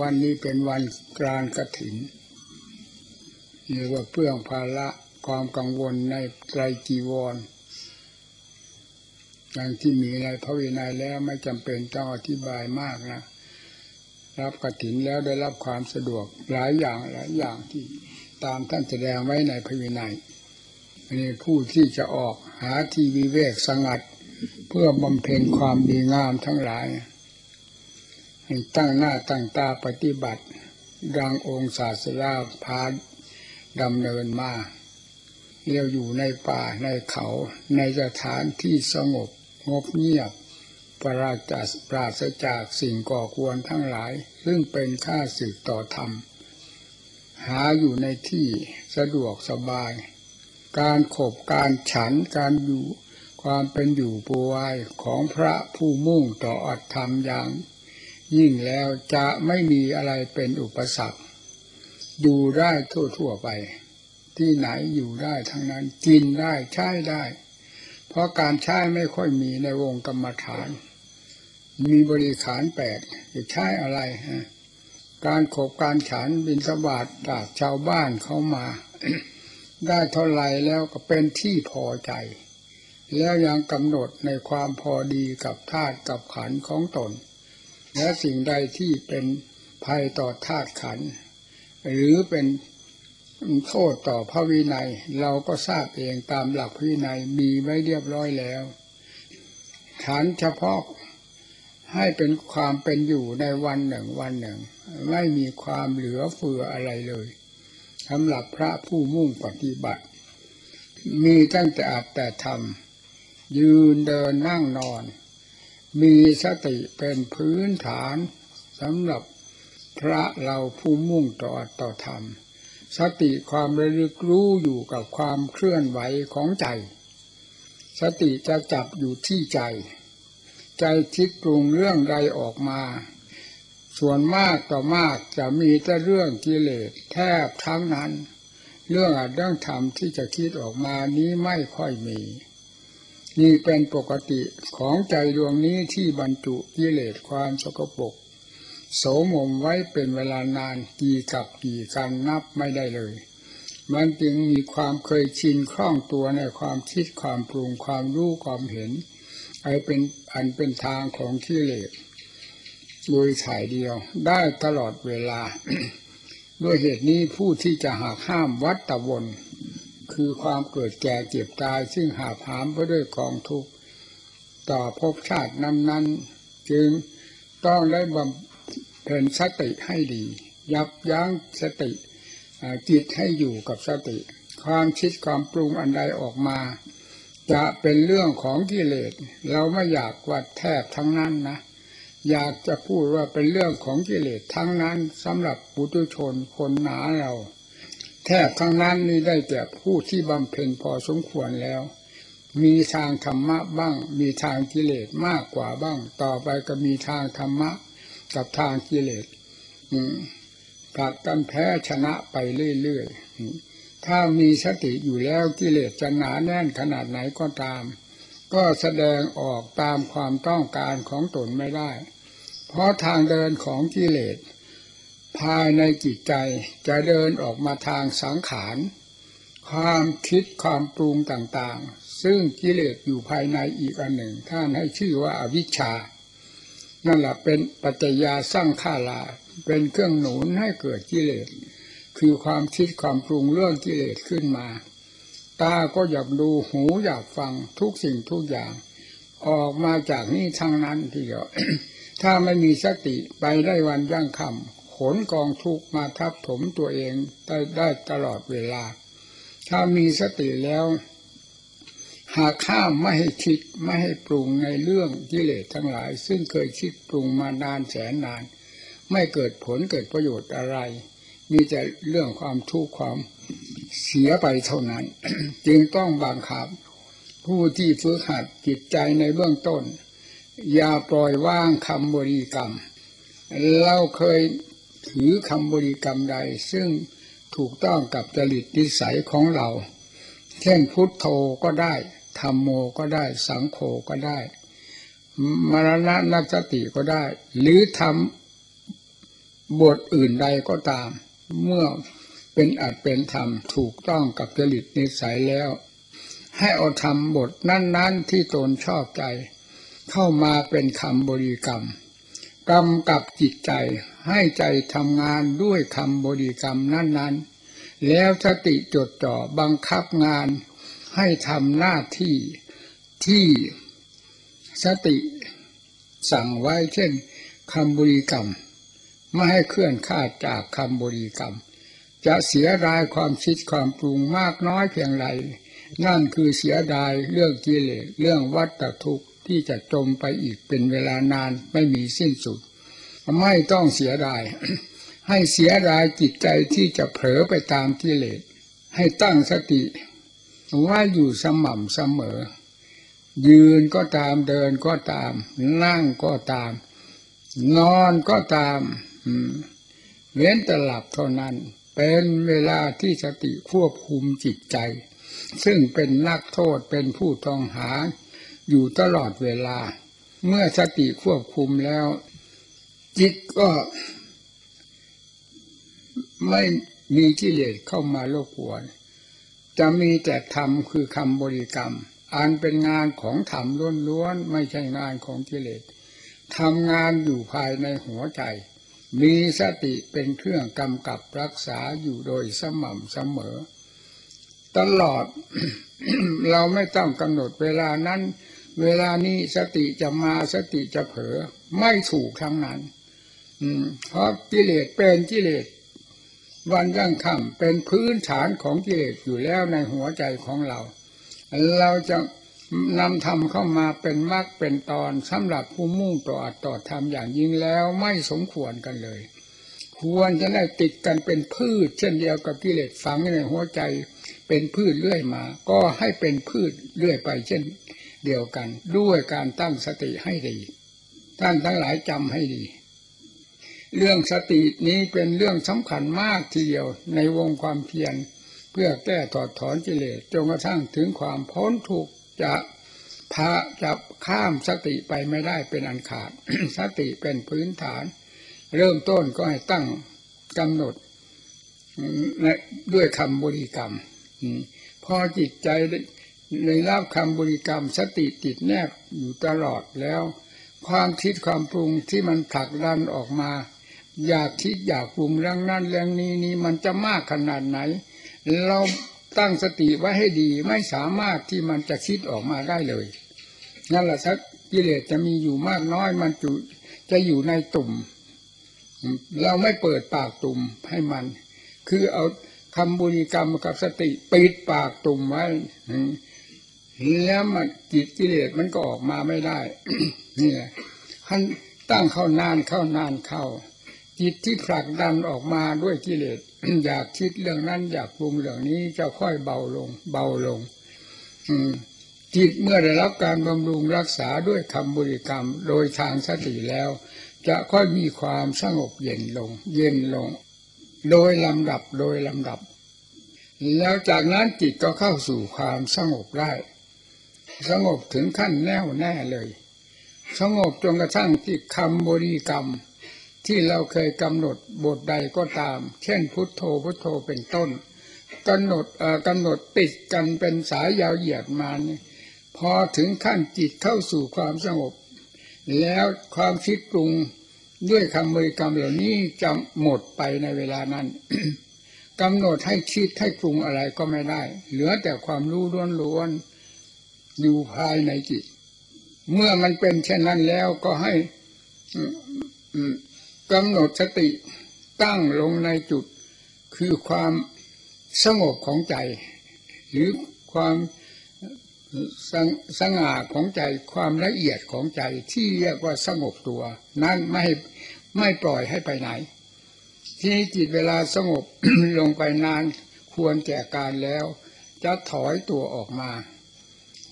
วันนี้เป็นวันกรานกระถิ่นเรียกว่าเพื่องภาระความกังวลในไตรจีวรอย่างที่มีในพระวินัยแล้วไม่จำเป็นต้องอธิบายมากนะ รับกระถินแล้วได้รับความสะดวกหลายอย่างหลายอย่างที่ตามท่านแสดงไว้ในพระวินัยอันนี้ผู้ที่จะออกหาที่วิเวกสงัด เพื่อบำเพ็ญความดีงามทั้งหลาย ตั้งหน้าตั้งตาปฏิบัติดังองค์ศาสดาพาดำเนินมาเรียวอยู่ในป่าในเขาในสถานที่สงบงบเงียบปราจากปราศจากสิ่งก่อควรทั้งหลาย ซึ่งเป็นค่าสืบต่อธรรม หาอยู่ในที่สะดวกสบาย การขบการฉันการอยู่ความเป็นอยู่ปวายของพระผู้มุ่งต่ออัตธรรมอย่าง ยิ่งแล้วจะไม่มีอะไรเป็นอุปสรรค อยู่ได้ทั่วๆไป ที่ไหนอยู่ได้ทั้งนั้นกินได้ใช้ได้ เพราะการใช้ไม่ค่อยมีในวงกรรมฐาน มีบริขารแปดจะใช้อะไรฮะการขบการฉันบินสบาดจากชาวบ้านเขามา ได้เท่าไรแล้วก็เป็นที่พอใจ แล้วยังกำหนดในความพอดีกับธาตุกับขันของตน และสิ่งใดที่เป็นภัยต่อธาตุขัน หรือเป็นโทษต่อพระวินัย เราก็ทราบเองตามหลักพระวินัยมีไว้เรียบร้อยแล้วขันเฉพาะให้เป็นความเป็นอยู่ในวันหนึ่งวันหนึ่ง ไม่มีความเหลือเฟืออะไรเลยสำหรับพระผู้มุ่งปฏิบัติ มีตั้งแต่อาจแต่ทำยืนเดินนั่งนอน มีสติเป็นพื้นฐานสำหรับพระเราผู้มุ่งต่อต่อธรรม สติความระลึกรู้อยู่กับความเคลื่อนไหวของใจ สติจะจับอยู่ที่ใจ ใจคิดปรุงเรื่องใดออกมา ส่วนมากต่อมากจะมีแต่เรื่องกิเลสแทบทั้งนั้น เรื่องอาจเรื่องธรรมที่จะคิดออกมานี้ไม่ค่อยมี นี่เป็นปกติของใจดวงนี้ที่บรรจุกิเลสความสกปรกโสมมไว้เป็นเวลานานกี่กับกี่การนับไม่ได้เลย มันจึงมีความเคยชินคล่องตัวในความคิดความปรุงความรู้ความเห็นไอเป็นอันเป็นทางของกิเลสโดยถ่ายเดียวได้ตลอดเวลา ด้วยเหตุนี้ผู้ที่จะหักห้ามวัตตะวน คือความเกิดแก่เจ็บตายซึ่งหาผามไปด้วยกองทุกข์ต่อภพชาตินั้นๆ จึงต้องได้บำเพ็ญสติให้ดี ยับยั้งสติจิตให้อยู่กับสติ ความคิดความปรุงอันใดออกมา จะเป็นเรื่องของกิเลสเราไม่อยากวัดแทบทั้งนั้นนะอยากจะพูดว่าเป็นเรื่องของกิเลสทั้งนั้นสำหรับปุถุชนคนหนาเรา แทบทั้งนั้นนี่ได้แต่ผู้ที่บำเพ็ญพอสมควรแล้ว มีทางธรรมะบ้าง มีทางกิเลสมากกว่าบ้าง ต่อไปก็มีทางธรรมะ กับทางกิเลสผลัดกันแพ้ชนะไปเรื่อยๆ ถ้ามีสติอยู่แล้วกิเลสจะหนาแน่นขนาดไหนก็ตาม ก็แสดงออกตามความต้องการของตนไม่ได้ เพราะทางเดินของกิเลส ภายในจิตใจจะเดินออกมาทางสังขาร ความคิดความปรุงต่างๆ ซึ่งกิเลสอยู่ภายในอีกอันหนึ่ง ท่านให้ชื่อว่าอวิชชา นั่นแหละเป็นปัจจยาสร้างข้าลา เป็นเครื่องหนุนให้เกิดกิเลส คือความคิดความปรุงเรื่องกิเลสขึ้นมา ตาก็อยากดูหูอยากฟังทุกสิ่งทุกอย่าง ออกมาจากนี่ทั้งนั้นทีเดียวถ้าไม่มีสติไปได้วันย่างคำ ขนกองทุกมาทับถมตัวเองได้ได้ตลอดเวลา ถ้ามีสติแล้ว หากข้ามไม่ให้คิดไม่ให้ปรุงในเรื่องกิเลสทั้งหลาย ซึ่งเคยคิดปรุงมานานแสนนาน ไม่เกิดผลเกิดประโยชน์อะไร มีแต่เรื่องความทุกข์ความเสียไปเท่านั้น จึงต้องบังคับ ผู้ที่ฝึกหัดจิตใจในเบื้องต้น อย่าปล่อยว่างคำบริกรรม เราเคย ถือคำบริกรรมใด ซึ่งถูกต้องกับจริตนิสัยของเรา เช่นพุทโธก็ได้ธรรมโมก็ได้ สังโฆก็ได้ มรณะนัสติก็ได้ หรือทำบทอื่นใดก็ตาม เมื่อเป็นอัดเป็นธรรมถูกต้องกับจริตนิสัยแล้ว ให้เอาทำบทนั้น ๆ ที่ตนชอบใจ เข้ามาเป็นคำบริกรรมกำกับจิตใจ ให้ใจทำงานด้วยคำบริกรรมนั้น ๆ แล้วสติจดจ่อบังคับงานให้ทำหน้าที่ที่สติสั่งไว้เช่นคำบริกรรม ไม่ให้เคลื่อนคาดจากคำบริกรรม จะเสียดายความคิดความปรุงมากน้อยเพียงไร นั่นคือเสียดายเรื่องกิเลสเรื่องวัฏทุกข์ที่จะจมไปอีกเป็นเวลานานไม่มีสิ้นสุด ไม่ต้องเสียดาย ให้เสียดายจิตใจที่จะเผลอไปตามกิเลสให้ตั้งสติว่าอยู่สม่ำเสมอ ยืนก็ตามเดินก็ตาม นั่งก็ตาม นอนก็ตามเว้นแต่หลับเท่านั้น เป็นเวลาที่สติควบคุมจิตใจ ซึ่งเป็นนักโทษเป็นผู้ต้องหา อยู่ตลอดเวลา เมื่อสติควบคุมแล้ว จิตก็ไม่มีกิเลสเข้ามารบกวนจะมีแต่ธรรมคือคำบริกรรม อันเป็นงานของธรรมล้วนๆไม่ใช่งานของกิเลสทำงานอยู่ภายในหัวใจ มีสติเป็นเครื่องกำกับรักษาอยู่โดยสม่ำเสมอ ตลอดเราไม่ต้องกำหนดเวลานั้น เวลานี้สติจะมาสติจะเผลอไม่ถูกทั้งนั้น เพราะกิเลสเป็นกิเลสวันยั่งค่ำเป็นพื้นฐานของกิเลสอยู่แล้วในหัวใจของเรา เราจะนำธรรมเข้ามาเป็นมรรคเป็นตอนสำหรับผู้มุ่งต่ออัตต่อธรรมอย่างยิ่งแล้วไม่สมควรกันเลย ควรจะได้ติดกันเป็นพืช เช่นเดียวกับกิเลสฝังในหัวใจเป็นพืชเรื่อยมา ก็ให้เป็นพืชเรื่อยไป เช่นเดียวกัน ด้วยการตั้งสติให้ดี ท่านทั้งหลายจำให้ดี เรื่องสตินี้เป็นเรื่องสำคัญมากทีเดียวในวงความเพียรเพื่อแก้ถอดถอนกิเลสจนกระทั่งถึงความพ้นทุกข์จะพาจะข้ามสติไปไม่ได้เป็นอันขาด สติเป็นพื้นฐาน เริ่มต้นก็ให้ตั้งกำหนดด้วยคำบริกรรมพอจิตใจในรับคำบริกรรม สติติดแนบอยู่ตลอดแล้ว ความคิดความปรุงที่มันผลักดันออกมา อยากคิดอยากปรุงเรื่องนั้นเรื่องนี้นี้มันจะมากขนาดไหน เราตั้งสติไว้ให้ดีไม่สามารถที่มันจะคิดออกมาได้เลยนั่นแหละสักกิเลสจะมีอยู่มากน้อยมันจุจะอยู่ในตุ่ม เราไม่เปิดปากตุ่มให้มัน คือเอาคำบุญกรรมกับสติปิดปากตุ่มไว้แล้วมันจิตกิเลสมันก็ออกมาไม่ได้นี่แหละขั้นตั้งเข้านานเข้านานเข้า จิตที่ผลักดันออกมาด้วยกิเลสอยากคิดเรื่องนั้นอยากปรุงเรื่องนี้จะค่อยเบาลง เบาลงจิตเมื่อได้รับการบำรุงรักษาด้วยคำบริกรรม โดยทางสติแล้ว จะค่อยมีความสงบเย็นลง เย็นลง โดยลำดับโดยลำดับ แล้วจากนั้นจิตก็เข้าสู่ความสงบได้ สงบถึงขั้นแน่วแน่เลย สงบจนกระทั่งที่คำบริกรรม ที่เราเคยกำหนดบทใดก็ตาม เช่นพุทโธพุทโธเป็นต้นกำหนดกำหนดติดกันเป็นสายยาวเหยียดมานี่พอถึงขั้นจิตเข้าสู่ความสงบ แล้วความคิดปรุงด้วยคำบริกรรมเหล่านี้จะหมดไปในเวลานั้นกำหนดให้คิดให้ปรุงอะไรก็ไม่ได้ เหลือแต่ความรู้ล้วนๆอยู่ภายในจิต เมื่อมันเป็นเช่นนั้นแล้วก็ให้ กำหนดสติตั้งลงในจุด คือความสงบของใจ หรือความสสง่าของใจความละเอียดของใจที่เรียกว่าสงบตัว นั้นไม่ไม่ปล่อยให้ไปไหน ที่จิตเวลาสงบ ลงไปนานควรแก่การแล้ว จะถอยตัวออกมา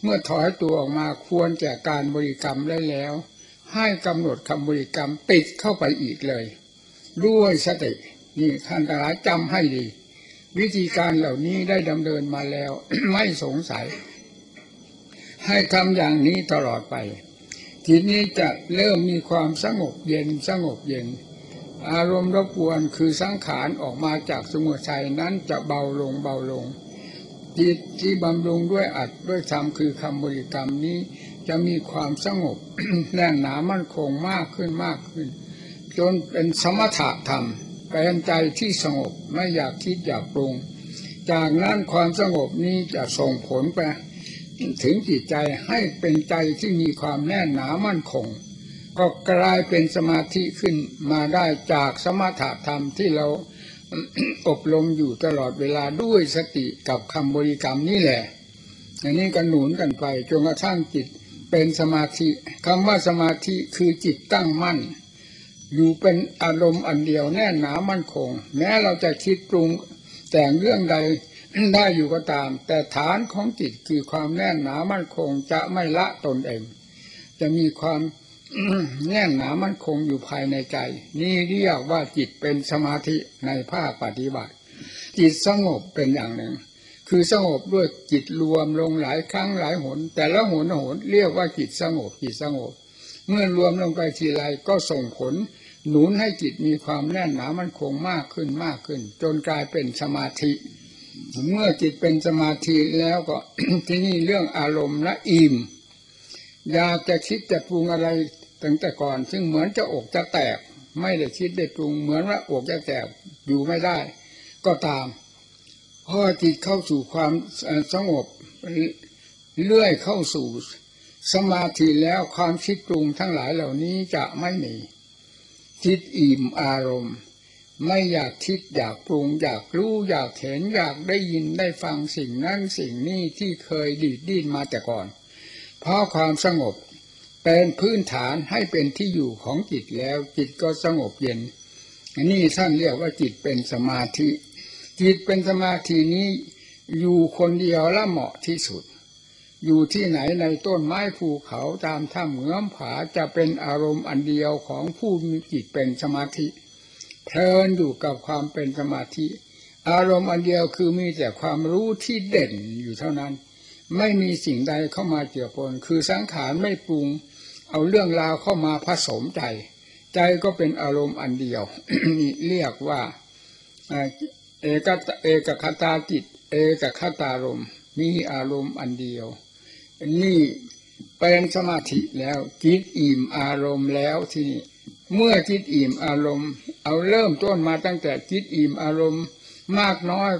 เมื่อถอยตัวออกมาควรแก่การบริกรรมได้แล้ว ให้กำหนดคำบริกรรมติดเข้าไปอีกเลย ด้วยสตินี่ท่านทั้งหลายจำให้ดี วิธีการเหล่านี้ได้ดำเนินมาแล้ว ไม่สงสัย ให้ทำอย่างนี้ตลอดไป ทีนี้จะเริ่มมีความสงบเย็นสงบเย็น อารมณ์รบกวนคือสังขารออกมาจากสมุทัยนั้นจะเบาลงเบาลงจิตที่บำรุงด้วยอัดด้วยธรรมคือคำบริกรรมนี้ จะมีความสงบแน่นหนามั่นคงมากขึ้นมากขึ้น จนเป็นสมถะธรรมเป็นใจที่สงบไม่อยากคิดอยากปรุง จากนั้นความสงบนี้จะส่งผลไปถึงจิตใจให้เป็นใจที่มีความแน่นหนามั่นคง ก็กลายเป็นสมาธิขึ้นมาได้จากสมถะธรรมที่เราอบรมอยู่ตลอดเวลาด้วยสติกับคำบริกรรมนี่แหละอันนี้ก็หนุนกันไปจนกระทั่งจิต เป็นสมาธิคำว่าสมาธิคือจิตตั้งมั่น อยู่เป็นอารมณ์อันเดียวแน่นหนามั่นคง แม้เราจะคิดปรุงแต่งเรื่องใดได้อยู่ก็ตาม แต่ฐานของจิตคือความแน่นหนามั่นคงจะไม่ละตนเอง จะมีความแน่นหนามั่นคงอยู่ภายในใจ นี่เรียกว่าจิตเป็นสมาธิในภาคปฏิบัติ จิตสงบเป็นอย่างหนึ่ง คือสงบด้วยจิตรวมลงหลายครั้งหลายหน แต่ละหนหนเรียกว่าจิตสงบจิตสงบ เมื่อรวมลงไปทีไรก็ส่งผล หนุนให้จิตมีความแน่นหนามันคงมากขึ้นมากขึ้น จนกลายเป็นสมาธิ เมื่อจิตเป็นสมาธิแล้วก็ที่นี่เรื่องอารมณ์ละอิ่มอยากจะคิดจะปรุงอะไรตั้งแต่ก่อน ซึ่งเหมือนจะอกจะแตก ไม่ได้คิดได้ปรุงเหมือนว่าอกจะแตกอยู่ไม่ได้ ก็ตาม พอจิตเข้าสู่ความสงบเลื่อยเข้าสู่สมาธิแล้วความคิดปรุงทั้งหลายเหล่านี้จะไม่มีจิตอิ่มอารมณ์ ไม่อยากคิดอยากปรุง อยากรู้อยากเห็นอยากได้ยินได้ฟังสิ่งนั้นสิ่งนี้ที่เคยดีดดิ้นมาแต่ก่อน เพราะความสงบเป็นพื้นฐานให้เป็นที่อยู่ของจิตแล้วจิตก็สงบเย็นนนี้ท่านเรียกว่าจิตเป็นสมาธิ จิตเป็นสมาธินี้อยู่คนเดียวละเหมาะที่สุด อยู่ที่ไหนในต้นไม้ภูเขาตามถ้ำเหงือมผาจะเป็นอารมณ์อันเดียวของผู้มีจิตเป็นสมาธิเพลินอยู่กับความเป็นสมาธิ อารมณ์อันเดียวคือมีแต่ความรู้ที่เด่นอยู่เท่านั้น ไม่มีสิ่งใดเข้ามาเกี่ยวปนคือสังขารไม่ปรุง เอาเรื่องราวเข้ามาผสมใจ ใจก็เป็นอารมณ์อันเดียวเรียกว่า เอกเอกคตาจิต เอกคตารมมีอารมณ์อันเดียว นี่เป็นสมาธิแล้วจิตอิ่มอารมณ์แล้วที่นี่เมื่อจิตอิ่มอารมณ์ เอาเริ่มต้นมาตั้งแต่จิตอิ่มอารมณ์มากน้อย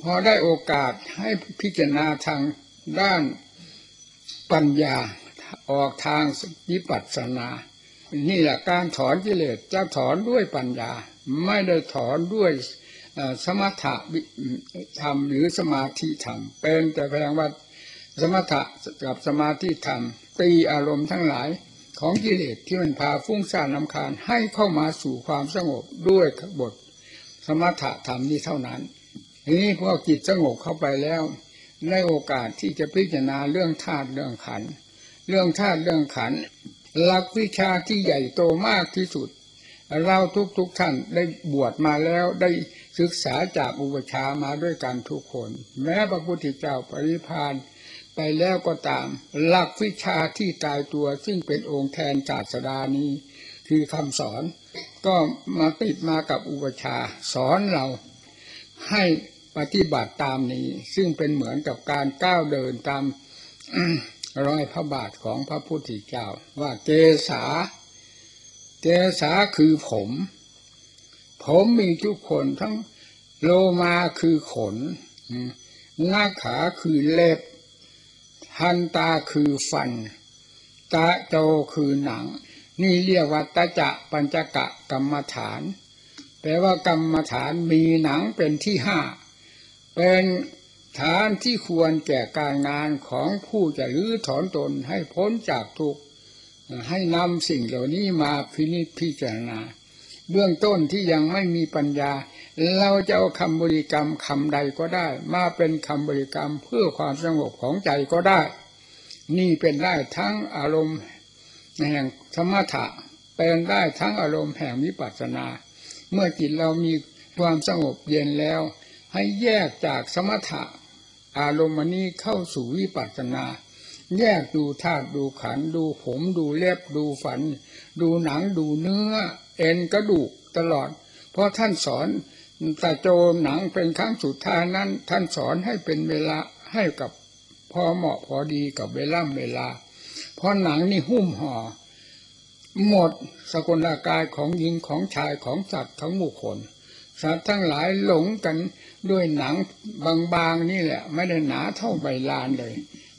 พอได้โอกาสให้พิจารณาทางด้านปัญญาออกทางวิปัสสนา นี่แหละการถอนกิเลสจะถอนด้วยปัญญา ไม่ได้ถอนด้วย สมถะธรรมหรือสมาธิธรรม เป็นแต่แปลว่าสมถะกับสมาธิธรรมตีอารมณ์ทั้งหลายของกิเลสที่มันพาฟุ้งซ่านลำคาญให้เข้ามาสู่ความสงบด้วยบท สมถะธรรมนี้เท่านั้นทีนี้พอจิตสงบเข้าไปแล้วในโอกาสที่จะพิจารณาเรื่องธาตุเรื่องขัน เรื่องธาตุเรื่องขันหลักวิชาที่ใหญ่โตมากที่สุด เราทุกๆทท่านได้บวชมาแล้วได้ ศึกษาจากอุปชามาด้วยกันทุกคน แม้พระพุทธเจ้าปริพานไปแล้วก็ตาม หลักวิชาที่ตายตัวซึ่งเป็นองค์แทนศาสดานี้ คือคำสอน ก็มาติดมากับอุปชาสอนเราให้ปฏิบัติตามนี้ ซึ่งเป็นเหมือนกับการก้าวเดินตามรอยพระบาทของพระพุทธเจ้า ว่าเกษาเกษาคือผม ผมมีทุกคนทั้งโลมาคือขนหน้าขาคือเล็บทันตาคือฟัน ตาโจคือหนัง นี่เรียกว่าตาจะปัญจกะกรรมฐาน แปลว่ากรรมฐานมีหนังเป็นที่ห้า เป็นฐานที่ควรแก่การงานของผู้จะรื้อถอนตนให้พ้นจากทุกข์ให้นำสิ่งเหล่านี้มาพินิจพิจารณา เบื้องต้นที่ยังไม่มีปัญญา เราจะเอาคำบริกรรมคำใดก็ได้ มาเป็นคำบริกรรมเพื่อความสงบของใจก็ได้ นี่เป็นได้ทั้งอารมณ์แห่งสมถะเป็นได้ทั้งอารมณ์แห่งวิปัสสนา เมื่อจิตเรามีความสงบเย็นแล้ว ให้แยกจากสมถะ อารมณ์นี้เข้าสู่วิปัสสนา แยกดูธาตุดูขันดูผมดูเล็บดูฝัน ดูหนังดูเนื้อ เอ็นกระดูกตลอด เพราะท่านสอนตาโจหนังเป็นครั้งสุดท้ายนั้น ท่านสอนให้เป็นเวลาให้กับพอเหมาะพอดีกับเวลาเวลา เพราะหนังนี่หุ้มห่อหมดสกุลกายของหญิงของชายของสัตว์ทั้งหมู่คนสัตว์ทั้งหลายหลงกันด้วยหนังบางๆนี่แหละ ไม่ได้หนาเท่าใบลานเลย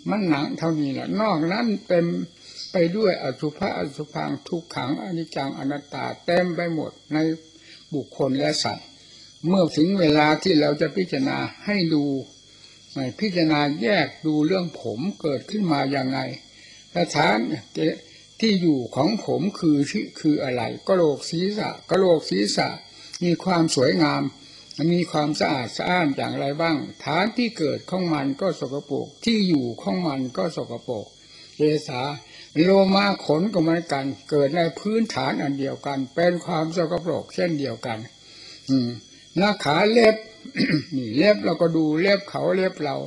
มันหนังเท่านี้แหละนอกนั้นเต็ม ไปด้วยอสุภะอสุพังทุกขังอนิจจังอนัตตาเต็มไปหมดในบุคคลและสัตว์เมื่อถึงเวลาที่เราจะพิจารณาให้ดูพิจารณาแยกดูเรื่องผมเกิดขึ้นมาอย่างไงสถานที่อยู่ของผมคือที่คืออะไรกะโหลกศีรษะกะโหลกศีรษะ มีความสวยงาม มีความสะอาดสะอ้านอย่างไรบ้าง ฐานที่เกิดของมันก็สกปรกที่อยู่ของมันก็สกปรกเกษา โลมาขนก็เหมือนกัน เกิดในพื้นฐานอันเดียวกัน เป็นความสกปรกเช่นเดียวกัน อืมหน้าขาเล็บนี่เล็บเราก็ดูเล็บเขาเล็บเรา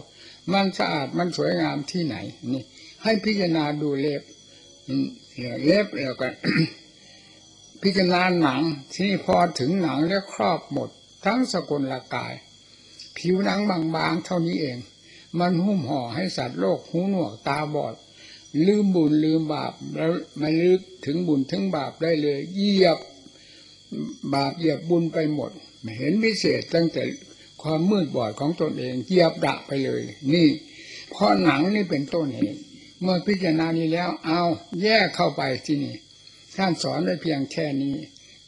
มันสะอาดมันสวยงามที่ไหน นี่ ให้พิจารณาดูเล็บเล็บแล้วก็พิจารณาหนัง ที่พอถึงหนังแล้วครอบหมด ทั้งสกุลละกาย ผิวหนังบางๆเท่านี้เอง มันหุ้มห่อให้สัตว์โลกหูหนวกตาบอด ลืมบุญลืมบาปแล้วมาลึกถึงบุญถึงบาปได้เลยเหยียบบาปเหยียบบุญไปหมด เห็นพิเศษตั้งแต่ความมืดบอดของตนเองเหยียบดะไปเลย นี่เพราะหนังนี่เป็นต้นเหตุเมื่อพิจารณานี้แล้ว เอาแยกเข้าไปที่นี่ท่านสอนได้เพียงแค่นี้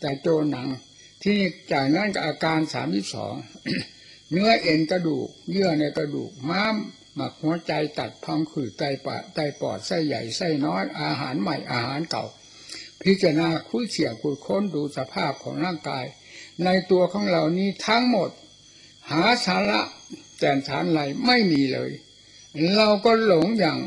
แต่โจหนัง ที่จากนั้นกับอาการสามที่สองเนื้อเอ็นกระดูก เยื่อในกระดูกม้าม หมักหัวใจตัดพังขืดไตปะไตปอดไส้ใหญ่ไส้น้อยอาหารใหม่อาหารเก่า พิจารณาคุยเฉียคุยค้นดูสภาพของร่างกาย ในตัวของเรานี้ทั้งหมด หาสาระแก่นสารอะไรไม่มีเลย เราก็หลงอย่าง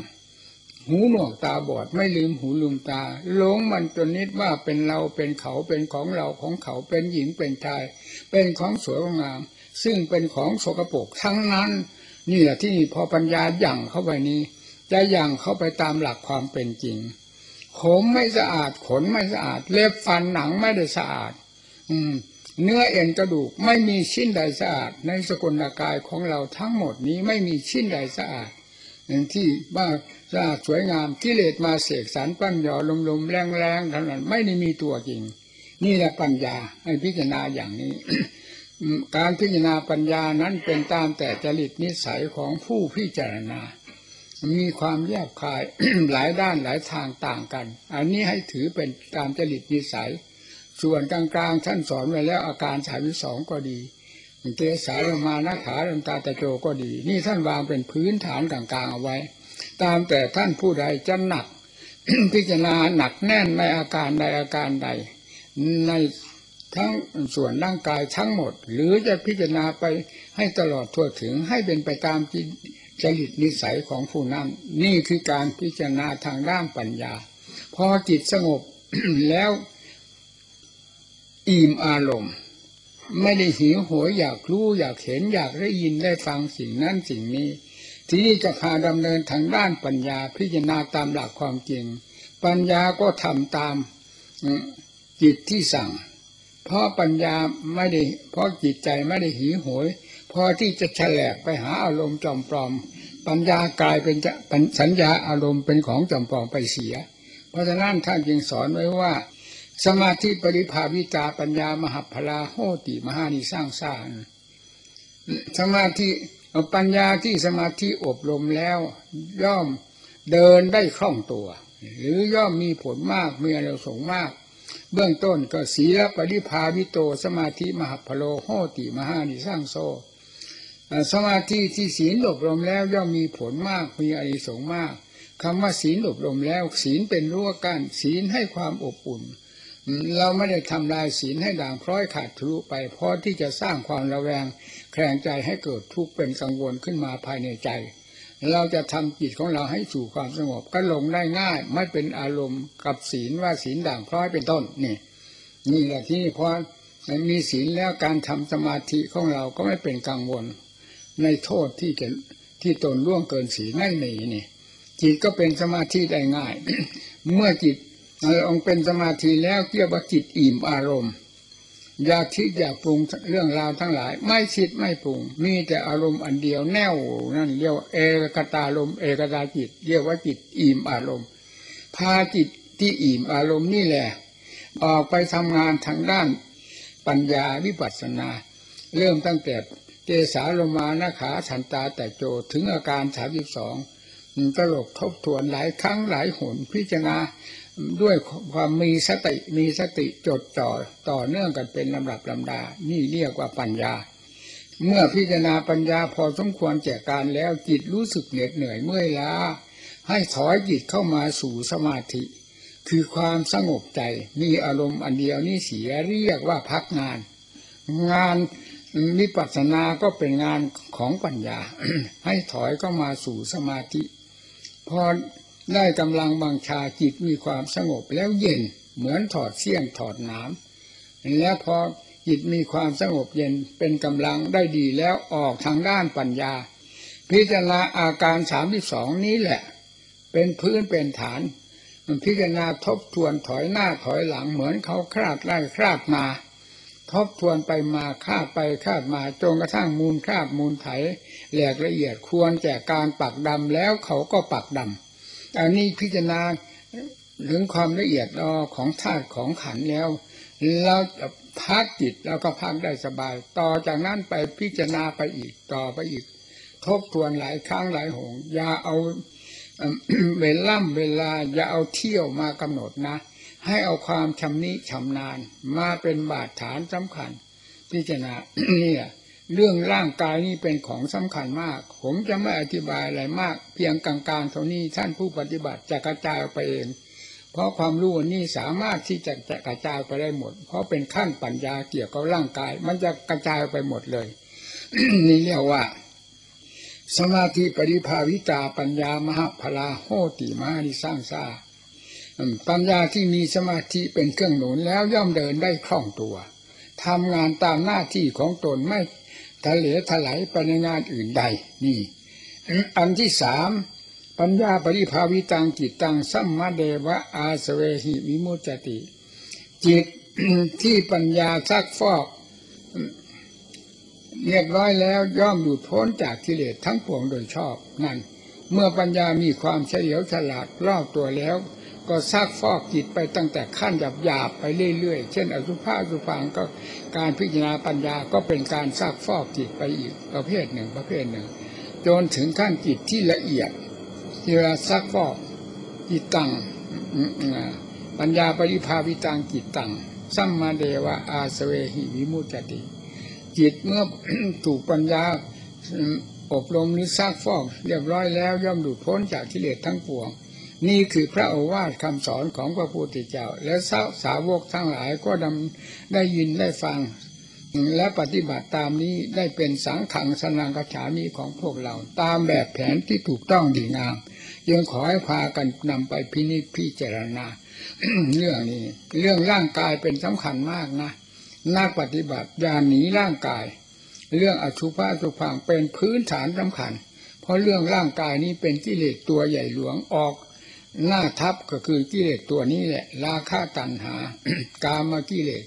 หูหนวกตาบอดไม่ลืมหูลืมตาหลงมันจนนิดว่าเป็นเราเป็นเขาเป็นของเราของเขาเป็นหญิงเป็นชาย เป็นของสวยงาม ซึ่งเป็นของสกปรกทั้งนั้น นี่แหละที่พอปัญญาหยั่งเข้าไปนี้ จะหยั่งเข้าไปตามหลักความเป็นจริง ผมไม่สะอาดขนไม่สะอาด เล็บฟันหนังไม่ได้สะอาด อืม เนื้อเอ็นกระดูกไม่มีชิ้นใดสะอาด ในสกลกายของเราทั้งหมดนี้ไม่มีชิ้นใดสะอาดอย่างที่ว่าสะอาดสวยงามกิเลสมาเสกสรรปั้นหยอลมๆแรงๆเท่านั้นไม่ได้มีตัวจริง นี่แหละปัญญาให้พิจารณาอย่างนี้ การพิจารณาปัญญานั้นเป็นตามแต่จริตนิสัยของผู้พิจารณา มีความแยบคายหลายด้านหลายทางต่างกัน อันนี้ให้ถือเป็นตามจริตนิสัย ส่วนกลางๆท่านสอนไว้แล้วอาการสามสองก็ดีเกสาลมานาขาลมตาตะโจก็ดี นี่ท่านวางเป็นพื้นฐานกลางๆเอาไว้ ตามแต่ท่านผู้ใดจะหนัก พิจารณาหนักแน่นในอาการใดอาการใด ใน ทั้งส่วนร่างกายทั้งหมด หรือจะพิจารณาไปให้ตลอดทั่วถึงให้เป็นไปตามจริตนิสัยของผู้นั้น นี่คือการพิจารณาทางด้านปัญญา พอจิตสงบแล้วอิ่มอารมณ์ ไม่ได้หิวโหยอยากรู้อยากเห็นอยากได้ยินได้ฟังสิ่งนั้นสิ่งนี้ ที่นี่จะพาดำเนินทางด้านปัญญาพิจารณาตามหลักความจริง ปัญญาก็ทำตามจิตที่สั่ง เพราะปัญญาไม่ได้เพราะจิตใจไม่ได้หิวโหยพอที่จะแฉลกไปหาอารมณ์จอมปลอม ปัญญากลายเป็นจะสัญญาอารมณ์เป็นของจอมปลอมไปเสีย เพราะฉะนั้นท่านจึงสอนไว้ว่า สมาธิปริภาวิจาปัญญามหาพลาโหติมหานิสร้างสร้างสมาธิปัญญาที่สมาธิอบรมแล้ว ย่อมเดินได้คล่องตัว หรือย่อมมีผลมากมีอารสงมาก เบื้องต้นก็ศีลปริภาวิโตสมาธิมหาพโลโหติมหานิสร้างโซสมาธิที่ศีลอบรมแล้วย่อมมีผลมากมีอริสงมากคำว่าศีลอบรมแล้ว ศีลเป็นรั้วกั้นศีลให้ความอบอุ่น เราไม่ได้ทำลายศีลให้ด่างพร้อยขาดทะลุไปเพราะที่จะสร้างความระแวงแคลงใจให้เกิดทุกข์เป็นกังวลขึ้นมาภายในใจ เราจะทำจิตของเราให้สู่ความสงบก็ลงได้ง่าย ไม่เป็นอารมณ์กับศีลว่าศีลด่างพร้อยเป็นต้นนี่นี่แหละที่พอมีศีลแล้วการทำสมาธิของเราก็ไม่เป็นกังวล ในโทษที่จะที่ตนล่วงเกินศีลไม่มีนี่จิตก็เป็นสมาธิได้ง่าย เมื่อจิตองเป็นสมาธิแล้วเกี่ยวกับจิตอิ่มอารมณ์ อยากคิดอยากปรุงเรื่องราวทั้งหลาย ไม่คิดไม่ปรุง มีแต่อารมณ์อันเดียวแน่วนั่นเรียกว่าเอกตาลมเอกตาจิต เรียกว่าจิตอิ่มอารมณ์ พาจิตที่อิ่มอารมณ์นี่แหละ ออกไปทำงานทางด้านปัญญาวิปัสสนา เริ่มตั้งแต่เกสาลมานาขาสันตาแต่โจถึงอาการสามสิบสองตลบทบทวนหลายครั้งหลายหนพิจารณา ด้วยความมีสติมีสติจดจ่อต่อเนื่องกันเป็นลำดับลำดา นี่เรียกว่าปัญญา เมื่อพิจารณาปัญญาพอสมควรแก่การแล้วจิตรู้สึกเหน็ดเหนื่อยเมื่อยล้า ให้ถอยจิตเข้ามาสู่สมาธิ คือความสงบใจ มีอารมณ์อันเดียวนี่เสียเรียกว่าพักงาน งานวิปัสสนาก็เป็นงานของปัญญา ให้ถอยเข้ามาสู่สมาธิ พอ ได้กำลังบังชาจิตมีความสงบแล้วเย็นเหมือนถอดเสี้ยนถอดน้ำแล้วพอจิตมีความสงบเย็นเป็นกำลังได้ดีแล้วออกทางด้านปัญญา พิจารณาอาการสามที่สองนี้แหละ เป็นพื้นเป็นฐาน มันพิจารณาทบทวนถอยหน้าถอยหลังเหมือนเขาคลาดไล่คลาดมา ทบทวนไปมาคาดไปคาดมาจนกระทั่งมูลคาดมูลไถแหลกละเอียดควรแก่การปักดำแล้วเขาก็ปักดำ อันนี้พิจารณาถึงความละเอียดอของธาตุของขันแล้วเราพักจิตแล้วก็พักได้สบาย ต่อจากนั้นไปพิจารณาไปอีกต่อไปอีก ทบทวนหลายครั้งหลายหงอย่าเอาเวล่ำเวลาอย่าเอาเที่ยวมากำหนดนะ ให้เอาความชำนิชำนาญ มาเป็นบาดฐานสำคัญพิจารณาเนี่ย เรื่องร่างกายนี่เป็นของสำคัญมาก ผมจะไม่อธิบายอะไรมาก เพียงกลางๆเท่านี้ท่านผู้ปฏิบัติจะกระจายไปเอง เพราะความรู้นี่สามารถที่จะจะกระจายไปได้หมด เพราะเป็นขั้นปัญญาเกี่ยวกับร่างกาย มันจะกระจายไปหมดเลย นี่เรียกว่า สมาธิปริภาวิตาปัญญามหาพลาโหติมานิสร้างซาปัญญาที่มีสมาธิเป็นเครื่องหนุนแล้วย่อมเดินได้คล่องตัวทำงานตามหน้าที่ของตนไม่ ทะเลถลายไปในงานอื่นใด นี่ อันที่สามปัญญาปริภาวิตังจิตตังสัมมาเดวะอาสเวหิวิมุจติ จิตที่ปัญญาซักฟอกเรียบร้อยแล้วย่อมหลุดพ้นจากกิเลสทั้งปวงโดยชอบนั่น เมื่อปัญญามีความเฉลียวฉลาดรอบตัวแล้ว ก็ซักฟอกจิตไปตั้งแต่ขั้นหยาบหยาบไปเรื่อยๆ เช่น อสุภาสุฟังก็การพิจารณาปัญญาก็เป็นการซักฟอกจิตไปอีกประเภทหนึ่งประเภทหนึ่ง จนถึงขั้นจิตที่ละเอียดที่เราซักฟอกจิตตังปัญญาปริภาวิตังจิตตังสัมมาเดวะอาสเวหิวิมุจติ จิตเมื่อถูกปัญญาอบรมหรือซักฟอก เรียบร้อยแล้วย่อมหลุดพ้นจากกิเลสทั้งปวง นี่คือพระโอวาทคำสอนของพระพุทธเจ้า และสาวกทั้งหลายก็ดำได้ยินได้ฟัง และปฏิบัติตามนี้ได้เป็นสังขังสนางกฉามีของพวกเราตามแบบแผนที่ถูกต้องดีงามยังขอให้พากันนำไปพินิจพิจารณา เรื่องนี้ เรื่องร่างกายเป็นสำคัญมากนะนักปฏิบัติอย่าหนีร่างกาย เรื่องอชุภะสุพังเป็นพื้นฐานสำคัญ เพราะเรื่องร่างกายนี้เป็นกิเลสตัวใหญ่หลวงออก หน้าทับก็คือกิเลสตัวนี้แหละ ราคะตัณหา กามากิเลส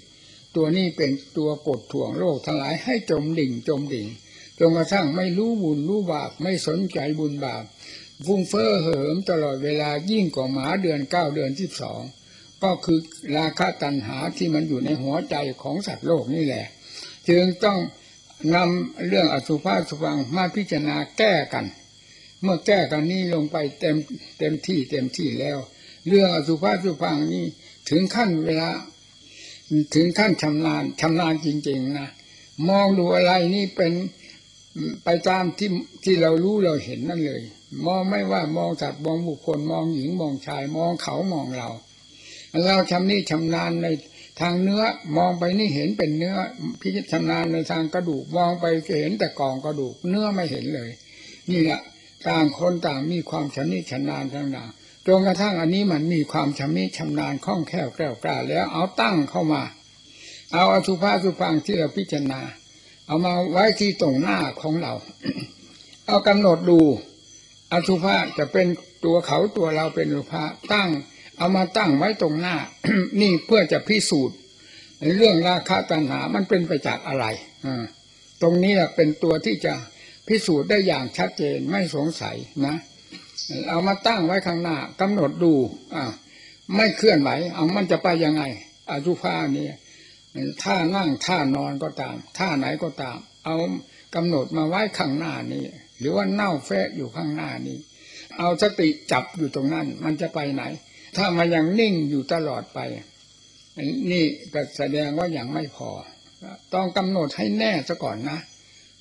ตัวนี้เป็นตัวกดถ่วงโลกทั้งหลายให้จมดิ่งจมดิ่งจนกระทั่งไม่รู้บุญรู้บาปไม่สนใจบุญบาปฟุ้งเฟ้อเหิมตลอดเวลายิ่งกว่าหมาเดือนเก้าเดือนที่สองก็คือราคะตัณหาที่มันอยู่ในหัวใจของสัตว์โลกนี่แหละ จึงต้องนำเรื่องอสุภะสุฟังมาพิจารณาแก้กัน เมื่อแก้กันนี้ลงไปเต็มเต็มที่เต็มที่แล้ว เรื่องอสุภะสุฟังนี้ถึงขั้นเวลา ถึงขั้นชำนาญชำนาญจริง ๆนะมองดูอะไรนี่เป็นไปตามที่ที่เรารู้เราเห็นนั่นเลย มองไม่ว่ามองสัตว์มองบุคคลมองหญิงมองชาย มองเขามองเราเราชำนี่ชำนาญในทางเนื้อมองไปนี่เห็นเป็นเนื้อพิจชำนาญในทางกระดูกมองไปเห็นแต่กองกระดูกเนื้อไม่เห็นเลย นี่แหละ ต่างคนต่างมีความชำนิชำนาญต่างๆจนกระทั่งอันนี้มันมีความชำนิชำนาญคล่องแคล่วแกล้วกล้าแล้วเอาตั้งเข้ามา เอาอสุภาสุฟังที่เราพิจารณา เอามาไว้ที่ตรงหน้าของเรา เอากำหนดดูอสุภาจะเป็นตัวเขาตัวเราเป็นอสุภาตั้ง เอามาตั้งไว้ตรงหน้า นี่เพื่อจะพิสูจน์เรื่องราคาตัณหามันเป็นไปจากอะไรอตรงนี้เป็นตัวที่จะ พิสูจน์ได้อย่างชัดเจนไม่สงสัยนะเอามาตั้งไว้ข้างหน้ากำหนดดูอ่าไม่เคลื่อนไหวเอามันจะไปยังไงอาจุภานี่ท่านั่งท่านอนก็ตามท่าไหนก็ตาม เอากำหนดมาไว้ข้างหน้านี้ หรือว่าเน่าแฟะอยู่ข้างหน้านี้ เอาสติจับอยู่ตรงนั้น มันจะไปไหน ถ้ามันยังนิ่งอยู่ตลอดไป นี่ก็แสดงว่ายังไม่พอ ต้องกำหนดให้แน่ซะก่อนนะ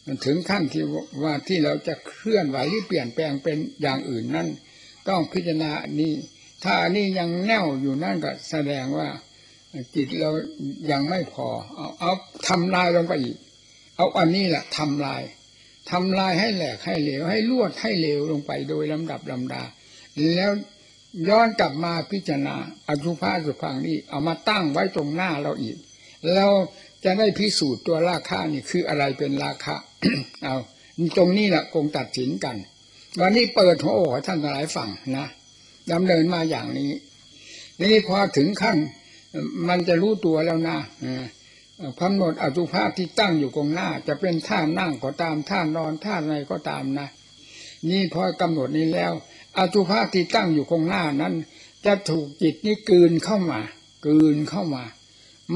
มันถึงขั้นที่ว่าที่เราจะเคลื่อนไหวหรือเปลี่ยนแปลงเป็นอย่างอื่นนั่นต้องพิจารณานี้ ถ้าอันนี้ยังแน่วอยู่นั่นก็แสดงว่าจิตเรายังไม่พอ เอาเอาทำลายลงไปอีก เอาอันนี้แหละทำลายทำลายให้แหลกให้เหลวให้ลวดให้เหลวลงไปโดยลำดับลำดา แล้วย้อนกลับมาพิจารณาอสุภาสุพังนี้เอามาตั้งไว้ตรงหน้าเราอีกแล้วจะได้พิสูจน์ตัวราคานี่คืออะไรเป็นราคา เอาตรงนี้แหละคงตัดสินกัน วันนี้เปิดหัวอกท่านหลายฝั่งนะดำเนินมาอย่างนี้นี่พอถึงขั้นมันจะรู้ตัวแล้วนะกำหนดอสุภาพที่ตั้งอยู่ตรงหน้า จะเป็นท่านั่งก็ตามท่านอนท่าอะไรก็ตามนะ นี่พอกำหนดนี้แล้วอสุภาพที่ตั้งอยู่ตรงหน้านั้น จะถูกจิตนี้กืนเข้ามา กืนเข้ามา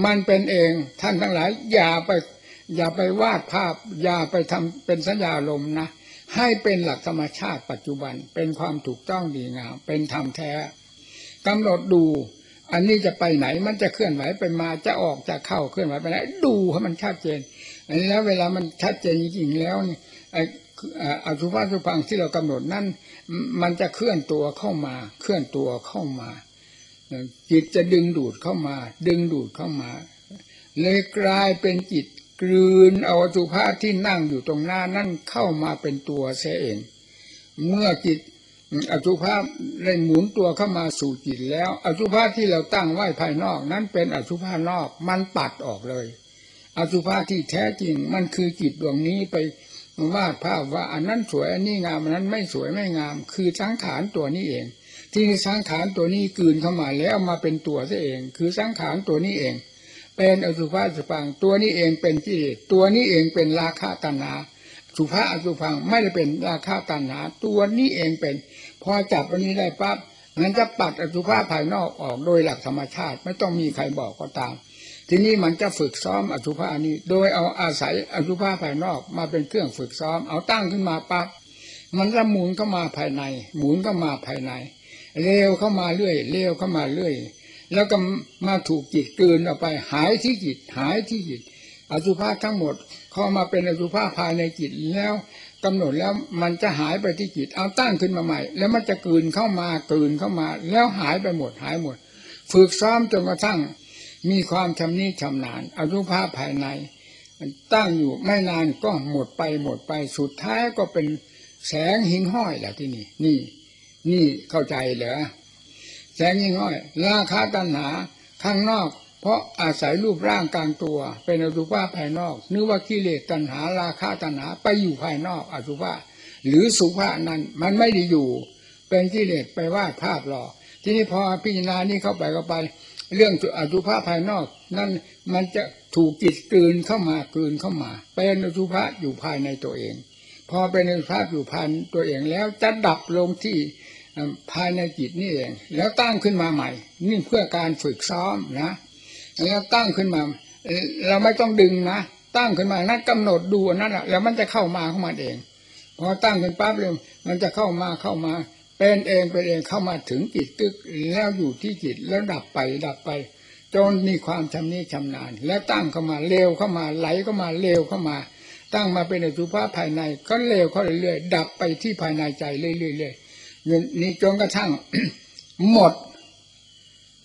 มันเป็นเองท่านทั้งหลายอย่าไป อย่าไปวาดภาพ อย่าไปทำเป็นสัญญาลมนะ ให้เป็นหลักธรรมชาติปัจจุบัน เป็นความถูกต้องดีงาม เป็นธรรมแท้กำหนดดู อันนี้จะไปไหน มันจะเคลื่อนไหวไปมา จะออกจะเข้าเคลื่อนไหวไปไหน ดูให้มันชัดเจน อันนี้แล้วเวลามันชัดเจนจริงๆแล้วนี่ไอ้อสุภาสุพังที่เรากำหนดนั่นมันจะเคลื่อนตัวเข้ามา เคลื่อนตัวเข้ามาจิตจะดึงดูดเข้ามา ดึงดูดเข้ามา เลยกลายเป็นจิต กลืนเอาอสุภาที่นั่งอยู่ตรงหน้านั่นเข้ามาเป็นตัวเสียเอง เมื่อจิตอสุภาพได้หมุนตัวเข้ามาสู่จิตแล้ว อสุภาพที่เราตั้งไว้ภายนอกนั้นเป็นอสุภาพนอกมันปัดออกเลย อสุภาพที่แท้จริงมันคือจิตดวงนี้ไปวาดภาพว่าอันนั้นสวยอันนี้งามอันนั้นไม่สวยไม่งาม คือสังขารตัวนี้เอง ที่สังขารตัวนี้กืนเข้ามาแล้วมาเป็นตัวซะเอง คือสังขารตัวนี้เอง เป็นอสุภาสุพัง ตัวนี้เองเป็นจิตตัวนี้เองเป็นราคะตัณหาสุภาอสุพังไม่ได้เป็นราคาตัณหา ตัวนี้เองเป็น พอจับวันนี้ได้ปั๊บมันจะปัดอสุภาภายนอกออกโดยหลักธรรมชาติไม่ต้องมีใครบอกก็ตาม ทีนี้มันจะฝึกซ้อมอสุภานี้ โดยเอาอาศัยอสุภาภายนอกมาเป็นเครื่องฝึกซ้อม เอาตั้งขึ้นมาปั๊บมันจะหมุนเข้ามาภายใน หมุนเข้ามาภายใน เร็วเข้ามาเรื่อยเร็วเข้ามาเรื่อย แล้วก็มาถูกจิตเกินออกไป หายที่จิตหายที่จิต อสุภาทั้งหมดเข้ามาเป็นอสุภาภายในจิตแล้วกำหนดแล้วมันจะหายไปที่จิตเอาตั้งขึ้นมาใหม่ แล้วมันจะกืนเข้ามากลืนเข้ามา แล้วหายไปหมดหายหมด ฝึกซ้อมจนกระทั่งมีความชำนิชำนาญอสุภาพภายใน ตั้งอยู่ไม่นานก็หมดไปหมดไปสุดท้ายก็เป็นแสงหิงห้อยแหละที่นี่ นี่ นี่เข้าใจเหรอ แสงหิงห้อย ราคาตัณหาข้างนอก เพราะอาศัยรูปร่างกลางตัว เป็นอสุภะภายนอก นึกว่ากิเลสตัณหา ราคะตัณหาไปอยู่ภายนอกอสุภะหรือสุภะนั้นมันไม่ได้อยู่ เป็นกิเลสไปวาดภาพหลอกทีนี้พอพิจารณานี้เข้าไปก็ไป เรื่องอสุภะภายนอก นั่นมันจะถูกจิตกลืนเข้ามากลืนเข้ามา เป็นอสุภะอยู่ภายในตัวเอง พอเป็นอสุภะอยู่ภายตัวเองแล้วจะดับลงที่ ภายในจิตนี่เองแล้วตั้งขึ้นมาใหม่ นี่เพื่อการฝึกซ้อมนะแล้วตั้งขึ้นมา เราไม่ต้องดึงนะตั้งขึ้นมานั่นกำหนดดูนั่นแหละแล้วมันจะเข้ามาเข้ามาเองพอตั้งขึ้นปั๊บเลยมันจะเข้ามาเข้ามา เป็นเองเป็นเองเข้ามาถึงจิตตึกแล้วอยู่ที่จิตแล้วดับไปดับไป จนมีความชำนิชำนาญ แล้วตั้งเข้ามาเร็วเข้ามาไหลเข้ามาเร็วเข้ามา ตั้งมาเป็นอสุภะภายในก็เร็วเข้าเรื่อยๆดับไปที่ภายในใจเรื่อยๆ นี่จนกระทั่งหมด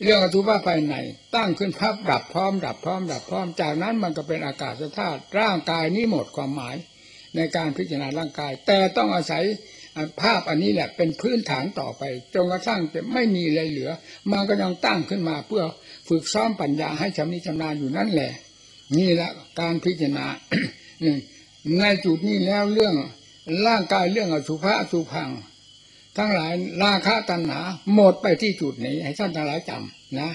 เรื่องอสุภะภายในตั้งขึ้นภาพดับพร้อม ดับพร้อม ดับพร้อม จากนั้นมันก็เป็นอากาศธาตุร่างกายนี้หมดความหมาย ในการพิจารณาร่างกาย แต่ต้องอาศัยภาพอันนี้แหละเป็นพื้นฐานต่อไปจนกระทั่งจะไม่มีอะไรเหลือ มันก็ยังตั้งขึ้นมาเพื่อฝึกซ้อมปัญญาให้ชำนิชำนาญอยู่นั่นแหละ นี่แหละการพิจารณาในจุดนี้แล้วเรื่องร่างกายเรื่องอสุภะอสุพัง ทั้งหลายราคะตัณหาหมดไปที่จุดนี้ ให้ท่านทั้งหลายจำนะ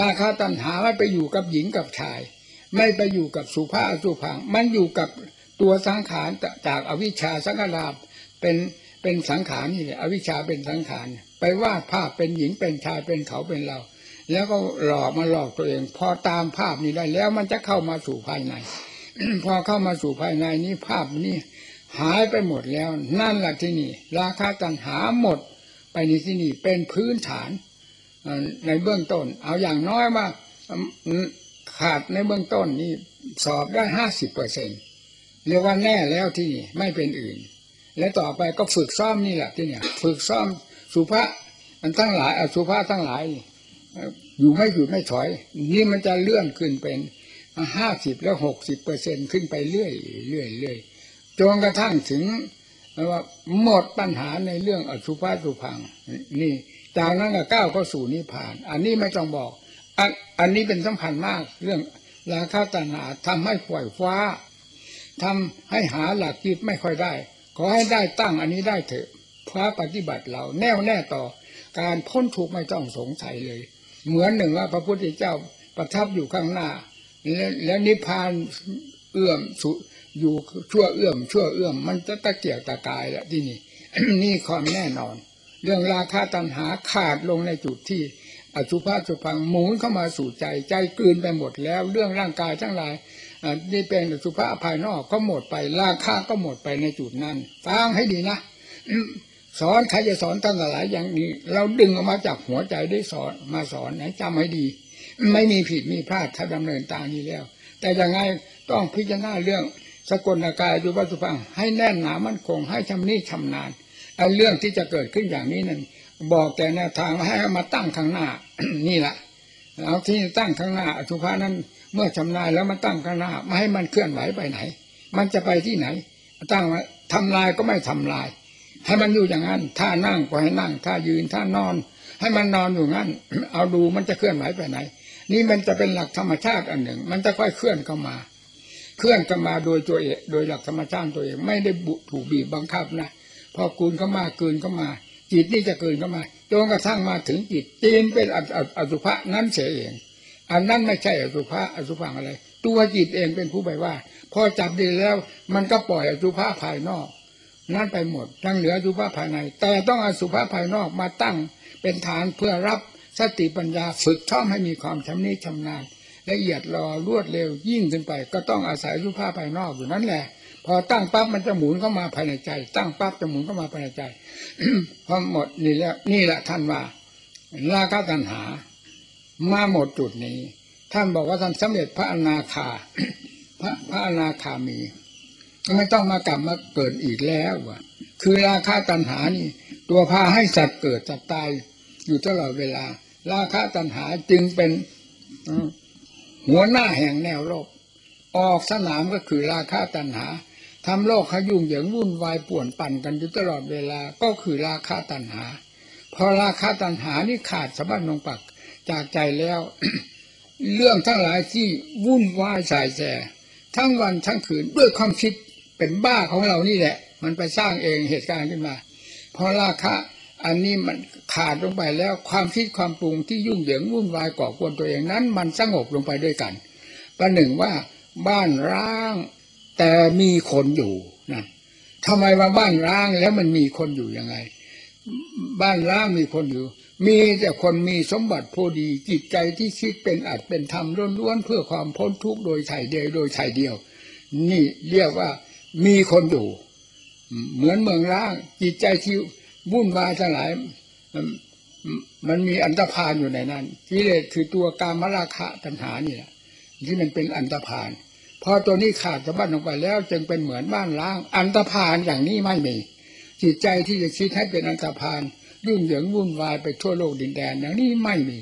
ราคาตัณหาไม่ไปอยู่กับหญิงกับชาย ไม่ไปอยู่กับสุภาพสุพังมันอยู่กับตัวสังขารจากอวิชชาสังขาราเป็นเป็นสังขารนี่แหละอวิชชาเป็นสังขารไปวาดภาพเป็นหญิงเป็นชายเป็นเขาเป็นเรา แล้วก็หลอกมาหลอกตัวเอง พอตามภาพนี้ได้แล้วมันจะเข้ามาสู่ภายใน พอเข้ามาสู่ภายในนี้ภาพนี้ หายไปหมดแล้ว นั่นแหละที่นี่ ราคาตัณหาหมดไปในที่นี่เป็นพื้นฐานในเบื้องต้น เอาอย่างน้อยมาขาดในเบื้องต้นนี่สอบได้ห้าสิบเปอร์เซ็นเรียกว่าแน่แล้วที่นี่ไม่เป็นอื่น และต่อไปก็ฝึกซ้อมนี่แหละที่เนี่ย ฝึกซ้อมสุภาษมันทั้งหลายอสุภาษทั้งหลาย อยู่ไม่หยุดไม่ถอย นี่มันจะเลื่อนขึ้นเป็นห้าสิบแล้วหกสิบเปอร์เซ็นขึ้นไปเรื่อยเรื่อยเรื่อย จนกระทั่งถึงว่าหมดปัญหาในเรื่องอสุภาสุพังนี่จากนั้นก็ก้าวเข้าสู่นิพพาน อันนี้ไม่ต้องบอกอันอันนี้เป็นสำคัญมากเรื่องราคาตัณหาทำให้ปล่อยฟ้าทำให้หาหลักจิตไม่ค่อยได้ ขอให้ได้ตั้งอันนี้ได้เถอะพระปฏิบัติเราแน่วแน่ต่อ การพ้นทุกข์ไม่ต้องสงสัยเลย เหมือนหนึ่งว่าพระพุทธเจ้าประทับอยู่ข้างหน้า แล้วนิพพานเอื้อมสุ อยู่ชั่วเอื้อมชั่วเอื้อมมันจะตะเกียกตะกายแหละที่นี่ นี่ความแน่นอน เรื่องราคาตัณหาขาดลงในจุดที่อสุภาสุพังหมุนเข้ามาสู่ใจใจกลืนไปหมดแล้ว เรื่องร่างกายทั้งหลายนี่เป็นอสุภาภายนอกก็หมดไป ราคาก็หมดไปในจุดนั้นฟังให้ดีนะสอนใครจะสอนตั้งหลายอย่างนี้ เราดึงออกมาจากหัวใจได้สอนมาสอนให้จำให้ดี ไม่มีผิดมีพลาดถ้าดำเนินตามนี้แล้ว แต่ยังไงต้องพิจารณาเรื่อง สกลกายดูวัตถุฟังให้แน่นหนามั่นคง ให้ชำนิชำนาญไอ้เรื่องที่จะเกิดขึ้นอย่างนี้นั้นบอกแต่แนวทางให้มาตั้งข้างหน้า นี่แหละเอาที่ตั้งข้างหน้าอสุภานั้นเมื่อชำนาญแล้วมันตั้งข้างหน้าไม่ให้มันเคลื่อนไหวไปไหน มันจะไปที่ไหน ตั้งทำลายก็ไม่ทำลาย ให้มันอยู่อย่างนั้นถ้านั่งก็ให้นั่งถ้ายืนถ้านอน ให้มันนอนอยู่งั้น เอาดูมันจะเคลื่อนไหวไปไหน นี่มันจะเป็นหลักธรรมชาติอันหนึ่ง มันจะค่อยเคลื่อนเข้ามา เคลื่อนกันมาโดยตัวเองโดยหลักธรรมชาติตัวเองไม่ได้บุถูกบีบบังคับนะพอกูลเข้ามาเกินเข้ามาจิตนี่จะเกินเข้ามาจนกระทั่งมาถึงจิตจีนเป็นอสุภะนั้นเสียเอง อันนั้นไม่ใช่อสุภะอสุภังอะไร ตัวจิตเองเป็นผู้ไปว่า พอจับดีแล้วมันก็ปล่อยอสุภะภายนอก นั่นไปหมดทั้งเหลืออสุภะภายใน แต่ต้องอสุภะภายนอกมาตั้งเป็นฐานเพื่อรับสติปัญญาฝึกท่อมให้มีความชำนิชำนาญ ละเอียดรอรวดเร็วยิ่งขึ้นไป ก็ต้องอาศัยรูปภาพภายนอกอยู่นั่นแหละ พอตั้งปั๊บมันจะหมุนเข้ามาภายในใจ ตั้งปั๊บจะหมุนเข้ามาภายในใจพอหมดนี่แล้วนี่แหละท่านว่าราคะตัณหา มาหมดจุดนี้ ท่านบอกว่าท่านสำเร็จพระอนาคา พระพระอนาคามีไม่ต้องมากลับมาเกิดอีกแล้วว่ะ คือราคาตัณหานี่ ตัวพาให้สัตว์เกิดสัตว์ตายอยู่ตลอดเวลา ราคาตัณหาจึงเป็น หัวหน้าแห่งแนวโลก ออกสนามก็คือราคาตัณหาทำโลกขยุ่งเหยิงวุ่นวายป่วนปั่นกันอยู่ตลอดเวลาก็คือราคาตัณหา พอราคาตัณหานี่ขาดสะบั้นลงปักจากใจแล้ว เรื่องทั้งหลายที่วุ่นวายสายแสทั้งวันทั้งคืนด้วยความคิดเป็นบ้าของเรานี่แหละ มันไปสร้างเองเหตุการณ์ขึ้นมา พอราคา อันนี้มันขาดลงไปแล้วความคิดความปรุงที่ยุ่งเหยิงวุ่นวายก่อกวนตัวเองนั้น มันสงบลงไปด้วยกัน ประหนึ่งว่าบ้านร้างแต่มีคนอยู่นะทำไมว่าบ้านร้างแล้วมันมีคนอยู่ยังไง บ้านร้างมีคนอยู่ มีแต่คนมีสมบัติพอดีจิตใจที่คิดเป็นอัดเป็นธรรมล้วนๆเพื่อความพ้นทุกข์โดยไถ่เดียวโดยไถ่เดียว นี่เรียกว่ามีคนอยู่ เหมือนเมืองร้างจิตใจที่ วุ่นวายทั้งหลาย มันมีอันตรพานอยู่ในนั้นกิเลสคือตัวกามราคะตัณหานี่แหละที่มันเป็นอันตรพานพอตัวนี้ขาดสะบั้นลงไปแล้ว จึงเป็นเหมือนบ้านล้าง อันตรพานอย่างนี้ไม่มีจิตใจที่จะคิดให้เป็นอันตรพานยุ่งเหยิงวุ่นวายไปทั่วโลกดินแดน อย่างนี้ไม่มี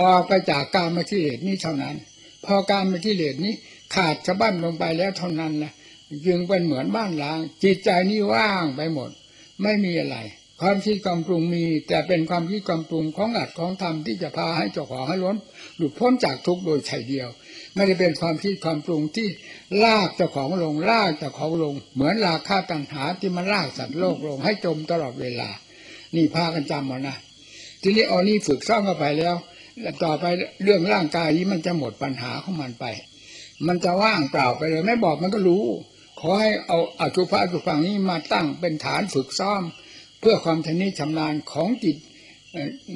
ออกไปจากกามกิเลสนี้เท่านั้น พอกามกิเลสนี้ขาดสะบั้นลงไปแล้วเท่านั้นนะจึงเป็นเหมือนบ้านล้าง จิตใจนี้ว่างไปหมด ไม่มีอะไร ความคิดความปรุงมี แต่เป็นความคิดความปรุงของอัดของธรรมที่จะพาให้เจ้าของให้ล้นหลุดพ้นจากทุกข์โดยไถ่เดียว ไม่ได้เป็นความคิดความปรุงที่ลากเจ้าของลงลากเจ้าของลง เหมือนราคาตัณหาที่มันลากสัตว์โลกลงให้จมตลอดเวลา นี่พากันจำมานะทีนี้ออนี่ฝึกซ้อมกันไปแล้วแล้วต่อไปเรื่องร่างกายนี้มันจะหมดปัญหาของมันไป มันจะว่างเปล่าไปเลย ไม่บอกมันก็รู้ ขอให้เอาอสุภะอสุพังนี้มาตั้งเป็นฐานฝึกซ้อม เพื่อความชนิชำนาญของจิต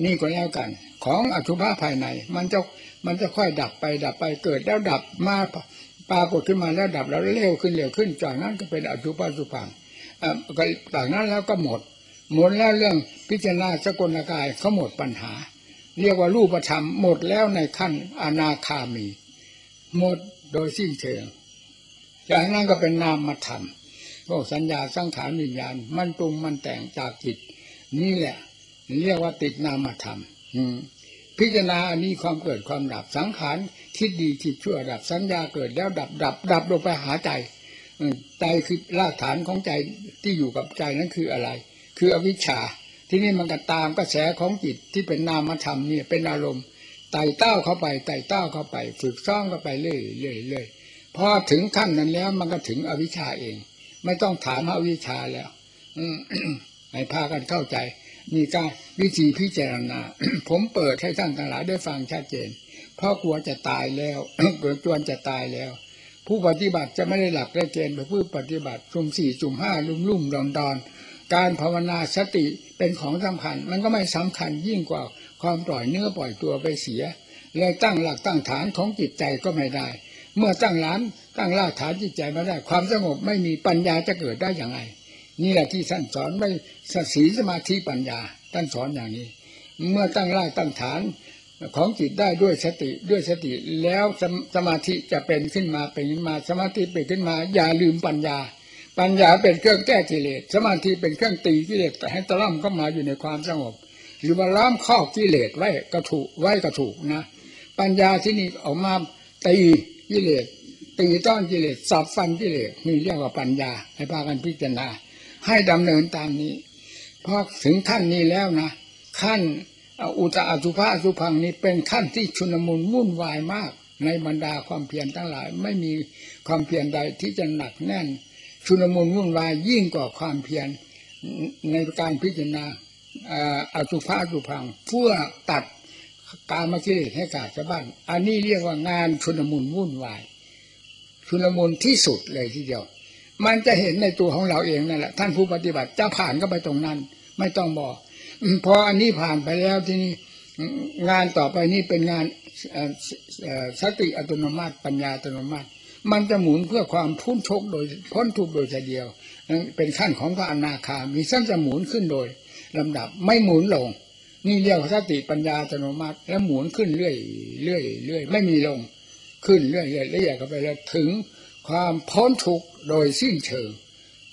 นี่ก็แล้วกัน ของอสุภะภายใน มันจะมันจะค่อยดับไปดับไปเกิดแล้วดับมาปรากฏขึ้นมาแล้วดับแล้วเร็วขึ้นเร็วขึ้นจากนั้นก็เป็นอสุภะสุพังจากนั้นแล้วก็หมด หมดแล้วเรื่องพิจารณาสกลกายเขาหมดปัญหา เรียกว่ารูปธรรมหมดแล้วในขั้นอนาคามี หมดโดยสิ้นเชิงจากนั้นก็เป็นนามธรรม พวกสัญญาสังขารวิญญาณ มันปรุงมันแต่งจากจิต นี่แหละ เรียกว่าติดนามธรรมพิจารณาอันนี้ความเกิดความดับสังขารคิดดีคิดชั่วดับสัญญาเกิดแล้วดับดับ ดับลงไปหาใจใจคือรากฐานของใจที่อยู่กับใจนั้นคืออะไร คืออวิชชา ที่นี่มันก็ตามกระแสของจิตที่เป็นนามธรรมเนี่ยเป็นอารมณ์ไต่เต้าเข้าไปไต่เต้าเข้าไป ฝึกซ้อมเข้าไปเรื่อยเรื่อยเรื่อยพอถึงขั้นนั้นแล้วมันก็ถึงอวิชชาเอง ไม่ต้องถามอวิชาแล้วอให้พากันเข้าใจนี่ก็วิธีพิจารณา ผมเปิดให้ท่านทั้งหลายได้ฟังชัดเจน เพราะกลัวจะตายแล้วเกิดจวนจะตายแล้ว ผู้ปฏิบัติจะไม่ได้หลักได้เกณฑ์ไปผู้ปฏิบัติสุ่มสี่สุ่มห้าลุ่มลุ่มดอนดอนการภาวนาสติเป็นของสำคัญ มันก็ไม่สำคัญยิ่งกว่าความปล่อยเนื้อปล่อยตัวไปเสีย เลยตั้งหลักตั้งฐานของจิตใจก็ไม่ได้ เมื่อตั้งร้าน ตั้งรากฐานจิตใจมาได้ ความสงบไม่มีปัญญาจะเกิดได้อย่างไร นี่แหละที่ท่านสอนไว้สสีสมาธิปัญญาท่านสอนอย่างนี้ เมื่อตั้งรากตั้งฐานของจิตได้ด้วยสติด้วยสติแล้วสมสมาธิจะเป็นขึ้นมาเป็นขึ้นมาสมาธิเป็นขึ้นมา อย่าลืมปัญญา ปัญญาเป็นเครื่องแก้กิเลสสมาธิเป็นเครื่องตีกิเลสแต่ให้ตะล่อมเข้ามาอยู่ในความสงบ หรือว่าล้อมข้อกิเลสไว้ก็ถูกไว้ก็ถูกนะ ปัญญาที่นี่ออกมาตีกิเลส ตีต้อนกิเลสสับฟันกิเลสนี่เรียกว่าปัญญาให้พากันพิจารณา ให้ดำเนินตามนี้พราะถึงขั้นนี้แล้วนะขั้นอุตตะอสุภะอสุพังนี้เป็นขั้นที่ชุนมุนวุ่นวายมาก ในบรรดาความเพียรทั้งหลาย ไม่มีความเพียรใดที่จะหนักแน่น ชุนมุนวุ่นวายยิ่งกว่าความเพียรในการพิจารณาอสุภะอสุพังเพื่อตัดการมากิเลสให้ขาดสะบั้นอันนี้เรียกว่างานชุนมุนวุ่นวาย ชุนมุนที่สุดเลยทีเดียว มันจะเห็นในตัวของเราเองนั่นแหละท่านผู้ปฏิบัติจะผ่านก็ไปตรงนั้น ไม่ต้องบอกพออันนี้ผ่านไปแล้วทีนี้งานต่อไปนี่เป็นงานสติอัตโนมัติปัญญาอัตโนมัติ มันจะหมุนเพื่อความพ้นทุกโดยพ้นทุกโดยเดียวนั่นเป็นขั้นของพระอนาคามีสั้นจะหมุนขึ้นโดยลำดับไม่หมุนลง นี่เรียกว่าสติปัญญาอัตโนมัติ แล้วหมุนขึ้นเรื่อยเรื่อยเรื่อยไม่มีลง ขึ้นเรื่อยเรื่อยเรื่อยกันไปแล้วถึงความพ้นทุกข์โดยสิ้นเชิง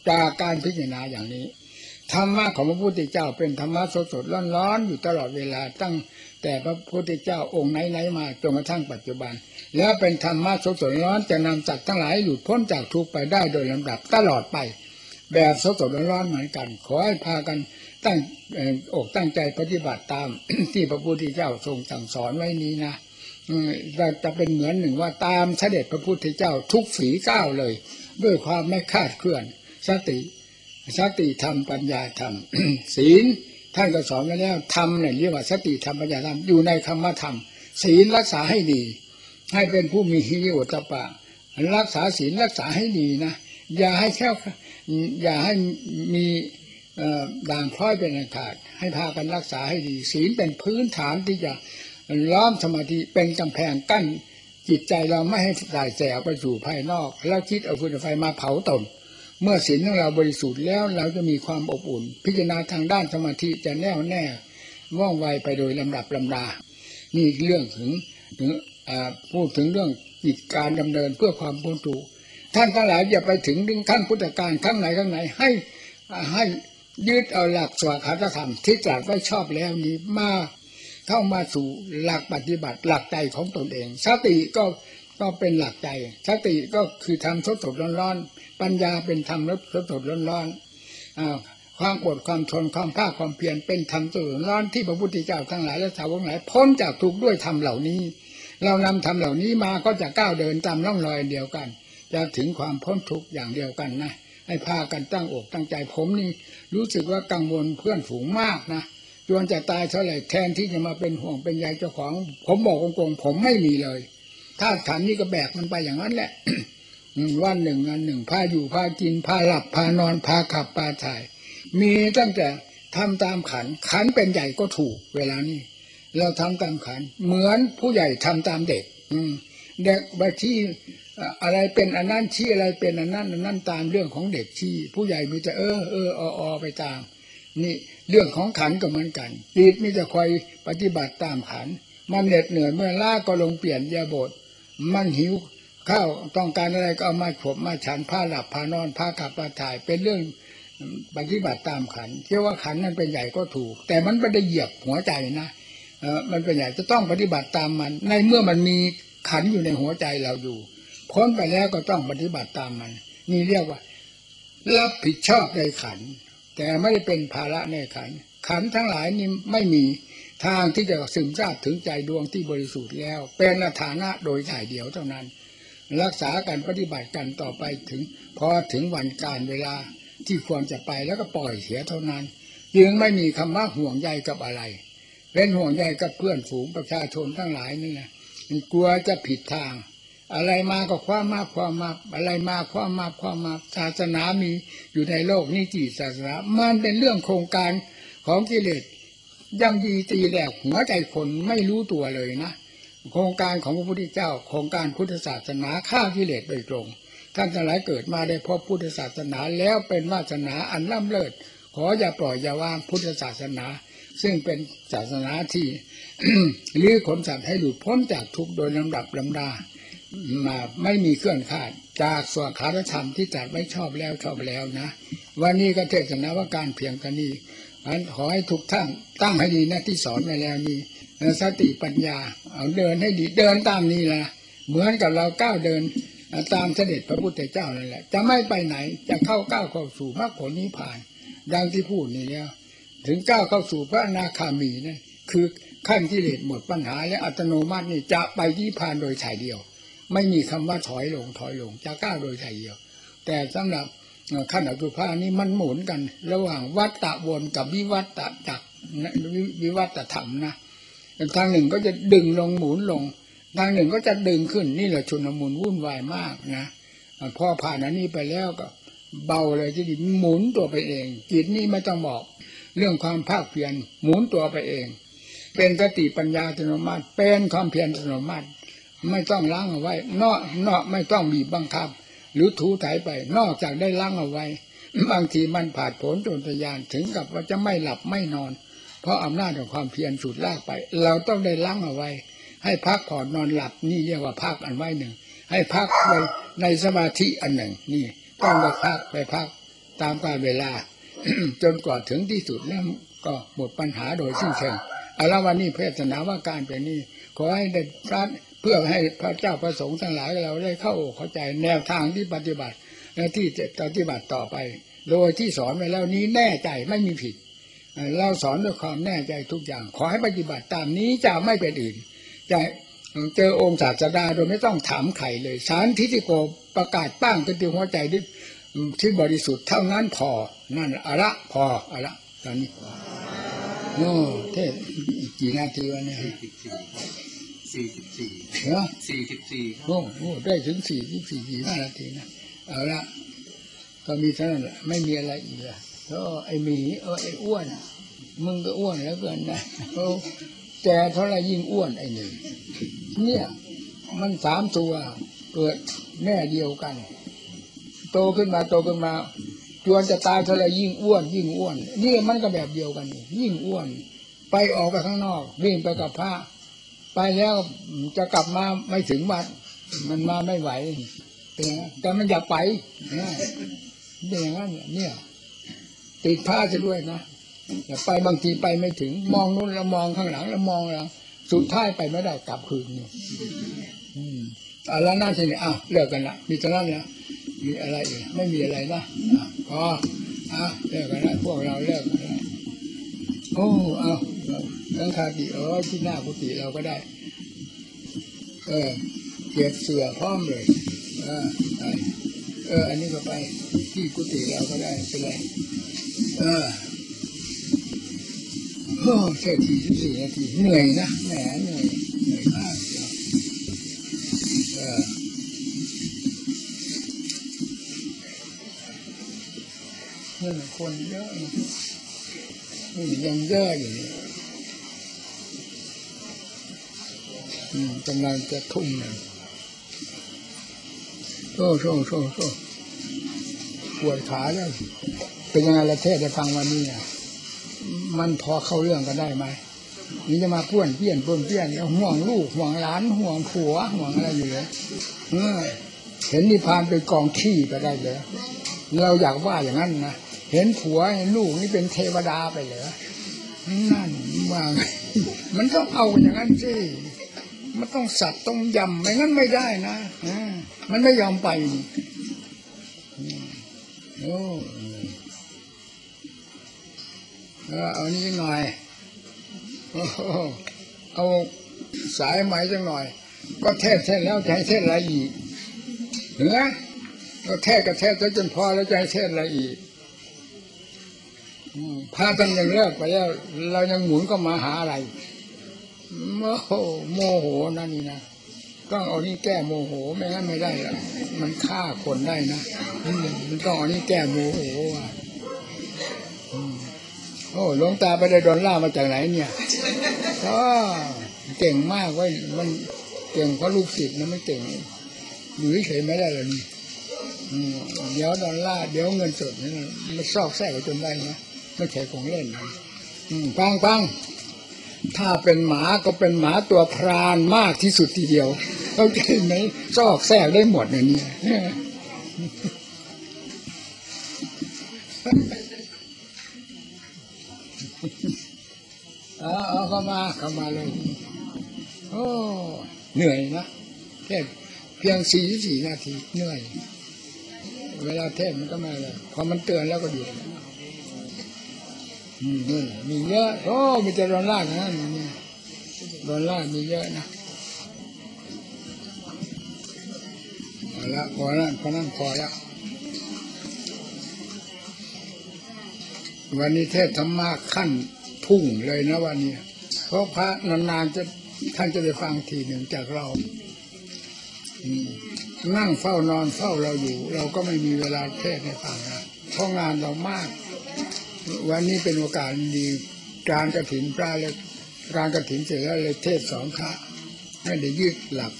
จากการพิจารณาอย่างนี้ธรรมะของพระพุทธเจ้าเป็นธรรมะสดสดร้อนๆอยู่ตลอดเวลาตั้งแต่พระพุทธเจ้าองค์ไหนๆมาจนกระทั่งปัจจุบัน แล้วเป็นธรรมะสดสดร้อนจะนำจัตว์ทั้งหลายหลุดพ้นจากทุกข์ไปได้โดยลำดับตลอดไป แบบสดสดร้อนๆเหมือนกัน ขอให้พากันตั้งอกตั้งใจปฏิบัติตามที่พระพุทธเจ้าทรงสั่งสอนไว้นี้นะ จะจะเป็นเหมือนหนึ่งว่าตามเสด็จพระพุทธเจ้าทุกฝีก้าวเลย ด้วยความไม่คาดเคลื่อน สติสติธรรมปัญญาธรรมศีลท่านก็สอนไว้แล้วธรรมเนี่ยเรียกว่าสติธรรมปัญญาธรรมอยู่ในคำว่าธรรมศีลรักษาให้ดี ให้เป็นผู้มีฮิริโอตปะ รักษาศีลรักษาให้ดีนะอย่าให้แค่อย่าให้มีด่างพร้อยเป็นอันขาดให้พากันรักษาให้ดี ศีลเป็นพื้นฐานที่จะ ล้อมสมาธิเป็นกำแพงกั้นจิตใจเราไม่ให้สายแสออกไปสู่ภายนอก แล้วคิดเอาฟืนไฟมาเผาตนเมื่อศีลของเราบริสุทธิ์แล้วเราจะมีความอบอุ่น พิจารณาทางด้านสมาธิจะแน่วแน่ว่องไวไปโดยลำดับลำดา นี่เรื่องถึงถึงอ่าพูดถึงเรื่องจิตการดำเนินเพื่อความพ้นทุกข์ท่านทั้งหลายอย่าไปถึงถึงขั้นพุทธการข้างไหนข้างไหนให้ให้ยึดเอาหลักสวากาธรรมที่ตรัสไว้ชอบแล้วนี้มา เข้ามาสู่หลักปฏิบัติหลักใจของตนเอง สติก็ก็เป็นหลักใจ สติก็คือทำสดสดร้อนร้อนๆปัญญาเป็นธรรสดสดร้อนร้อนๆความอดความทนความภาคความเพียรเป็นธรรมสดร้อนที่พระพุทธเจ้าทั้งหลายและสาวกหลายพ้นจากทุกข์ด้วยธรรมเหล่านี้ เรานำธรรมเหล่านี้มาก็จะก้าวเดินตามร่องรอยเดียวกัน จะถึงความพ้นทุกข์อย่างเดียวกันนะให้พากันตั้งอกตั้งใจผมนี่รู้สึกว่ากังวลเพื่อนฝูงมากนะ จวนจะตายเท่าไหร่แทนที่จะมาเป็นห่วงเป็นใยเจ้าของ ผมบอกตรงๆผมไม่มีเลยธาตุขันนี่ก็แบกมันไปอย่างนั้นแหละวันหนึ่งงานหนึ่งพาอยู่พากินพาหลับพานอนพาขับพาถ่าย มีตั้งแต่ทำตามขันขันเป็นใหญ่ก็ถูก เวลานี้เราทำตามขัน เหมือนผู้ใหญ่ทำตามเด็ก อืเด็กไปที่อะไรเป็นอันนั้นชี้อะไรเป็นอันนั้นอันนั้นตามเรื่องของเด็กชี้ผู้ใหญ่มีแต่เออเอออออไปตาม นี่ เรื่องของขันก็เหมือนกันจิตมีแต่คอยปฏิบัติตามขัน มันเหน็ดเหนื่อยเมื่อล้าก็ลงเปลี่ยนยาบท มันหิวข้าวต้องการอะไรก็เอามาขบมาฉันผ้าหลับผ้านอนผ้าขับผ้าถ่ายเป็นเรื่องปฏิบัติตามขันเชื่อว่าขันนั้นเป็นใหญ่ก็ถูก แต่มันไม่ได้เหยียบหัวใจนะมันเป็นใหญ่จะต้องปฏิบัติตามมัน ในเมื่อมันมีขันอยู่ในหัวใจเราอยู่พ้นไปแล้วก็ต้องปฏิบัติตามมันนี่เรียกว่า รับผิดชอบในขัน แต่ไม่ได้เป็นภาระในขันขันทั้งหลายนี้ไม่มีทางที่จะซึมซาบถึงใจดวงที่บริสุทธิ์แล้ว เป็นฐานะโดยถ่ายเดียวเท่านั้น รักษาการปฏิบัติกันต่อไปถึงพอถึงวันการเวลาที่ควรจะไปแล้วก็ปล่อยเสียเท่านั้นจึงไม่มีคำว่าห่วงใยกับอะไร เป็นห่วงใยกับเพื่อนฝูงประชาชนทั้งหลายนี่นะกลัวจะผิดทาง อะไรมาก็ความมาความมาอะไรมาความมาความมาศาสนามีอยู่ในโลกนี่กี่ศาสนา มันเป็นเรื่องโครงการของกิเลสยังยีตีแหลกหัวใจคนไม่รู้ตัวเลยนะ โครงการของพระพุทธเจ้า โครงการพุทธศาสนาฆ่ากิเลสโดยตรง ท่านทั้งหลายเกิดมาได้พบพุทธศาสนาแล้วเป็นวาสนาอันล่ำเลิศขออย่าปล่อยอย่าวางพุทธศาสนา ซึ่งเป็นศาสนาที่หรือขนสัตว์ให้หลุดพ้นจากทุกข์โดยลำดับลำดามา ไม่มีเคลื่อนคาดจากสวขาธรรมที่จัดไว้ชอบแล้วชอบแล้วนะ วันนี้ก็เทศนาว่าการเพียงกันนี้อันขอให้ทุกท่านตั้งให้ดีนะที่สอนมาแล้วนี้สติปัญญาเอาเดินให้ดีเดินตามนี้ละเหมือนกับเราก้าวเดินตามเสด็จพระพุทธเจ้านั่นแหละ จะไม่ไปไหนจะเข้าก้าวเข้าสู่มรรคผลนิพพาน ดังที่พูดนี่แล้วถึงก้าวเข้าสู่พระอนาคามีนั่นคือขั้นที่เลสหมดปัญหาและอัตโนมัตินี่จะไปนิพพานโดยถ่ายเดียว ไม่มีคำว่าถอยลงถอยลงจะก้าวโดยถ่ายเดียว แต่สำหรับขั้นอสุภานี่มันหมุนกัน ระหว่างวัตตะวนกับวิวัตตะจักวิวัตตธรรมนะทางหนึ่งก็จะดึงลงหมุนลง ทางหนึ่งก็จะดึงขึ้นนี่แหละชุนมุนวุ่นวายมากนะพอผ่านอันนี้ไปแล้วก็ เบาเลยที่ดิหมุนตัวไปเอง จิตนี่ไม่ต้องบอก เรื่องความภาคเพียรหมุนตัวไปเอง เป็นสติปัญญาอัตโนมัติเป็นความเพียรอัตโนมัติ ไม่ต้องล้างเอาไว้ นอกนอกไม่ต้องบีบบังคับ หรือถูถ่ายไป นอกจากได้ล้างเอาไว้ บางทีมันผ่านผลจนทยานถึงกับว่าจะไม่หลับไม่นอน เพราะอำนาจของความเพียรสุดลากไป เราต้องได้ล้างเอาไว้ ให้พักผ่อนนอนหลับนี่เรียกว่าพักอันไว้หนึ่ง ให้พักไว้ในสมาธิอันหนึ่ง นี่ ต้องไปพักไปพักตามกาลเวลา จนกว่าถึงที่สุดแล้วก็หมดปัญหาโดยสิ้นเชิงเอาละวันนี้เพศนาว่าการเป็นนี้ขอให้ได้พระ เพื่อให้พระเจ้าประสงค์ทั้งหลายเราได้เข้าเข้าใจแนวทางที่ปฏิบัติและที่จะปฏิบัติต่อไป โดยที่สอนไปแล้วนี้แน่ใจไม่มีผิด เราสอนด้วยความแน่ใจทุกอย่าง ขอให้ปฏิบัติตามนี้จะไม่เป็นอื่นจะเจอองค์ศาสดาโดยไม่ต้องถามใครเลยสารทิฏฐิโกประกาศตั้งกันที่หัวใจด้วยที่บริสุทธิ์เท่านั้นพอ นั่นอะละพออะละตอนนี้โอ้เทศอีกกี่นาทีวะเนี่ย สี่สิบสี่เหรอสี่สิบสี่โอ้โหได้ถึงสี่ที่สี่สี่ห้านาทีนะเอาละก็มีเท่านั้นแหละไม่มีอะไรอีกละแล้วไอ้หมีเออไอ้อ้วนมึงก็อ้วนแล้วเกินนะโอ้แกเท่าไรยิ่งอ้วนไอ้หนึ่งเนี่ยมันสามตัวเกิดแม่เดียวกัน โตขึ้นมาโตขึ้นมาจวนจะตายเท่าไรยิ่งอ้วน ยิ่งอ้วน นี่มันก็แบบเดียวกันนี่ยิ่งอ้วน ไปออกไปข้างนอกวิ่งไปกับพระ ไปแล้วจะกลับมาไม่ถึงวัดมันมาไม่ไหวแต่มันอยากไปนะเป็นอย่างนั้นเนี่ย ติดผ้าจะด้วยนะอย่าไปบางทีไปไม่ถึง มองนู้นแล้วมองข้างหลัง แล้วมองหลังสุดท้ายไปไม่ได้กลับคืนนี่อืมอาแล้วน่าจะเนี่ยอ้าวเลิกกันละมีตรงนั้นนะมีอะไรอีกไม่มีอะไรนะอะพออะเลิกกันละพวกเราเลิกกันละ โอ้เอาทั้งคาติเออที่หน้ากุฏิเราก็ได้ เออเก็บเสือพร้อมเลยเออเออ อันนี้ก็ไปที่กุฏิเราก็ได้เป็นไรเออเอโอ้เสร็จสี่สิบสี่นาทีเหนื่อยนะแหมเหนื่อยเหนื่อยมากเชียวเออนี่นคนเยอะ ยังเยอะอยู่นี่อืมกำลังจะทุ่มหนึ่งโซ่โซ่โซ่โซ่ปวดขาแล้วเป็นยังไงละเทศได้ฟังวันนี้อะมันพอเข้าเรื่องกันได้ไหมนี่จะมาพ่วนเปี้ยนพ่วนเปี้ยนแล้วห่วงลูกห่วงหลานห่วงผัวห่วงอะไรอยู่เลยเห็นนิพพานเป็นกองขี้ไปได้เลยเราอยากว่าอย่างนั้นนะ เห็นผัวเห็นลูกนี่เป็นเทวดาไปเลยนั่นว่ามันต้องเอาอย่างนั้นสิมันต้องสัตว์ต้องยำไม่งั้นไม่ได้นะอมันไม่ยอมไปโอ้เออเอานี้หน่อยเอาสายไหมจังหน่อย ก็เทศเทศแล้วจะให้เทศอะไรอีกเหนือก็เทศก็เทศจนพอแล้วจะให้เทศอะไรอีก พาท่านยังเลิกไปแล้วเรายังหมุนก็มาหาอะไรโมโหโมโหนั่นนี่นะต้องเอานี่แก้โมโหไม่งั้นไม่ได้ละมันฆ่าคนได้นะมันต้องเอานี่แก้โมโหอะโอ้หลวงตาไปได้ดอลลามาจากไหนเนี่ยก็เก่งมากเว้มันเก่งเพราะลูกศิษย์นะไม่เก่งอยู่เฉยไม่ได้เลยนี่อืมเดี๋ยวดอลลาเดี๋ยวเงินสดนี่มันซอกแทรกจนได้นะ ไม่ใช่ของเล่นนะอืมฟังฟังถ้าเป็นหมาก็เป็นหมาตัวพรานมากที่สุดทีเดียวเข้าใจไหมซอกแทรกได้หมดเนี่ยเอาเอาเข้ามาเข้ามาเลยโอ้เหนื่อยนะเทศเพียงสี่สี่นาทีเหนื่อย เวลาเทศมันก็ม่เลยพอมันเตือนแล้วก็หยุด อืมนี่มีเยอะโอ้มีแต่ดอลลาร์ทั้งนั้นนี่ดอลลาร์มีเยอะนะเอละพอละพอนั่นพอละวันนี้เทศธรรมะขั้นพุ่งเลยนะวันนี้ เพราะพระนานๆจะท่านจะได้ฟังทีหนึ่งจากเรานั่งเฝ้านอนเฝ้าเราอยู่ เราก็ไม่มีเวลาเทศให้ฟังนะเพราะงานเรามาก วันนี้เป็นโอกาสดีการกระถินพระเลยการกระถินเสร็จแล้วเลยเทศสองครั้ไม่ได้ยืดหลัก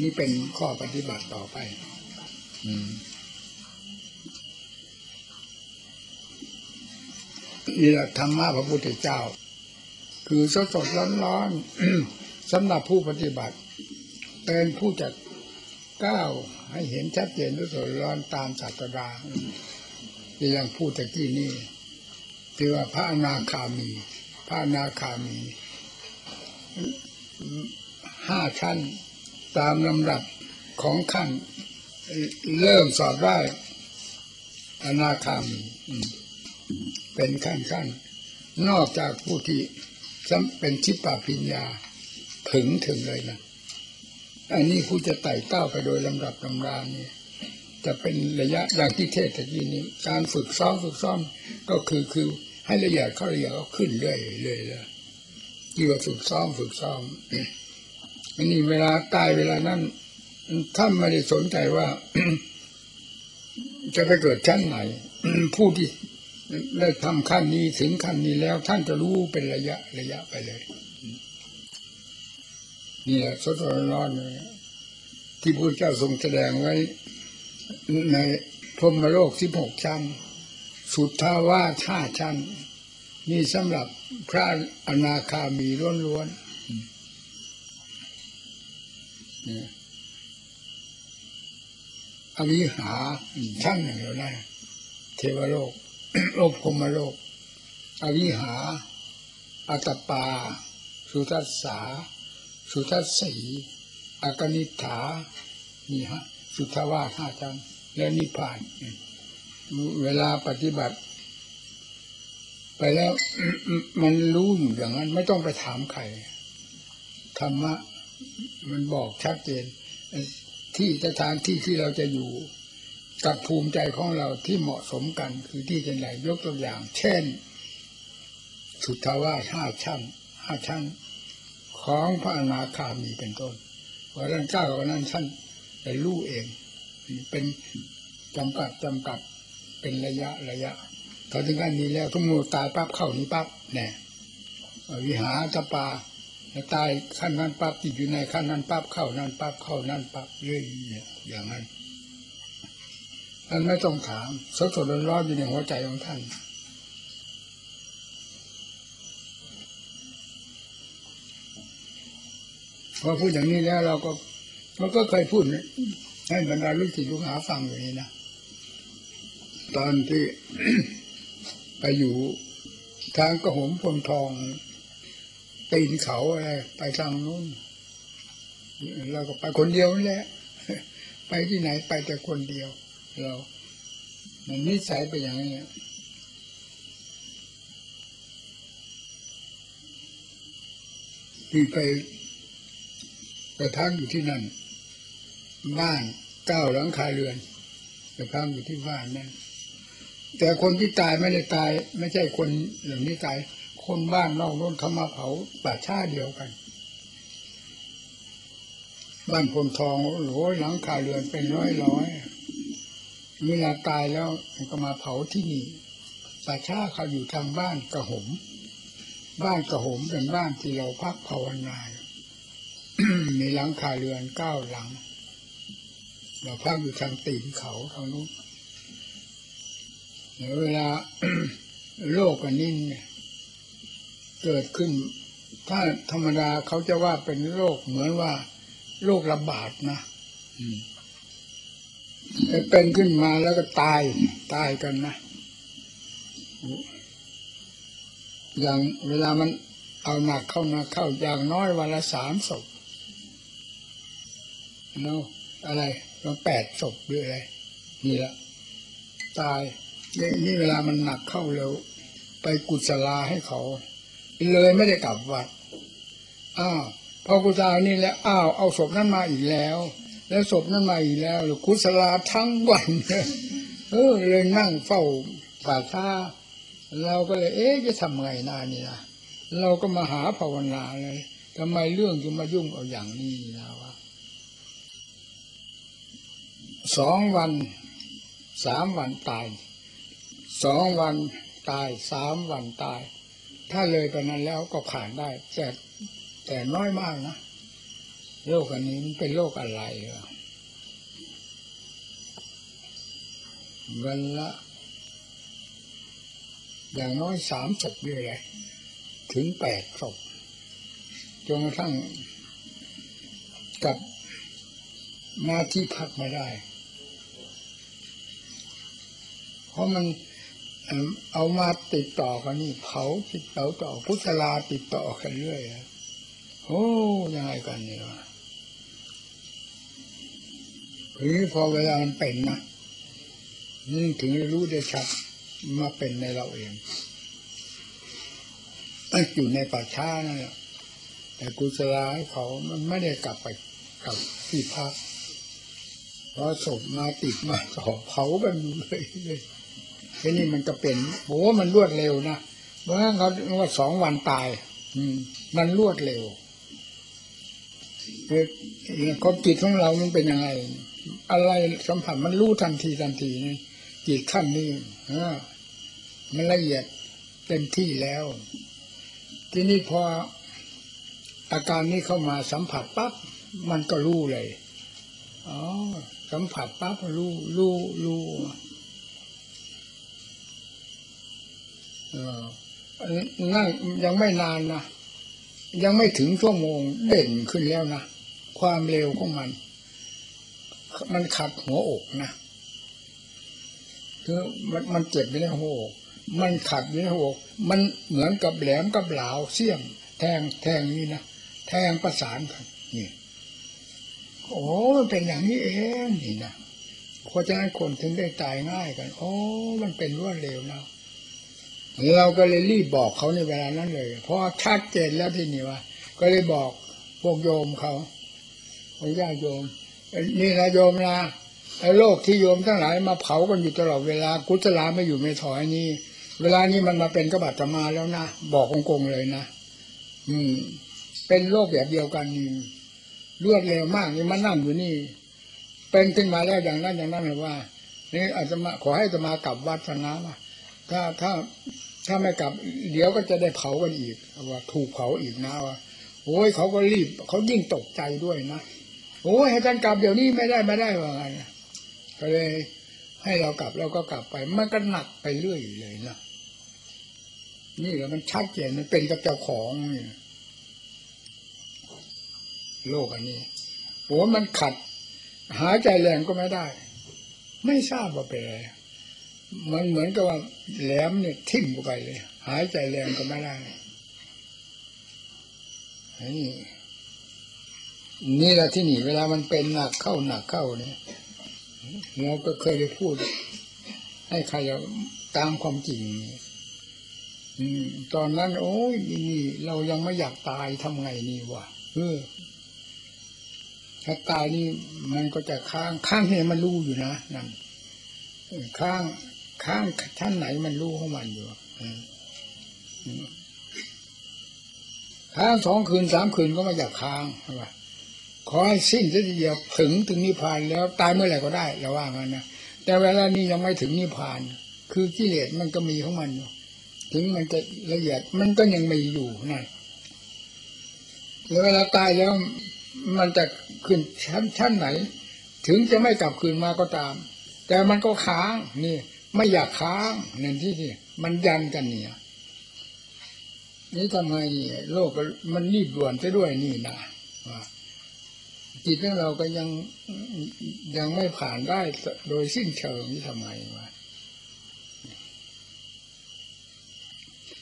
นี่เป็นข้อปฏิบัติต่อไป อืมนี่แหละธรรมะพระพุทธเจ้า คือสดสดร้อนร้อนๆสำหรับผู้ปฏิบัติ เป็นผู้จัดก้าวให้เห็นชัดเจนสดสดร้อนตามศาสดา ที่ยังพูดตะกี้นี่ที่ว่าพระอนาคามี พระอนาคามีห้าชั้นตามลำดับของขั้นเริ่มสอบได้อนาคามีเป็นขั้นขั้นนอกจากผู้ที่เป็นชิปปาปิญญาถึงถึงเลยนะอันนี้ผู้จะไต่เต้าไปโดยลำดับลำดานี่ จะเป็นระยะอย่างที่เทศตะกี้นี้ การฝึกซ้อมฝึกซ้อมก็คือคือให้ละเอียดเข้าละเอียดก็ขึ้นเรื่อยเรื่อยเลยที่ว่าฝึกซ้อมฝึกซ้อมอันนี้เวลาตายเวลานั้นท่านไม่ได้สนใจว่า จะไปเกิดชั้นไหนผู้ที่ได้ทำขั้นนี้ถึงขั้นนี้แล้ว ท่านจะรู้เป็นระยะระยะไปเลยนี่แหละสดร้อนๆที่พระเจ้าทรงแสดงไว้ ในพรมโลกสิบหกชั้น สุทธาวาท่าชั้น นี่สำหรับพระอนาคามีล้วนๆอวิหาชั้นหนึ่งแล้วนะเทวโลกโลกพรมโลก อวิหา อัตตปา สุทัสสา สุทัสสีอากนิฐานี่ฮะ สุทธาวาสห้าจังและนิพพาน เวลาปฏิบัติ ไปแล้วมันรู้อยู่อย่างนั้น ไม่ต้องไปถามใครธรรมะมันบอกชัดเจน ที่สถานที่ที่เราจะอยู่กับภูมิใจของเราที่เหมาะสมกันคือที่จะไหนยกตัวอย่าง เช่น สุทธาวาสห้าชั้นห้าชั้นของพระอนาคามีเป็นต้นว่าท่านเจ้ากับนั้นท่าน ได้รู้เอง เป็นจำกัดจำกัดเป็นระยะระยะพอถึงขั้นนี้แล้วทุกโมตายปั๊บเข้านี้ปั๊บแน่วิหารตะปาตายขั้นนั้นปั๊บติดอยู่ในขั้นนั้นปั๊บเข้านั้นปั๊บเข้านั้นปั๊บเรื่อยๆอย่างนั้นท่านไม่ต้องถามสดสดร้อนๆอยู่ในหัวใจของท่านพอพูดอย่างนี้แล้วเราก็ มันก็เคยพูดให้บรรดาลูกศิษย์ลูกหาฟังอยู่นี่นะ ตอนที่ไปอยู่ทางกระหมพลทองตีนเขาอะไร ไปทางนู้นเราก็ไปคนเดียวนั่แหละ ไปที่ไหนไปแต่คนเดียว เรามันนิสัยไปอย่างนี้ที่ไปไปพักอยู่ที่นั่น บ้านเก้าหลังคาเรือนไปพักอยู่ที่บ้านนั่นแต่คนที่ตายไม่ได้ตาย ไม่ใช่คนเหล่านี้ตาย คนบ้านนอกนู้นเขามาเผาป่าชาเดียวกัน บ้านพลทองโอ้โหลังคาเรือนเป็นร้อยร้อยเวลาตายแล้วมันก็มาเผาที่นี่ป่าชาเขาอยู่ทางบ้านกระหมบ้านกระหมเป็นบ้านที่เราพักภาวนามีหลังคาเรือนเก้าหลัง เราพักอยู่ทางตีนเขาทางนู้นเดี๋ยวเวลาโรคอันนี้เนี่ยเกิดขึ้น ถ้าธรรมดาเขาจะว่าเป็นโรคเหมือนว่าโรคระบาดนะเป็นขึ้นมาแล้วก็ตายตายกันนะ อย่างเวลามันเอาหนักเข้ามาเข้าอย่างน้อยวันละสามศพเนาะอะไร มันแปดศพหรืออะไรนี่ละตายนี่นี่เวลามันหนักเข้าเร็วไปกุศลาให้เขา เลยไม่ได้กลับวัดอ้าวพอกุศลานี่แล้วอ้าวเอาศพนั้นมาอีกแล้ว แล้วศพนั้นมาอีกแล้วหรือกุศลาทั้งวันเออเลยนั่งเฝ้าป่าช้าเราก็เลย เอ๊ะจะทำไงนานี่นะเราก็มาหาภาวนาเลยทำไมเรื่องจะมายุ่งเอาอย่างนี้นะวะ สองวันสามวันตายสองวันตายสามวันตาย ถ้าเลยไปนั้นแล้วก็ผ่านได้ แต่แต่น้อยมากนะโรคอันนี้มันเป็นโรคอะไรอะวันละ อย่างน้อยสามศพด้วยเลยถึงแปดศพจนกระทั่งกลับมาที่พักไม่ได้ เพราะมันเอามาติดต่อกันนี่เผาติดต่อต่อพุทธลาติดต่อกันเรื่อยโอ้ยังไงกันเนี่ยวะทีนี้พอเวลามันเป็นนะนี่ถึงรู้ได้ชัดมาเป็นในเราเองอยู่ในป่าช้านั่นแหละแต่กุศลาให้เขามันไม่ได้กลับไปกลับที่พักเพราะศพมาติดมาต่อเผากันอยู่เลยเลย ทีนี้มันก็เป็นโอ้มันรวดเร็วนะเพราะงั้นเขาว่าสองวันตาย อืม มันรวดเร็วคือความจิตของเรามันเป็นยังไง อะไรสัมผัสมันรู้ทันทีทันทีนี่จิตขั้นนี้อมันละเอียดเต็มที่แล้ว ทีนี้พออาการนี้เข้ามาสัมผัสปั๊บมันก็รู้เลย อ๋อ สัมผัสปั๊บรู้รู้รู้เออ นั่นยังไม่นานนะยังไม่ถึงชั่วโมงเด่นขึ้นแล้วนะความเร็วของมัน มันขัดหัวอกนะคือมันมันเจ็บอยู่ในหัวอกมันขัดอยู่ในหัวอกมันเหมือนกับแหลมกับเหลาเสี้ยม แทงแทงนี่นะแทงประสานกันนี่โอ้มันเป็นอย่างนี้เองนี่นะเพราะฉะนั้นคนถึงได้ตายง่ายกัน โอ้ มันเป็นรวดเร็วนะ เราก็เลยรีบบอกเขาในเวลานั้นเลย เพราะชัดเจนแล้วที่นี่ว่า ก็เลยบอกพวกโยมเขาพวกญาติโยม นี่นะโยมนะไอ้โลกที่โยมทั้งหลายมาเผากันอยู่ตลอดเวลากุศลาไม่อยู่ไม่ถอยนี่ เวลานี้มันมาเป็นกบาตมาแล้วนะบอกกงๆเลยนะอืม เป็นโรคแบบเดียวกันนี่รวดเร็วมากนี่มันนั่งอยู่นี่ เป็นขึ้นมาแล้วอย่างนั้นอย่างนั้นเลยว่านี่อาจจะมาขอให้จะมากลับวัดสนะว่าถ้าถ้า ถ้าไม่กลับเดี๋ยวก็จะได้เผากันอีกว่าถูกเผาอีกนะว่าโอ้ยเขาก็รีบเขายิ่งตกใจด้วยนะโอ้ยให้ท่านกลับเดี๋ยวนี้ไม่ได้ไม่ได้ว่าไงก็เลย ให้เรากลับเราก็กลับไปมันก็หนักไปเรื่อยเลยนะนี่แหละมันชัดเจนมันเป็นกับเจ้าของนี่โลกอันนี้โอ้มันขัด หายใจแรงก็ไม่ได้ ไม่ทราบว่าเป็นอะไร มันเหมือนกับว่าแหลมเนี่ยทิ่มเข้าไปเลย หายใจแรงก็ไม่ได้นี่นี่แหละที่นี่เวลามันเป็นหนักเข้าหนักเข้าเนี่ยเราก็เคยได้พูด ให้ใครตามความจริงตอนนั้น โอ้ยนี่เรายังไม่อยากตายทำไงนี่วะเออถ้าตายนี่มันก็จะค้างค้างเนี่ยมันรู้อยู่นะนั่นค้าง ค้างท่านไหนมันรู้ของมันอยู่ค้างสองคืนสามคืนก็ไม่อยากค้างใช่ปะขอให้สิ้นสักทีเดียวถึงถึงนิพพานแล้วตายเมื่อไหร่ก็ได้เราว่างั้นนะแต่เวลานี้ยังไม่ถึงนิพพาน คือกิเลสมันก็มีของมันอยู่ถึงมันจะละเอียดมันก็ยังมีอยู่นั่นแล้วเวลาตายแล้วมันจะขึ้นชั้นชั้นไหน ถึงจะไม่กลับคืนมาก็ตาม แต่มันก็ค้างนี่ ไม่อยากค้างนั่นที่นี่มันยันกันเนี่ย นี่ทำไมโลกมันรีบด่วนซะด้วยนี่นะจิตของเราก็ยังยังไม่ผ่านได้โดยสิ้นเชิงนี่ทำไมวะ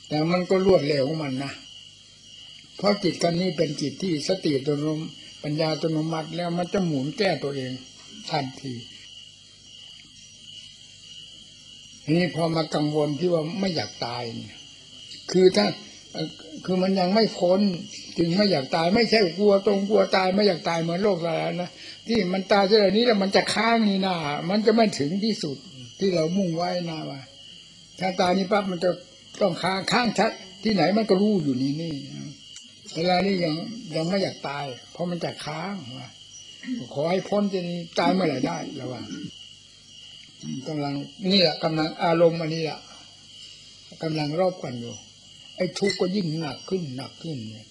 แต่มันก็รวดเร็วของมันนะเพราะจิตกันนี้เป็นจิตที่สติตัวนมปัญญาตัวนมัติแล้วมันจะหมุนแก้ตัวเองทันที นี่พอมากังวลที่ว่าไม่อยากตายเนี่ยคือถ้าคือมันยังไม่พ้นจึงไม่อยากตายไม่ใช่กลัวตรงกลัวตายไม่อยากตายเหมือนโลกแล้วนะที่มันตายเท่านี้แล้วมันจะค้างนี่นามันจะไม่ถึงที่สุดที่เรามุ่งไว้นะว่าถ้าตายนี่ปั๊บมันจะต้องค้างค้างชัด ที่ไหนมันก็รู้อยู่นี่นี่เวลานี้ยังยังไม่อยากตาย เพราะมันจะค้างว่าขอให้พ้นจะนี้ตายเมื่อไหร่ได้แล้วว่า กำลังนี่แหละกำลังอารมณ์อันนี้แหละกำลังรอบกันอยู่ ไอ้ทุกข์ก็ยิ่งหนักขึ้นหนักขึ้นเนี่ย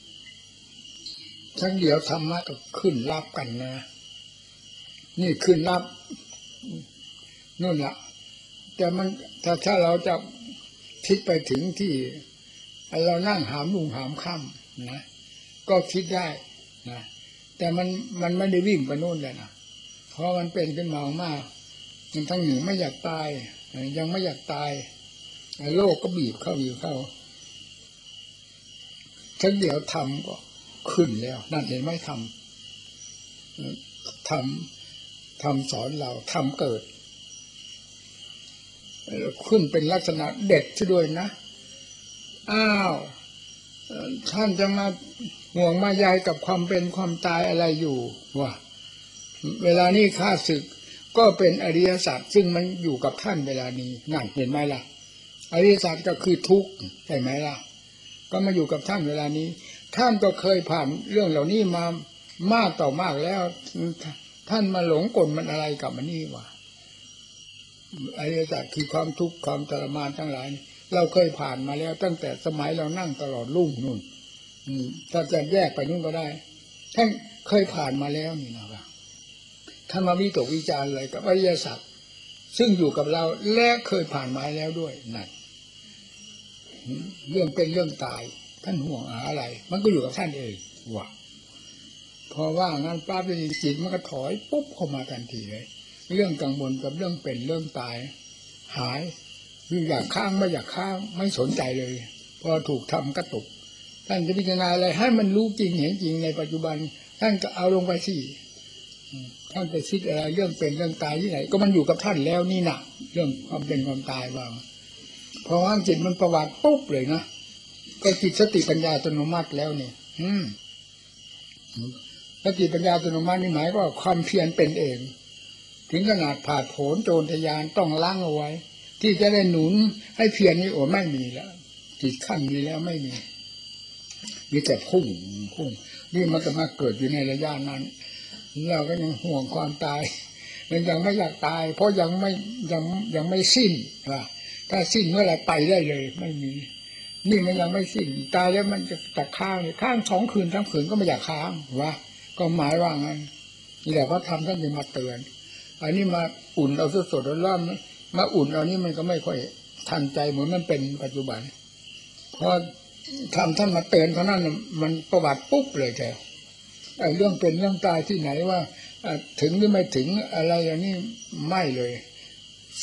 ทั้งเดียวธรรมะก็ขึ้นรับกันนะ นี่ขึ้นรับนู่นละแต่มันถ้าถ้าเราจะคิดไปถึงที่ เรานั่งหามลุงหามค่ำนะก็คิดได้นะแต่มันมันไม่ได้วิ่งไปนู่นเลยนะเพราะมันเป็นขึ้นมามาก มันทั้งหนึ่งไม่อยากตาย ยังไม่อยากตายโลกก็บีบเข้าบีบเข้าทั้งเดี๋ยวทำก็ขึ้นแล้ว นั่นเห็นไหมทำทำทำสอนเราทำเกิด ขึ้นเป็นลักษณะเด็ดซะด้วยนะ อ้าวท่านจะมาห่วงมาใยกับความเป็นความตายอะไรอยู่ว่าเวลานี้ข้าศึก ก็เป็นอริยสัจซึ่งมันอยู่กับท่านเวลานี้นั่นเห็นไหมล่ะ อริยสัจก็คือทุกข์ใช่ไหมล่ะ ก็มาอยู่กับท่านเวลานี้ ท่านก็เคยผ่านเรื่องเหล่านี้มามากต่อมากแล้ว ท่านมาหลงกลมันอะไรกับมันนี่วะอริยสัจคือความทุกข์ความทรมานทั้งหลาย เราเคยผ่านมาแล้ว ตั้งแต่สมัยเรานั่งตลอดรุ่งนู่นถ้าจะแยกไปนู่นก็ได้ ท่านเคยผ่านมาแล้วนี่นะครับ ท่านมาวิตกวิจารอะไรกับอริยสัจซึ่งอยู่กับเราและเคยผ่านมาแล้วด้วยนั่นเรื่องเป็นเรื่องตาย ท่านห่วงอะไร มันก็อยู่กับท่านเองว่ะพอว่างั้นป้าเป็นจิตมันก็ถอยปุ๊บเข้ามาทันทีเลย เรื่องกังวลกับเรื่องเป็นเรื่องตาย หายคืออยากข้างไม่อยากข้างไม่สนใจเลย พอถูกทำกระตุก ท่านจะพิจารณาอะไรให้มันรู้จริงเห็นจริงในปัจจุบัน ท่านก็เอาลงไปสิท่านไปคิดอะไรเรื่องเป็นเรื่องตายที่ไหน ก็มันอยู่กับท่านแล้วนี่หนักเรื่องความเป็นความตายบ้างพอว่างจิตมันประวัติปุ๊บเลยนะก็จิตสติปัญญาอัตโนมัติแล้วเนี่อืมสติปัญญาอัตโนมัตินี่หมายว่าความเพียรเป็นเอง ถึงขนาดผ่าโผนโจรทยานต้องล้างเอาไว้ ที่จะได้หนุนให้เพียรนี่โอ้ไม่มีแล้วจิตขั้นมีแล้วไม่มีมีแต่พุ่งพุ่งนี่มันก็มาเกิดอยู่ในระยะนั้น เราก็ยังห่วงความตายมันยังไม่อยากตาย เพราะยังไม่ยังยังไม่สิ้นว่าถ้าสิ้นเมื่อไหร่ไปได้เลย ไม่มี นี่มันยังไม่สิ้นตายแล้วมันจะจะค้างเลยข้างสองคืนทั้งคืนก็ไม่อยากค้างว่าก็หมายว่างั้นนี่แหละพระธรรมท่านจึงมาเตือน อันนี้มาอุ่นเอาสดๆร้อนมาอุ่นเอานี่มันก็ไม่ค่อยทันใจเหมือนมันเป็นปัจจุบันพอทำท่านมาเตือนเท่านั้นมันประวัติปุ๊บเลยแกไอ้ เรื่องเป็นเรื่องตายที่ไหนว่าถึงหรือไม่ถึงอะไรอย่างนี้ไม่เลย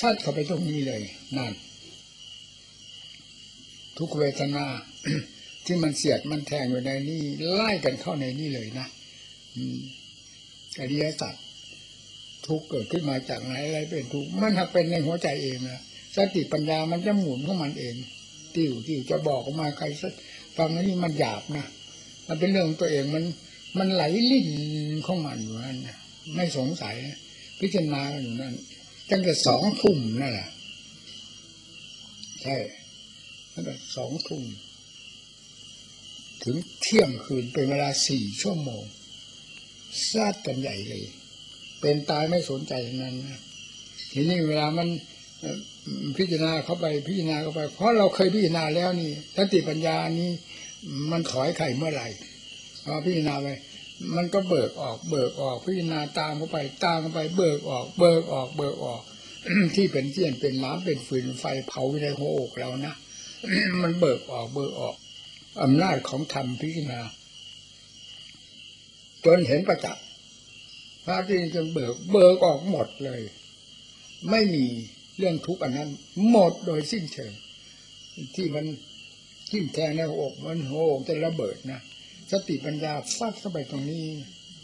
ซัดเข้าไปตรงนี้เลยนั่นทุกเวทนาที่มันเสียดมันแทงอยู่ในนี่ไล่กันเข้าในนี่เลยนะอริยสัจทุกเกิดขึ้นมาจากไหนอะไรเป็นทุกมันหักเป็นในหัวใจเองนะสติปัญญามันจะหมุนของมันเอง ติวติวจะบอกออกมาใครสักฟังแล้วนี่มันหยาบนะมันเป็นเรื่องของตัวเองมัน มันไหลลิ่นของมันอยู่นั่นนะไม่สงสัย พิจารณาอยู่นั่นตั้งแต่สองทุ่มนั่นแหละใช่ตั้งแต่สองทุ่มถึงเที่ยงคืนเป็นเวลาสี่ชั่วโมงซาดกันใหญ่เลย เป็นตายไม่สนใจนั้นนะทีนี้เวลามันพิจารณาเข้าไปพิจารณาเข้าไป เพราะเราเคยพิจารณาแล้วนี่สติปัญญานี้มันถอยไข่เมื่อไหร่ พอพิจารณาไปมันก็เบิกออกเบิกออกพิจารณาตามเข้าไปตามเข้าไปเบิกออก เบิกออกเบิกออก ที่เป็นเจียนเป็นน้ำเป็นฟืนไฟเผาในหัวอกเรานะมันเบิกออกเบิกออกอำนาจของธรรมพิจารณาจนเห็นประจักษ์พระที่จนเบิกเบิกออกหมดเลย ไม่มีเรื่องทุกข์อันนั้น หมดโดยสิ้นเชิงที่มันทิ่มแทงในหัวอกมันหัวอกจะระเบิดนะ สติปัญญาฟัดเข้าไปตรงนี้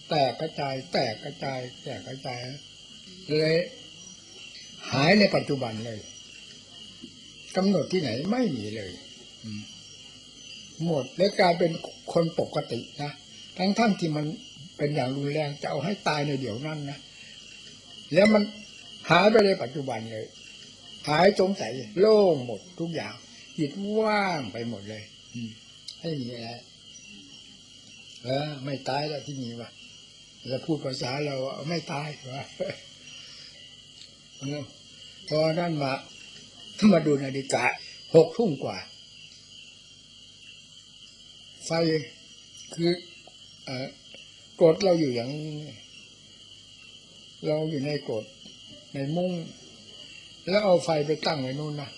แตกกระจาย แตกกระจาย แตกกระจายเลยหายในปัจจุบันเลยกำหนดที่ไหนไม่มีเลยหมดและกลายเป็นคนปกตินะทั้งทั้งที่มันเป็นอย่างรุนแรงจะเอาให้ตายในเดี๋ยวนั้นนะแล้วมันหายไปในปัจจุบันเลยหายสงสัยโล่งหมดทุกอย่างจิตว่างไปหมดเลย อืมให้มีอะไร เออไม่ตายแล้วที่นี่วะเราพูดภาษาเราไม่ตายวะเออพอนั่นมามาดูนาฬิกาหกทุ่มกว่า ไฟคืออกดเราอยู่อย่าง เราอยู่ในกดในมุ้งแล้วเอาไฟไปตั้งไว้นู่นนะ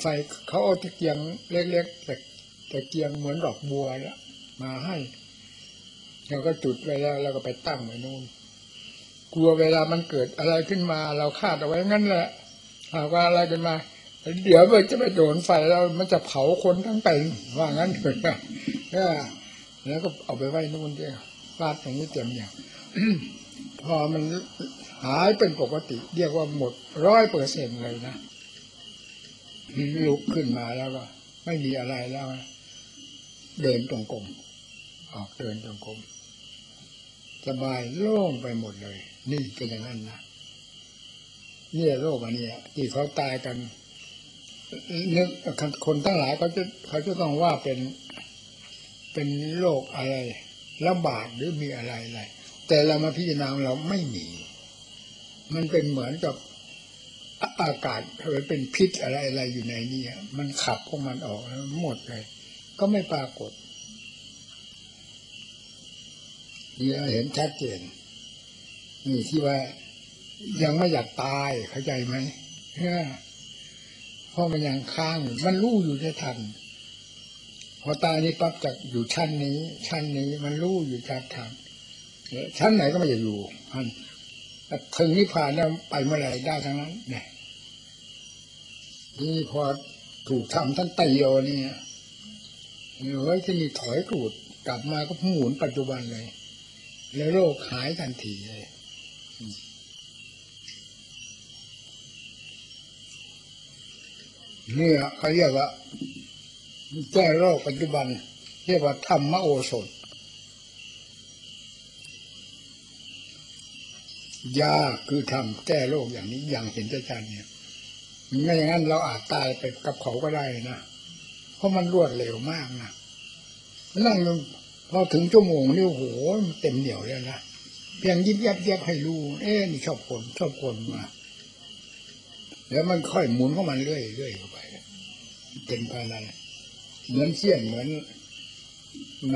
ไฟเขาเอาตะเกียงเล็กๆแต่ตะเกียงเหมือนดอกบัวแล้ว มาให้เราก็จุดไว้แล้วแล้วก็ไปตั้งไว้นู่นกลัวเวลามันเกิดอะไรขึ้นมา เราคาดเอาไว้งั้นแหละหากว่าอะไรกันมา เดี๋ยวมันจะไปโดนไฟแล้วมันจะเผาคนทั้งเป็นว่างั้นเถอะแล้วก็เอาไปไว้นู่นเดียวฟาดอย่างนี้เต็มอย่างพอมันหายเป็นปกติ เรียกว่าหมดร้อยเปอร์เซ็นเลยนะลุกขึ้นมาแล้วก็ ไม่มีอะไรแล้ว เดินตรงกลม ออกเดินตรงกลมสบายโล่งไปหมดเลย นี่เป็นอย่างนั้นนะเนี่ยโรคอันนี้ที่เขาตายกันนึกคนทั้งหลายเขาจะเขาจะต้องว่าเป็นเป็นโรคอะไรระบาดหรือมีอะไรอะไรแต่เรามาพิจารณาเราไม่มี มันเป็นเหมือนกับอากาศมันเป็นพิษอะไรอะไรอยู่ในนี้มันขับพวกมันออกแล้วหมดเลย ก็ไม่ปรากฏ นี่เราเห็นชัดเจนนี่ที่ว่ายังไม่อยากตายเข้าใจไหมเพราะมันยังค้างมันรู้อยู่จะทันพอตายนี่ปั๊บจากอยู่ชั้นนี้ ชั้นนี้มันรู้อยู่ชัดทันชั้นไหนก็ไม่อยากอยู่พันถึงนิพพานแล้วไปเมื่อไหร่ได้ทั้งนั้นเนี่ยนี่พอถูกทำท่านไตโยนี่เฮ้ยที่นี่ถอยกรูดกลับมาก็หมุนปัจจุบันเลย แล้วโรคหายทันทีเลยอืมเนี่ยเขาเรียกว่าแก้โรคปัจจุบัน เรียกว่าธรรมโอสถยาคือทำแก้โรคอย่างนี้อย่างเห็นชัดๆเนี่ยไม่อย่างนั้นเราอาจตายไปกับเขาก็ได้นะ เพราะมันรวดเร็วมากนะนั่ง พอถึงชั่วโมงนี่โอ้โหเต็มเหนียวเลยนะเพียงยิบยับยับให้รู้เอ๊ะนี่ชอบคนชอบคนมาแล้วมันค่อยหมุนเข้ามันเรื่อยเรื่อยเข้าไปเป็นภายในเหมือนเสี้ยนเหมือน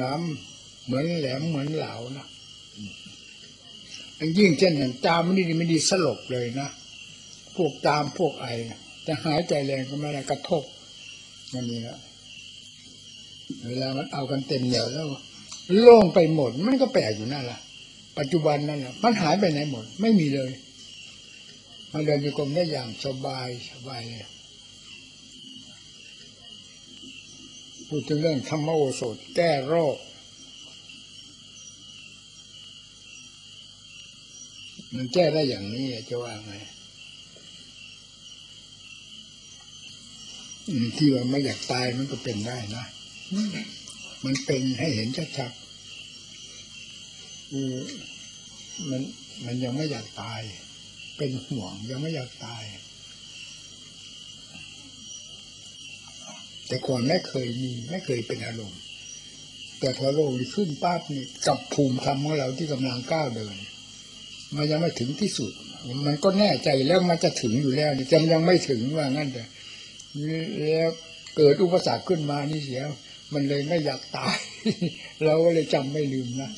น้ำเหมือนแหลมเหมือนเหลานะยิ่งเช่นอย่างจามนี่ไม่ดีสลบเลยนะพวกจามพวกไอจะหายใจแรงก็ไม่ได้กระทบมันนี่นะเวลามันเอากันเต็มเหนียวแล้ว โล่งไปหมด มันก็แปลกอยู่นั่นแหละปัจจุบันนั่นแหละมันหายไปไหนหมด ไม่มีเลยมันเดินโยกรมได้อย่างสบายสบายเลยพูดถึงเรื่องธรรมโอสถแก้โรคมันแก้ได้อย่างนี้จะว่าไงที่ว่าไม่อยากตายมันก็เป็นได้นะ มันเป็นให้เห็นชัดๆคือมันมันยังไม่อยากตาย เป็นห่วงยังไม่อยากตาย แต่ก่อนไม่เคยมีไม่เคยเป็นอารมณ์ แต่พอโลกนี้ขึ้นปั๊บนี่กับภูมิธรรมของเราที่กำลังก้าวเดิน มันยังไม่ถึงที่สุด มันก็แน่ใจแล้วมันจะถึงอยู่แล้วนี่จำยังไม่ถึงว่างั้นแต่แล้วเกิดอุปสรรคขึ้นมานี่เสีย มันเลยไม่อยากตาย เราก็เลยจำไม่ลืมนะ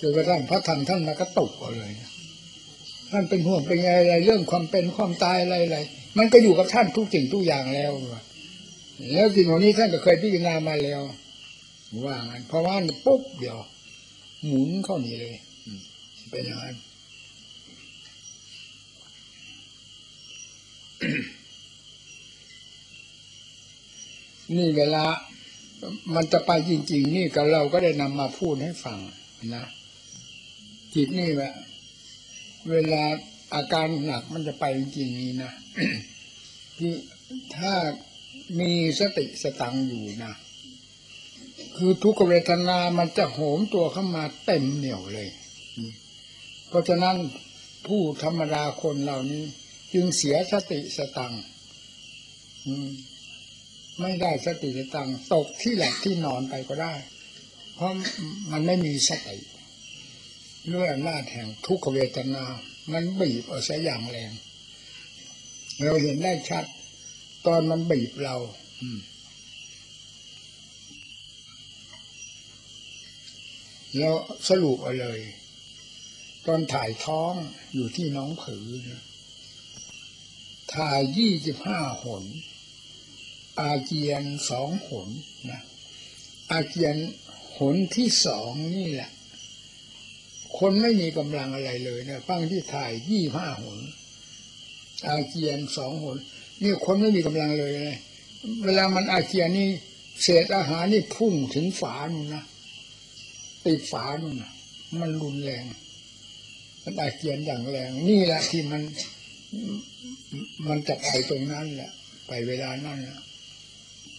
จนกระทั่งพระธรรมท่านมากระตุกเอาเลยนะท่านเป็นห่วงเป็นไงอะไรเรื่องความเป็นความตายอะไรอะไรมันก็อยู่กับท่านทุกสิ่งทุกอย่างแล้วแล้วสิ่งเหล่านี้ท่านก็เคยพิจารณามาแล้วว่างั้นเพราะว่าปุ๊บเดียว หมุนเข้านี่เลยเป็นอย่างนั้นนี่เวลา มันจะไปจริง ๆ นี่ก็เราก็ได้นำมาพูดให้ฟังนะจิตนี่แหละเวลาอาการหนักมันจะไปจริงๆนี่นะที่ถ้ามีสติสตังอยู่นะคือทุกขเวทนามันจะโหมตัวเข้ามาเต็มเหนี่ยวเลย เพราะฉะนั้นผู้ธรรมดาคนเหล่านี้ จึงเสียสติสตังอืม ไม่ได้สติสตังตกที่หลับที่นอนไปก็ได้ เพราะมันไม่มีสติด้วยอำนาจแห่งทุกขเวทนา มันบีบเอาซะอย่างแรง เราเห็นได้ชัด ตอนมันบีบเราอืมแล้วสรุปเอาเลย ตอนถ่ายท้องอยู่ที่น้องผือถ่ายยี่สิบห้าหน อาเจียนสองหนนะอาเจียนหนที่สองนี่แหละ คนไม่มีกำลังอะไรเลยนะฟังที่ถ่ายยี่ห้าหน อาเจียนสองหน นี่คนไม่มีกำลังเลยนะเวลามันอาเจียนนี่เศษอาหารนี่พุ่งถึงฝานู่นนะติดฝานู่นนะมันรุนแรง มันอาเจียนอย่างแรง นี่แหละที่มันมันจะไปตรงนั้นแหละ ไปเวลานั้นแหละ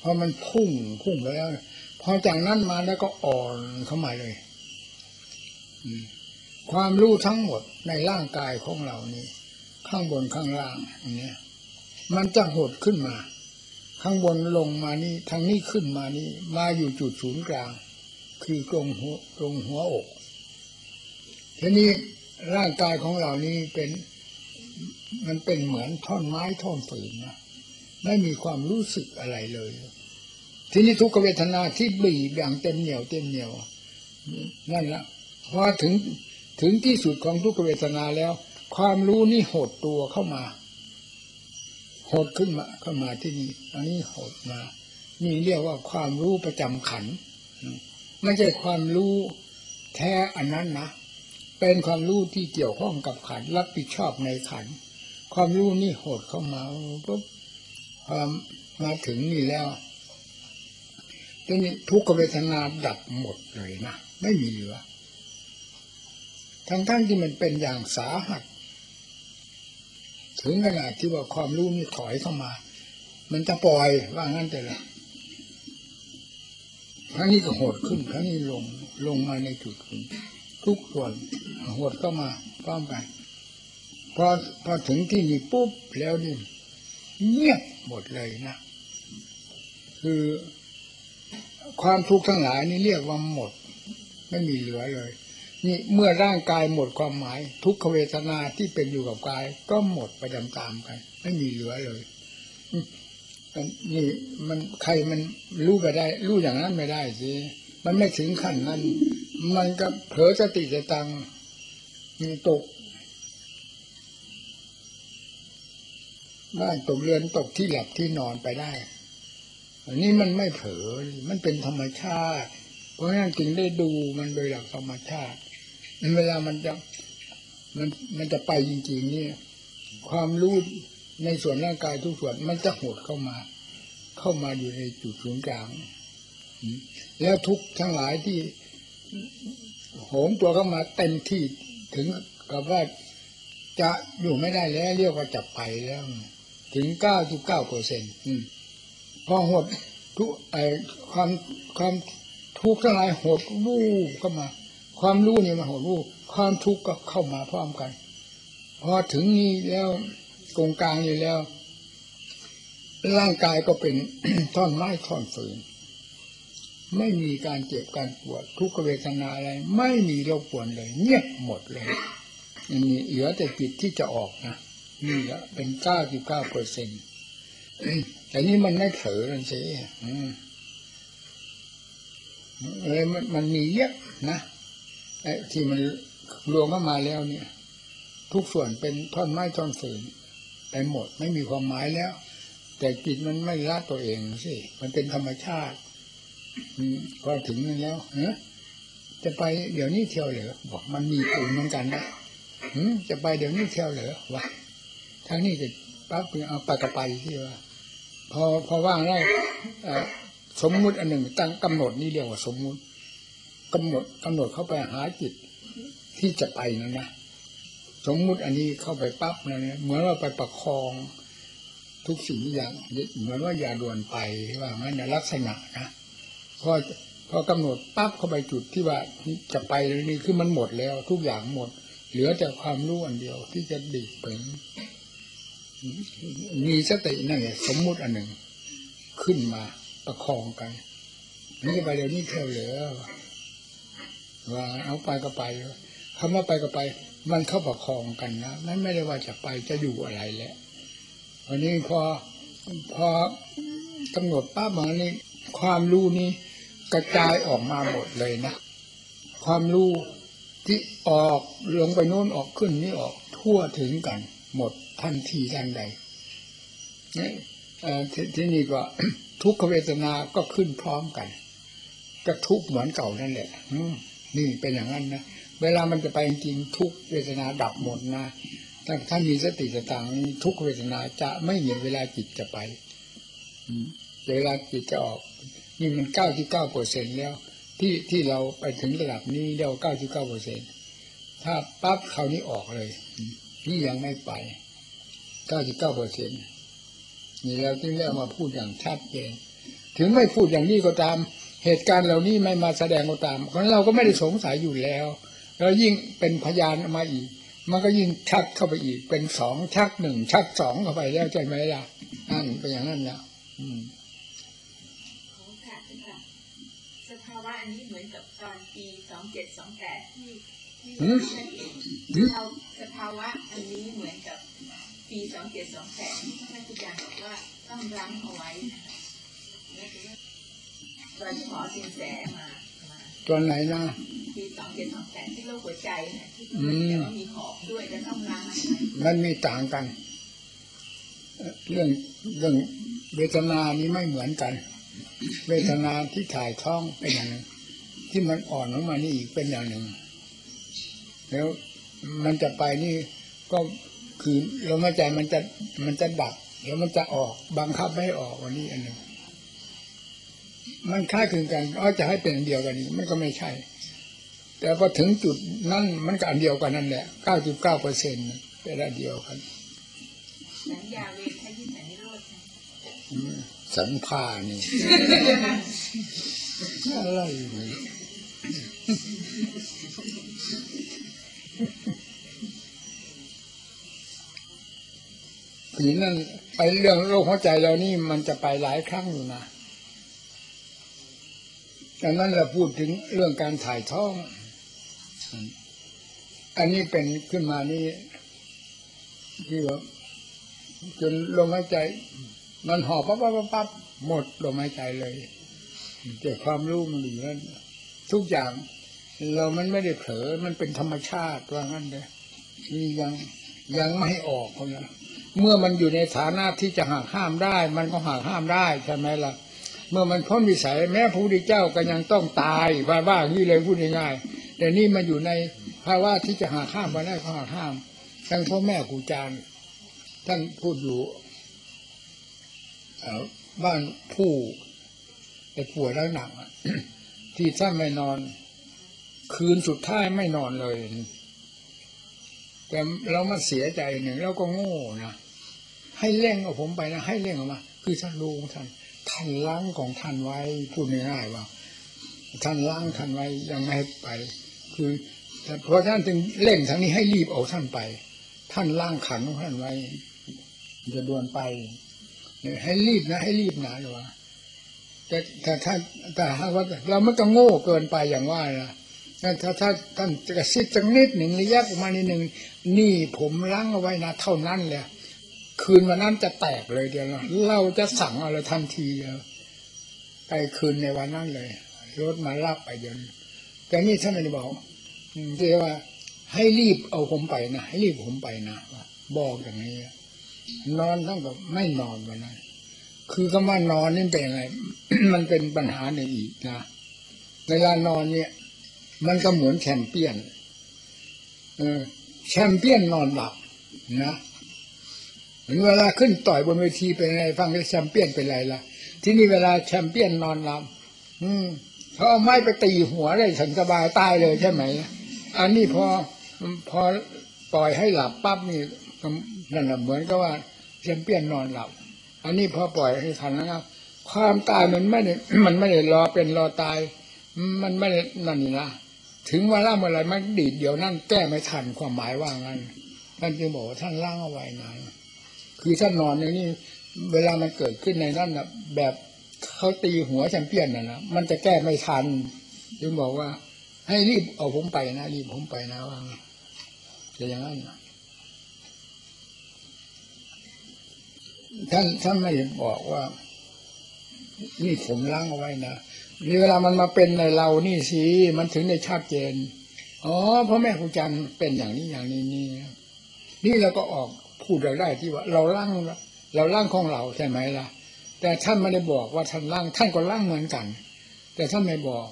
พอมันพุ่งพุ่งไปแล้วพอจากนั้นมาแล้วก็อ่อนเข้ามาเลยความรู้ทั้งหมดในร่างกายของเรานี้ ข้างบนข้างล่างอย่างเนี้ยมันจะหดขึ้นมา ข้างบนลงมานี่ทางนี้ขึ้นมานี่ มาอยู่จุดศูนย์กลาง คือตรงหัวตรงหัวอกทีนี้ร่างกายของเรานี้เป็น มันเป็นเหมือนท่อนไม้ท่อนฝืนนะ ไม่มีความรู้สึกอะไรเลย ทีนี้ทุกเวทนาที่บีบอย่างเต็มเหนียวเต็มเหนียวนั่นละพอถึงถึงที่สุดของทุกเวทนาแล้ว ความรู้นี่หดตัวเข้ามา หดขึ้นมาเข้ามาที่นี่อันนี้หดมานี่เรียกว่าความรู้ประจำขันไม่ใช่ความรู้แท้อันนั้นนะเป็นความรู้ที่เกี่ยวข้องกับขันรับผิดชอบในขัน ความรู้นี่หดเข้ามาปุ๊บ พอมาถึงนี่แล้วทีนี้ทุกขเวทนาดับหมดเลยนะ ไม่มีเหลือ ทั้งๆทที่มันเป็นอย่างสาหัส ถึงขนาดที่ว่าความรู้นี่ถอยเข้ามา มันจะปล่อยว่างั้นแต่ละครั้งนี้ก็โหดขึ้นครั้งนี้ลงลงมาในจุดขึ้นทุกส่วนโหดเข้ามาพร้อมไปพอพอถึงที่นี่ปุ๊บแล้วนี่ เงียบหมดเลยนะคือความทุกข์ทั้งหลายนี่เรียกว่าหมด ไม่มีเหลือเลย นี่เมื่อร่างกายหมดความหมาย ทุกขเวทนาที่เป็นอยู่กับกาย ก็หมดไปตามๆกัน ไม่มีเหลือเลยนี่มันใครมันรู้ไปได้ รู้อย่างนั้นไม่ได้สิมันไม่ถึงขั้นนั้น มันก็เผลอสติจะตังมีตก บ้านตกเรือนตกที่หลับที่นอนไปได้ อันนี้มันไม่เผลอมันเป็นธรรมชาติ เพราะฉะนั้นจึงได้ดูมันโดยหลักธรรมชาติเวลามันจะมันมันจะไปจริงๆเนี่ยความรู้ในส่วนร่างกายทุกส่วนมันจะหดเข้ามา เข้ามาอยู่ในจุดศูนย์กลาง แล้วทุกทั้งหลายที่โหมตัวเข้ามาเต็มที่ถึงกับว่าจะอยู่ไม่ได้แล้วเรียกว่าจะไปแล้ว ถึงเก้าจุดเก้าเปอร์เซ็นต์พอหดทุกไอความความทุกข์ทั้งหลายหดวูบเข้ามา ความรู้เนี่ยมันหดวูบความทุกข์ก็เข้ามาพร้อมกัน พอถึงนี้แล้วตรงกลางนี้แล้ว ร่างกายก็เป็นท่อนไม้ท่อนฟืน ไม่มีการเจ็บการปวด ทุกขเวทนาอะไร ไม่มีรบกวนเลย เงียบหมดเลยอันนี้เหลือแต่จิตที่จะออกนะ นี่แหละเป็นเก้าสิบเก้าเปอร์เซ็นต์แต่นี่มันไม่เผลอนสิเอ้ยมันมันมีเยอะนะไอ้ที่มันรวมเข้ามาแล้วเนี่ย ทุกส่วนเป็นท่อนไม้ท่อนฟืนไปหมดไม่มีความหมายแล้ว แต่จิตมันไม่ละตัวเองสิมันเป็นธรรมชาติอืมพอถึงนั้นแล้วเนอะจะไปเดี๋ยวนี้เที่ยวเหรอบอกมันมีปุ่มเหมือนกันนะจะไปเดี๋ยวนี้เที่ยวเหรอวะ ทางนี้จะปั๊บเอาไปกับไปที่ว่าพอพอว่างได้สมมุติอันหนึ่งตั้งกำหนดนี่เรียกว่าสมมุติกำหนดกำหนดเข้าไปหาจิตที่จะไปนั่นนะสมมุติอันนี้เข้าไปปั๊บนั่นเหมือนว่าไปประคองทุกสิ่งทุกอย่างเหมือนว่าอย่าด่วนไปว่างั้นนลักษณะนะพอพอกำหนดปั๊บเข้าไปจุดที่ว่าจะไปนี่คือมันหมดแล้ว ทุกอย่างหมด เหลือแต่ความรู้อันเดียวที่จะดีดถึง มีสตินั่นไงสมมุติอันหนึ่ง ขึ้นมาประคองกันนี่ไปเดี๋ยวนี้เที่ยวเหลือว่าเอาไปก็ไปคำว่าไปก็ไป มันเข้าประคองกันนะมันไม่ได้ว่าจะไปจะอยู่อะไรแหละวันนี้พอพอกำหนดป้าบมานี่ความรู้นี้กระจายออกมาหมดเลยนะ ความรู้ที่ออกลงไปโน้นออกขึ้นนี่ออกทั่วถึงกันหมด ทันทีทันใดนี่ยเอ่อทที่นี่ก็ทุกขเวทนาก็ขึ้นพร้อมกัน ก็ทุกเหมือนเก่านั่นแหละนี่เป็นอย่างนั้นนะเวลามันจะไปจริงทุกเวทนาดับหมดนะถ้าถ้ามีสติสตังทุกเวทนาจะไม่มีเวลาจิตจะไปเวลาจิตจะออก นี่มันเก้าที่เก้าเปอร์เซ็นแล้ว ที่ที่เราไปถึงระดับนี้เรียกว่าเก้าที่เก้าเปอร์เซ็นถ้าปั๊บคราวนี้ออกเลยนี่ยังไม่ไป เก้าที่เก้าเปอร์เซ็นนี่เราจึงได้เอามาพูดอย่างชัดเจนถึงไม่พูดอย่างนี้ก็ตาม เหตุการณ์เหล่านี้ไม่มาแสดงก็ตามเพราะเราก็ไม่ได้สงสัยอยู่แล้ว แล้วยิ่งเป็นพยานมาอีก มันก็ยิ่งชักเข้าไปอีก เป็นสองชักหนึ่งชักสองเข้าไปแล้วใช่ไหมล่ะนั่นเป็นอย่างนั้นแล้วอืมของค่ะค่ะสภาวะอันนี้เหมือนกับตอนปีสองเจ็ดสองแปดที่ที่หืมท่านเห็นหืมเราสภาวะอันนี้เหมือนกับ ปีสองเจ็ดสองแปดที่ท่านอาจารย์บอกว่าต้องรั้งเอาไว้นะคะแล้วก็ตอนที่หมอสินแสมามาตอนไหนนะปีสองเจ็ดสองแปดที่โรคหัวใจเนี่ยที่อืมแต่ว่ามีหอบด้วยจะต้องรั้งเอาไว้มันมีต่างกันเอ่อเรื่องเรื่องเวทนานี้ไม่เหมือนกัน เวทนาที่ถ่ายท้องเป็นอย่างหนึ่งที่มันอ่อนลงมานี่อีกเป็นอย่างหนึ่ง แล้วมันจะไปนี่ก็ คือลมหายใจมันจะมันจะดับแล้วมันจะออกบังคับไม่ให้ออกวันนี้อันหนึ่งมันคล้ายคลึงกันอ๋อจะให้เป็นอันเดียวกันนี่มันก็ไม่ใช่ แต่พอถึงจุดนั่นมันก็อันเดียวกันนั่นแหละเก้าจุดเก้าเปอร์เซ็นต์เป็นอันเดียวกันสัญญาเวทยิสันนิโรธนะอืมสันผ้านี่อะไร ผีนั่นไปเรื่องโรคหัวใจเรานี่มันจะไปหลายครั้งอยู่นะดังนั้นเราพูดถึงเรื่องการถ่ายท้อง อันนี้เป็นขึ้นมานี่ที่ว่าจนลมหายใจ มันหอบปั๊บปั๊บปั๊บบหมดลมหายใจเลยแต่ความรู้มันอยู่นั้นทุกอย่างเรามันไม่ได้เผลอมันเป็นธรรมชาติว่างั้นเลยยังยังไม่ออกเขานะ เมื่อมันอยู่ในฐานะที่จะหักห้ามได้ มันก็หักห้ามได้ใช่ไหมล่ะ เมื่อมันพ้นวิสัยแม้พระพุทธเจ้าก็ยังต้องตายว่าว่างนี้เลยพูดง่ายๆแต่นี่มันอยู่ในภาวะที่จะหักห้ามมาได้ก็หักห้ามทั้งพ่อแม่ครูอาจารย์ท่านพูดอยู่บ้านผู้ไอ้ป่วยแล้วหนักที่ท่านไม่นอน คืนสุดท้ายไม่นอนเลย แต่เรามาเสียใจหนึ่งเราก็โง่นะ ให้เร่งเอาผมไปนะให้เร่งออกมา คือท่านรู้ท่านท่านล้างของท่านไว้พูดง่ายๆว่า ท่านล้างท่านไว้ยังไม่ให้ไป คือเพราะท่านจึงเร่งทางนี้ให้รีบเอาท่านไป ท่านล้างขันของท่านไว้จะด่วนไปให้รีบนะ ให้รีบนะหรือว่าแต่แต่ถ้าแต่ถ้าว่าเราไม่ต้องโง่เกินไปอย่างว่านะถ้าถ้าถ้าท่านกระซิบจังนิดหนึ่งระยะประมาณนิดหนึ่งนี่ผมล้างเอาไว้นะเท่านั้นแหละ คืนวันนั้นจะแตกเลยเดียวเราเราจะสั่งอะไรทันทีเลยวไปคืนในวันนั้นเลยรถมารับไปเดินแต่นี่ท่านไม่ได้บอกอืมที่ว่า ให้รีบเอาผมไปนะให้รีบผมไปนะบอกอย่างนี้นอนเท่ากับไม่นอนวันนั้นคือคำว่านอนนี่เป็นยังไงมันเป็นปัญหาในงอีกนะเวลานอนเนี่ย มันก็เหมือนแชมเปี้ยน เออ แชมเปี้ยนนอนหลับนะ เหมือนเวลาขึ้นต่อยบนเวทีเป็นไงฟังแชมเปี้ยนเป็นไรล่ะ ที่นี่เวลาแชมเปี้ยนนอนหลับอืมเขาเอาไม้ไปตีหัวได้สันสบายตายเลยใช่ไหม อันนี้พอพอปล่อยให้หลับปั๊บนี่นั่นแหละเหมือนกับว่าแชมเปี้ยนนอนหลับ อันนี้พอปล่อยให้ทันนะครับ ความตายมันไม่ได้มันไม่ได้รอเป็นรอตาย มันไม่ได้นั่นนี่ะถึงเวลาเมื่อไรมันดีดเดี๋ยวนั่นแก้ไม่ทันความหมายว่างั้นท่านจึงบอกว่าท่านล่างเอาไว้นาะ คือถ้านอนอย่างนี้เวลามันเกิดขึ้นในนั้นนะแบบเขาตีหัวแชมเปี้ยนนะนะมันจะแก้ไม่ทันจึงบอกว่า ให้รีบเอาผมไปนะรีบผมไปนะว่าจะอย่างนั้นนะท่านท่านไม่บอกว่า นี่ผมล้างเอาไว้นะนี่เวลามันมาเป็นในเรานี่สิมันถึงได้ชัดเจนอ๋อพ่อแม่ครูจันเป็นอย่างนี้อย่างนี้นี่นี่เราก็ออก พูดเราได้ที่ว่า เราล่างเราล่างของเราใช่ไหมล่ะ แต่ท่านไม่ได้บอกว่าท่านล่าง ท่านก็ล่างเหมือนกัน แต่ท่านไม่บอก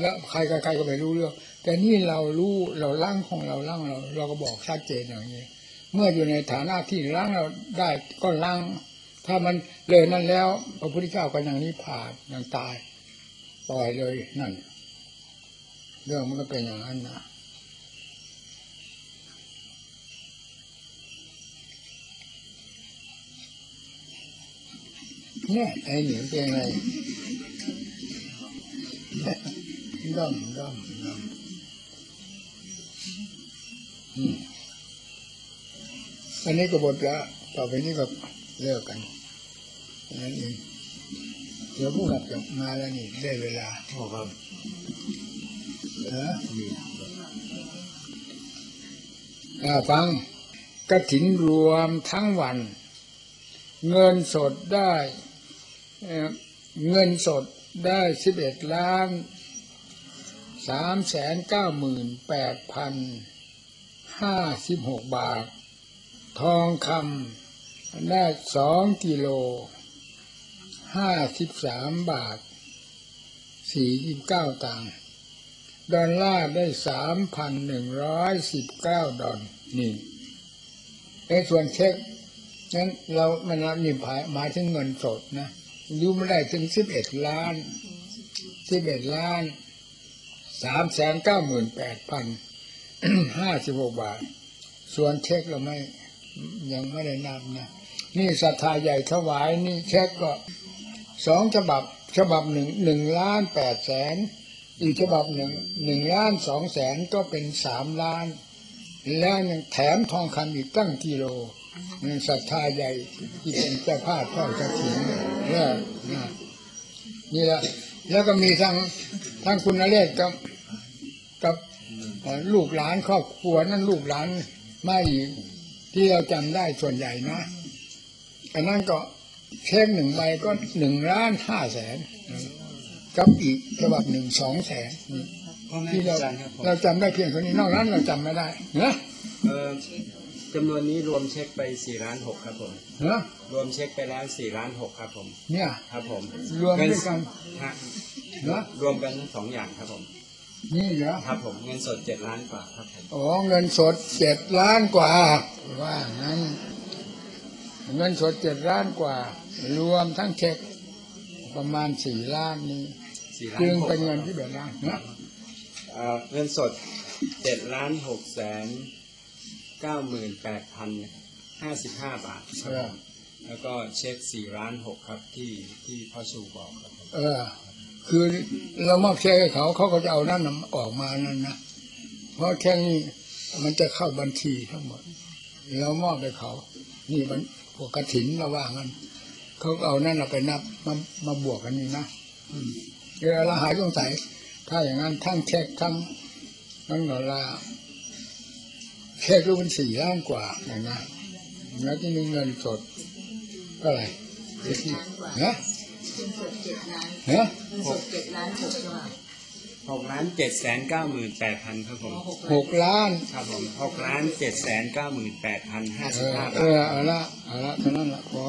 แล้วใครใครก็ไม่รู้เรื่อง แต่นี่เรารู้เราล่างของเราล่างเรา เราก็บอกชัดเจนอย่างนี้ เมื่ออยู่ในฐานะที่ล่างเราได้ก็ล่าง ถ้ามันเลยนั่นแล้วพระพุทธเจ้าก็อย่างนี้ผ่านอย่างตาย ปล่อยเลยนั่น เรื่องมันก็เป็นอย่างนั้นนะ เนี่ยไอ้เหนียวเป็นไงด้อมด้อมด้อมอันนี้ก็หมดแล้วต่อไปนี้ก็เลิกกันนั่นเองเดี๋ยวผู้กลับจะมาแล้วนี่ได้เวลาโอ้ครับเออ่าฟังกระถินรวมทั้งวัน เงินสดได้ เงินสดได้สิบเอ็ดล้านสามแสนเก้าหมื่นแปดพันห้าสิบหกบาท ทองคำได้สองกิโลห้าสิบสามบาทสี่สิบเก้าตังค์ดอลลาร์ได้สามพันหนึ่งร้อยสิบเก้าดอลนี่ในส่วนเช็คนั้นเรามันนี่หมายหมายถึงเงินสดนะ ยูไม่ได้ถึงสิบเอ็ดล้านสิบเอ็ดล้านสามแสนเก้าหมื่นแปดพันห้าสิบหกบาท ส่วนเช็คเราไม่ยังไม่ได้นับนะนี่ศรัทธาใหญ่ถวายนี่เช็คก็สองฉบับฉบับหนึ่งหนึ่งล้านแปดแสนอีกฉบับหนึ่งหนึ่งล้านสองแสนก็เป็นสามล้าน แล้วยังแถมทองคำอีกตั้งกิโล ศรัทธาใหญ่ที่เป็นเจ้าภาพทอดกระถิ่นเนี่ยนี่แหละแล้วก็มีทั้งทั้งคุณนเรศกับกับลูกหลานครอบครัวนั่นลูกหลานไม่ที่เราจำได้ส่วนใหญ่นะอันนั้นก็เช็คหนึ่งใบก็หนึ่งล้านห้าแสนกับอีกฉบับหนึ่งสองแสนที่เราจารย์ครับผมเราจำได้เพียงเท่านี้นอกนั้นเราจำไม่ได้นะเออ จำนวนนี้รวมเช็คไป4ล้าน6ครับผมนะรวมเช็คไปแล้ว4ล้าน6ครับผม เนี่ย ครับผมรวมเงินด้วยกันฮะนะรวมกันทั้งสองอย่างครับผม นี่เหรอครับผมเงินสด7ล้านกว่าครับผมอ๋อเงินสดเจ็ดล้านกว่า ว่างั้น เงินสดเจ็ดล้านกว่า รวมทั้งเช็คประมาณสี่ล้านนี้4ล้านจึงหกเป็นเงินที่เบ็ดล้านนะเอ่อเงินสด7ล้าน6แสน 98,055บาทครับผมแล้วก็เช็ค4ล้าน6ครับที่ที่พ่อชูบอกครับผมเออ คือเรามอบเช็คให้เขาเขาก็จะเอานั่นน่ะออกมานั่นนะเพราะแค่นี้มันจะเข้าบัญชีทั้งหมดเรามอบให้เขา นี่มันพวกกระถินเราว่างั้นเขาก็เอานั่นเราไปนับมามาบวกกันนี่นะอืมเวลาเราหายสงสัยถ้าอย่างนั้นทั้งเช็คทั้งทั้งดอลลา ร์เช็คก็เป็นสี่ล้านกว่าอย่างนั้นแล้วที่มีเงินสดเท่าไหร่เจ็ดล้านกว่านะเงินสดเจ็ดล้านฮะเงินสดเจ็ดล้านหกว่า6ล้าน7แสน98,000ครับผมหกหล้านกล้านครับผม6ล้าน7แสน98,055เออบาทเออเอาละเอาละเท่านั้นละพอ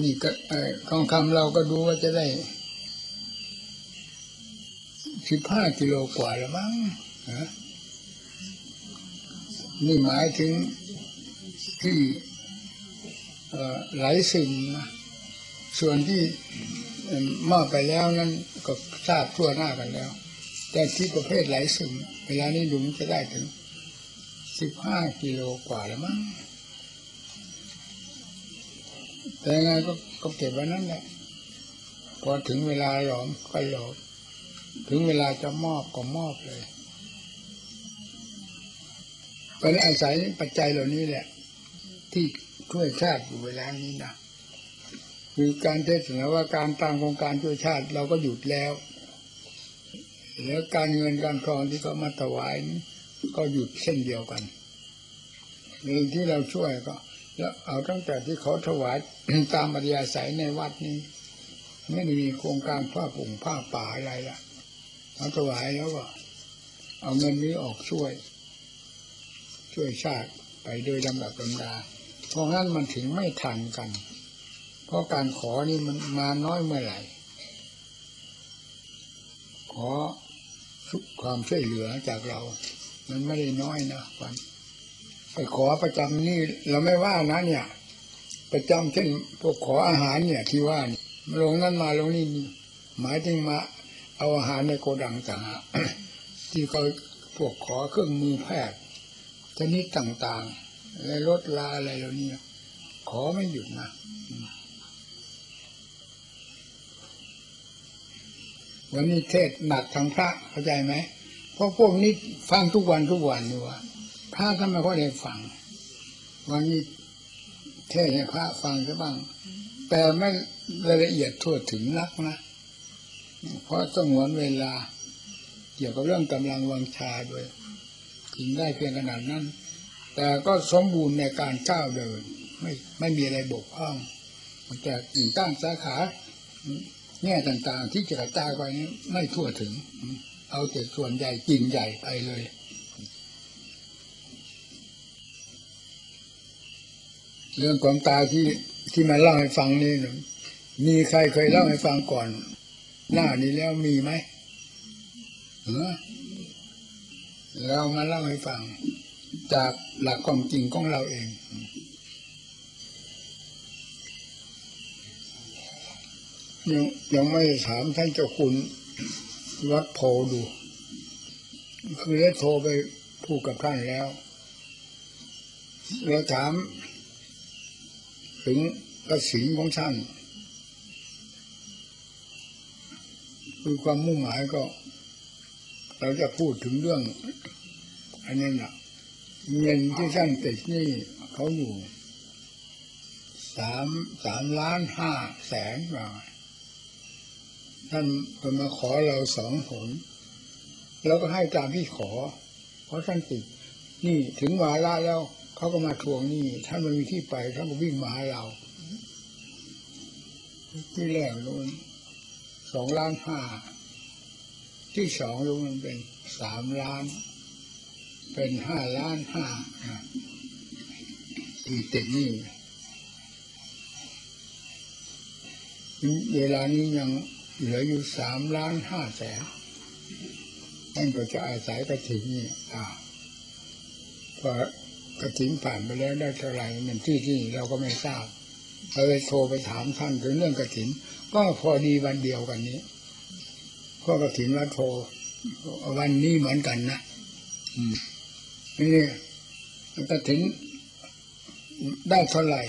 นี่ก็เออทองคำเราก็ดูว่าจะได้ สิบห้ากิโลกว่าแล้วมั้งนี่หมายถึงที่ไหลซึมนะส่วนที่เอิ่มมอบไปแล้วนั้นก็ทราบทั่วหน้ากันแล้ว แต่ที่ประเภทไหลซึมเวลานี้ดูมันจะได้ถึงสิบห้ากิโลกว่าแล้วมั้งแต่ยังไงก็ก็เก็บไว้นั่นแหละพอถึงเวลาหลอมก็หลอม ถึงเวลาจะมอบก็มอบเลยเพราะฉะนั้นอาศัยปัจจัยเหล่านี้แหละ ที่ช่วยชาติอยู่เวลานี้นะคือการเทศนาว่าการตามโครงการช่วยชาติเราก็หยุดแล้ว แล้วการเงินการทองที่เขามาถวายนี้ก็หยุดเช่นเดียวกันเรื่องที่เราช่วยก็ แล้วเอาตั้งแต่ที่เขาถวายตามปริยาศัยในวัดนี้ ไม่ได้มีโครงการผ้าปุ่งผ้าป่าอะไรละ เขาถวายแล้วก็เอาเงินนี้ออกช่วย ช่วยชาติไปโดยลำดับลำดา เพราะงั้นมันถึงไม่ทันกัน เพราะการขอนี่มันมาน้อยเมื่อไหร่ ขอความช่วยเหลือจากเรา มันไม่ได้น้อยนะวันไปขอประจำนี่เราไม่ว่านะเนี่ย ประจำเช่นพวกขออาหารเนี่ยที่ว่านี่ลงนั้นมาลงนี่นี่หมายถึงมา เอาอาหารในโกดังต่างหากที่เขาพวกขอเครื่องมือแพทย์ชนิดต่างๆและรถลาอะไรเหล่านี้ขอไม่หยุดนะวันนี้เทศหนักทางพระเข้าใจไหมเพราะพวกนี้ฟังทุกวันทุกวันนี่ว่าพระท่านไม่ค่อยได้ฟัง วันนี้เทศให้พระฟังซะบ้าง แต่ไม่รายละเอียดทั่วถึงนักนะ เพราะสงวนเวลา เกี่ยวกับเรื่องกำลังวังชาด้วยถึงได้เพียงขนาดนั้น แต่ก็สมบูรณ์ในการก้าวเดิน ไม่ไม่มีอะไรบกพร่องมันจะกิ่งตั้งสาขาแง่ต่างๆ ที่จะกระจายไปนี้ไม่ทั่วถึง เอาแต่ส่วนใหญ่กิ่งใหญ่ไปเลยเรื่องความตายที่ที่มาเล่าให้ฟังนี่ มีใครเคยเล่าให้ฟังก่อน หน้านี้แล้วมีไหมเออเรามาเล่าให้ฟัง จากหลักความจริงของเราเอง ยังยังไม่ถามท่านเจ้าคุณวัดโพดู คือได้โทรไปพูดกับท่านแล้วเราถาม ถึงกระสินของท่าน คือความมุ่งหมายก็ เราจะพูดถึงเรื่อง อันนี้นะเงินที่ท่านติดนี่เขาอยู่สามสามล้านห้าแสนบาทท่านมาขอเราสองผลแล้วก็ให้ตามที่ขอ เพราะท่านติดนี่ถึงวาระแล้วเขาก็มาทวงนี้ท่านไม่มีที่ไปท่านก็วิ่งมาหาเราที่แรกนู้น สองล้านห้าที่สองนู้นมันเป็นสามล้าน เป็นห้าล้านห้าอะที่ติดนี่เวลานี้ยังเหลืออยู่สามล้านห้าแสนท่านก็จะอาศัยกระถิ่นนี่อ่าพอกระถิ่นผ่านไปแล้วได้เท่าไหร่มันที่ที่เราก็ไม่ทราบเราเลยโทรไปถามท่านถึงเรื่องกระถิ่น ก็พอดีวันเดียวกันนี้เพราะกระถินว่าโทรวันนี้เหมือนกันนะอืมนี่กระถินได้เท่าไหร่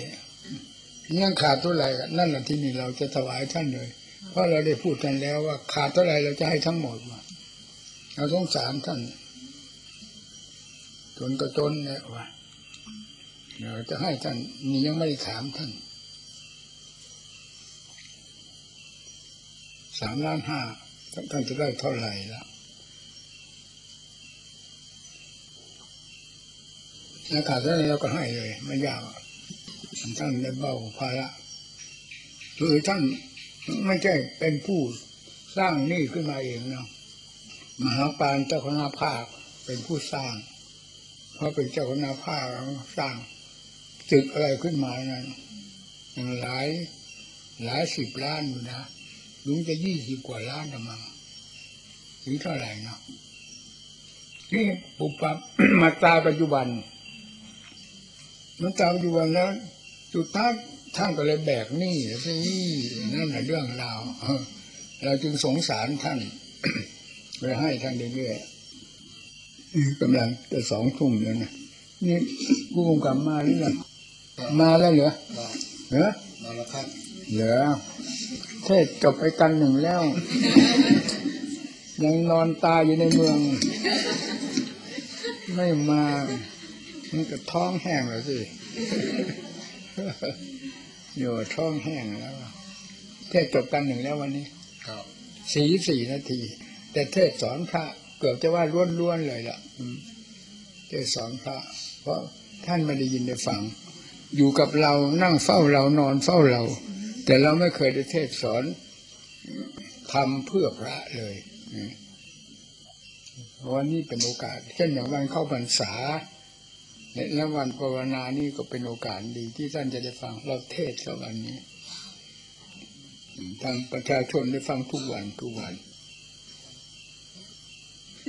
ยังขาดเท่าไหร่นั่นแหละที่นี่เราจะถวายท่านเลย เพราะเราได้พูดกันแล้วว่า ขาดเท่าไหร่เราจะให้ทั้งหมดว่าเราสงสารท่านจนก็จนเนี่ยว่าเราจะให้ท่านนี่ยังไม่ได้ถามท่าน สามล้านห้าท่านจะได้เท่าไหร่ละอากาศเท่านั้เราก็ให้เลย ไม่ยากท่านได้เบาภาระคือท่านไม่ใช่เป็นผู้สร้างนี่ขึ้นมาเองนะมหาปานเจ้าคณะภาคเป็นผู้สร้าง เพราะเป็นเจ้าคณะภาคสร้างตึกอะไรขึ้นมานั้นหลายหลายสิบล้านอยู่นะ ลุงจะยี่สิบกว่าล้านละมั้งถึงเท่าไหร่เนาะนี่ปุบปับมาตราปัจจุบันมาตราปัจจุบันแล้วสุดท้ายท่านก็เลยแบกหนี้สินั่นแหละเรื่องราวเออเราจึงสงสารท่านไปให้ท่านเรื่อยๆนี่กำลังจะสองทุ่มแล้วนะนี่ผู้กำกับมาหรือยังมาแล้วเหรอมาเหรอมาแล้วครับเหลือ เทศจบไปกันหนึ่งแล้ว ยังนอนตายอยู่ในเมือง ไม่มา มันก็ท้องแห้งแล้วสิอยู่ท้องแห้งแล้ว เทศจบกันหนึ่งแล้ววันนี้ครับสี่สี่นาที แต่เทศสอนพระเกือบจะว่าล้วนๆเลยล่ะอืมเทศสอนพระ เพราะท่านไม่ได้ยินได้ฟัง อยู่กับเรานั่งเฝ้าเรานอนเฝ้าเรา แต่เราไม่เคยได้เทศสอนทำเพื่อพระเลยวันนี้เป็นโอกาส เช่นอย่างวันเข้าพรรษาและวันภาวนานี่ก็เป็นโอกาสดีที่ท่านจะได้ฟังเราเทศแล้ววันนี้ทางประชาชนได้ฟังทุกวันทุกวัน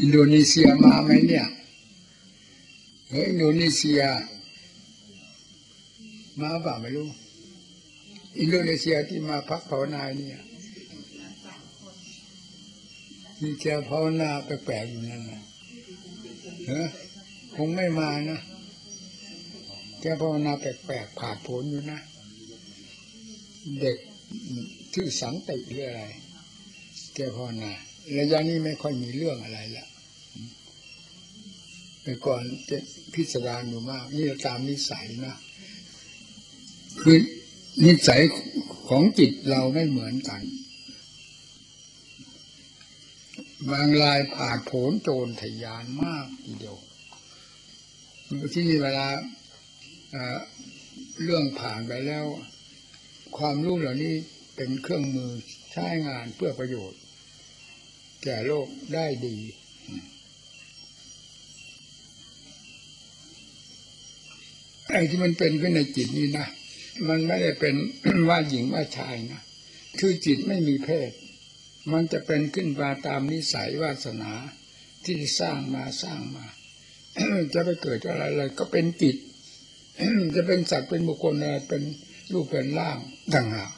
อินโดนีเซียมาไหมเนี่ยเฮ้ยอินโดนีเซีย มาเปล่าไม่รู้ อินโดนีเซียที่มาพักภาวนาเนี่ยมีแกภาวนาแปลกๆอยู่นั่นนะเฮ้คงไม่มานะแกภาวนาแปลกๆผ่าผลอยู่นะ เด็กชื่อสันติหรืออะไร แกภาวนาระยะนี้ไม่ค่อยมีเรื่องอะไรละแต่ก่อนจะพิสดารอยู่มาก นี่ตามนิสัยนะคือ นิสัยของจิตเราไม่เหมือนกัน บางรายผ่าโผนโจรทะยานมากทีเดียวที่นี่เวลาเอ่อเรื่องผ่านไปแล้ว ความรู้เหล่านี้เป็นเครื่องมือใช้งานเพื่อประโยชน์ แก่โลกได้ดี ไอ้ที่มันเป็นขึ้นในจิตนี่นะ มันไม่ได้เป็นว่าหญิงว่าชายนะคือจิตไม่มีเพศ มันจะเป็นขึ้นมาตามนิสัยวาสนาที่สร้างมาสร้างมา จะไปเกิดอะไรอะไรก็เป็นจิตจะเป็นสัตว์เป็นบุคคลอะไรเป็นรูปเป็นร่างต่างหาก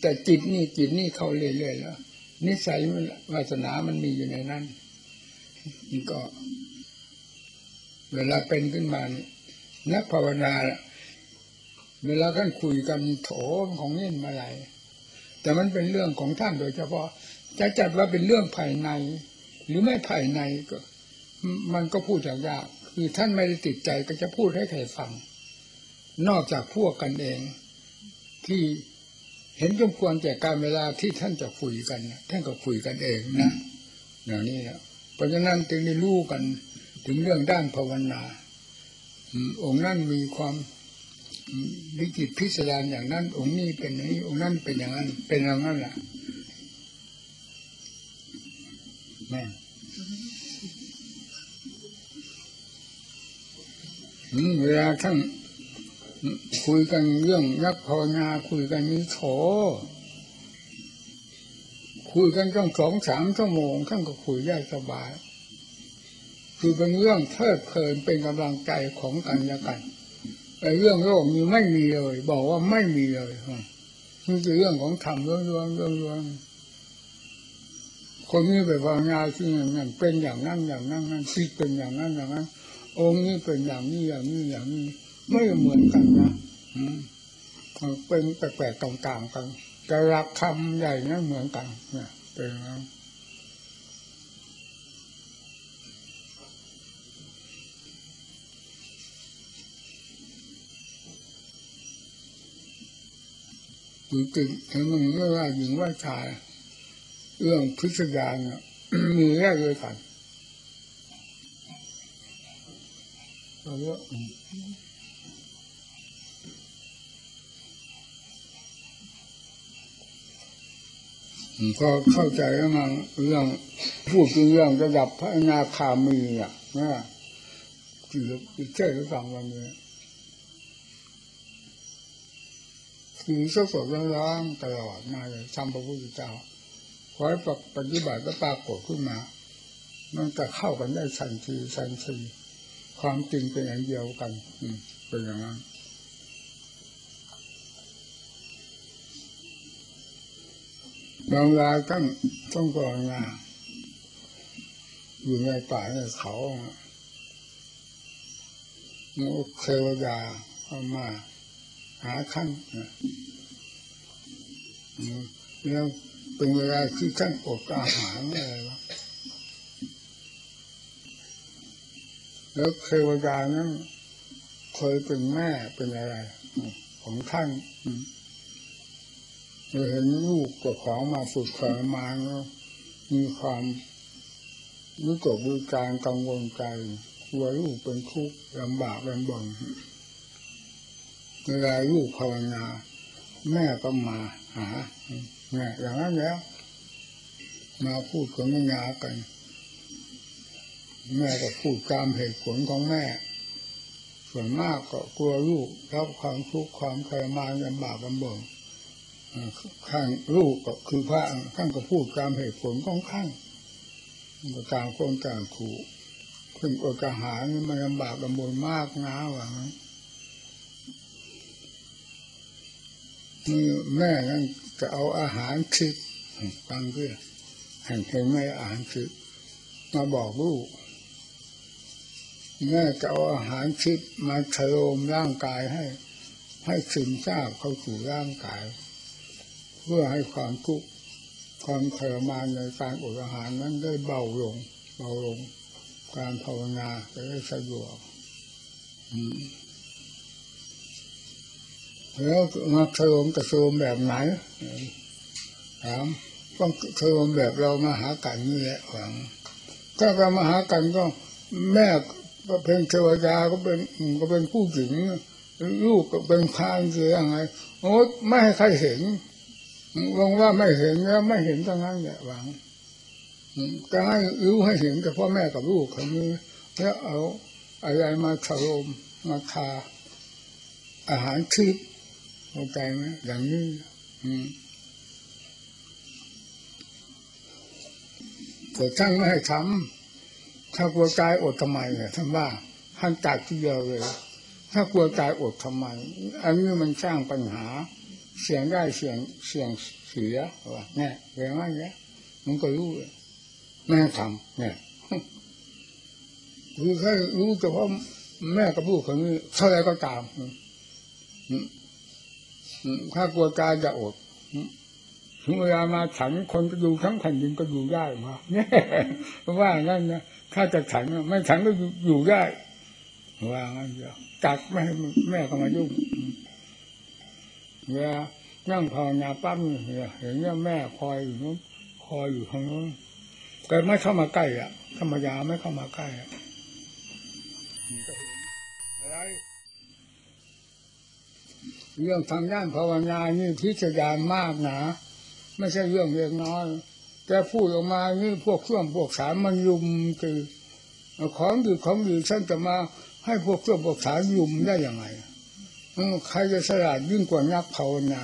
แต่จิตนี่จิตนี่เข้าเรื่อยๆแล้ว นิสัยวาสนามันมีอยู่ในนั้นนี่ก็ เวลาเป็นขึ้นมานักภาวนา เวลาท่านคุยกันโถของเล่นมาไหลแต่มันเป็นเรื่องของท่านโดยเฉพาะ จะจัดว่าเป็นเรื่องภายใน หรือไม่ภายในก็ มันก็พูดยากๆคือท่านไม่ได้ติดใจก็จะพูดให้ใครฟัง นอกจากพวกกันเอง ที่เห็นสมควรแก่การเวลาที่ท่านจะคุยกันท่านก็คุยกันเองนะอย่างนี้นะเพราะฉะนั้นจึงได้รู้กันถึงเรื่องด้านภาวนาองค์นั้นมีความ วิจิตพิสดารอย่างนั้น องค์นี้เป็นอย่างนี้องค์นั้นเป็นอย่างนั้นเป็นอย่างนั้นแหละแม่เวลาท่านคุยกันเรื่องนักภาวนาคุยกันนี้โถคุยกันตั้งสองสามชั่วโมงท่านก็คุยได้สบาย คือเป็นเรื่องเพลิดเพลินเป็นกำลังใจของกันและกัน ไอ้เรื่องโลกนี้ไม่มีเลย บอกว่าไม่มีเลยฮะนี่คือเรื่องของธรรมล้วนๆล้วนๆคนนี้ไปภาวนาที่อย่างนั้นเป็นอย่างนั้นอย่างนั้นนั้นคิดเป็นอย่างนั้นอย่างนั้นองค์นี้เป็นอย่างนี้อย่างนี้อย่างนี้ ไม่เหมือนกันนะเป็นแปลกๆต่างๆกันแต่หลักคำใหญ่นั้นเหมือนกันเนี่ยเป็นอย่างนั้น จริงๆถึงมันไม่ว่าหญิงว่าชาย เรื่องพิสดารเนี่ยมีแรกเลยกันเอาเยอะอืมก็เข้าใจแล้วมั้งเรื่องพูดถึงเรื่องระดับพระนาคามีอะนะที่ที่เจ้าฟังวันนี้ คือสดสดๆร้อนๆตลอดมาเลยทำพระพุทธเจ้าขอให้ปฏิบัติก็ปรากฏขึ้นมา มันจะเข้ากันได้ทันทีทันทีความจริงเป็นอย่างเดียวกันอืเป็นอย่างนั้นบางรายต้องต้องก่อนงานอยู่ในป่าในเขาโน้เทวดาเข้ามา หาขั้นแล้วเป็นเวลาที่ท่านอดอาหารอะไรวะแล้วเทวดานั้นเคยเป็นแม่เป็นอะไร ของท่านเราเห็นลูกกับของมาฝึกฝนมาแล้วมีความวิตกวิจารกังวลใจกลัวลูกเป็นทุกข์ลำบากลำบน เวลาลูกภาวนา แม่ก็มาหาแม่อย่างนั้นแล้ว มาพูดกับแม่ยากัน แม่ก็พูดตามเหตุผลของแม่ ส่วนมากก็กลัวลูกรับความทุกข์ความทรมานลำบากลำบนข้างลูกก็คือพระข้างก็พูดตามเหตุผลของข้างก็ต่างคนต่างถูกขึ้นอดอาหารมันลำบากลำบนมากนะว่างั้น แม่นั่นจะเอาอาหารคิดฟังเพื่อเห็นเห็นไหมอาหารคิดมาบอกลูกแม่จะเอาอาหารคิดมาเทโลมร่างกายให้ ให้ซึมซาบเข้าสู่ร่างกาย เพื่อให้ความทุกข์ความทรมานในการอดอาหารนั้นได้เบาลง เบาลง การภาวนาจะได้สะดวกอืม แล้วมาเทอมกระโทมแบบไหนถามต้องเทอมแบบเรามาหากันนี่แหละหวังถ้าเรามาหากันก็แม่ก็เป็นเทวดาก็เป็นก็เป็นผู้หญิงลูกก็เป็นพานเสียยังไงโอ้ไม่ให้ใครเห็นวงว่าไม่เห็นแล้วไม่เห็นทั้งนั้นแหละหวังก็ให้รู้ให้เห็นกับพ่อแม่กับลูกเขานี้แล้วเอาอะไรมาถล่มมาทาอาหารทิพย์ เข้าใจไหมอย่างนี้แต่ท่านไม่ให้ทำถ้ากลัวตายอดทำไมเนี่ยท่านว่าท่านตัดที่เดียวเลย ถ้ากลัวตายอดทำไม อันนี้มันสร้างปัญหา เสียงได้เสียงเสียงเสียว่าเนี่ยเป็นว่าอย่างนี้มันก็รู้ไม่ทำเนี่ยคือแค่รู้แต่ว่าแม่กับลูกคนนี้เท่าไรก็ตาม ถ้ากลัวตายจะอดถึงเวลามาฉันคนก็ดูทั้งแผ่นดินก็อยู่ได้มาเนี่ยเพราะว่างั้นนะถ้าจะฉันไม่ฉันก็อยู่ได้ว่างั้นเดียวจัดไม่แม่ก็มายุ่งเวลานั่งภาวนาปั๊บเนี่ยเห็นว่าแม่คอยอยู่นู้นคอยอยู่ทางนู้นแต่ไม่เข้ามาใกล้อะธรรมยาไม่เข้ามาใกล้อะนี่ก็เห็นอะไร เรื่องทางด้านภาวนานี่พิจารณามากนะไม่ใช่เรื่องเล็กน้อยแต่พูดออกมานี่พวกเครื่องพวกสารมันยุ่มคือของดีของดีฉันจะมาให้พวกเครื่องพวกสารยุมได้ยังไงใครจะฉลาดยิ่งกว่านักภาวนา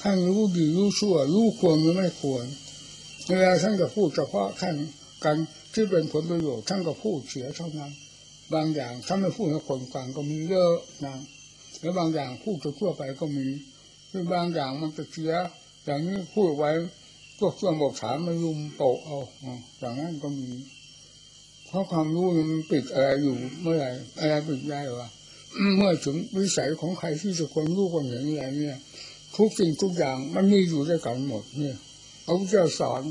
ท่านรู้ดีรู้ชั่ว รู้ควรหรือไม่ควรเวลาท่านจะพูดเฉพาะท่านกันที่เป็นผลประโยชน์ท่านก็พูดเสียเท่านั้น บางอย่างท่านไม่พูดให้คนฟังก็มีเยอะนะ แล้วบางอย่างพูดทั่วไปก็มีคือบางอย่างมันจะเสียอย่างนี้พูดไว้พวกเครื่องบอกถามมันลุมโปะเอาอย่างนั้นก็มี เพราะความรู้มันปิดอะไรอยู่เมื่อไหร่อะไรปิดได้วะเมื่อถึงวิสัยของใครที่จะคนรู้คนเห็นอะไรเนี่ยทุกสิ่งทุกอย่างมันมีอยู่ด้วยกันหมดเนี่ยพระพุทธเจ้าสอน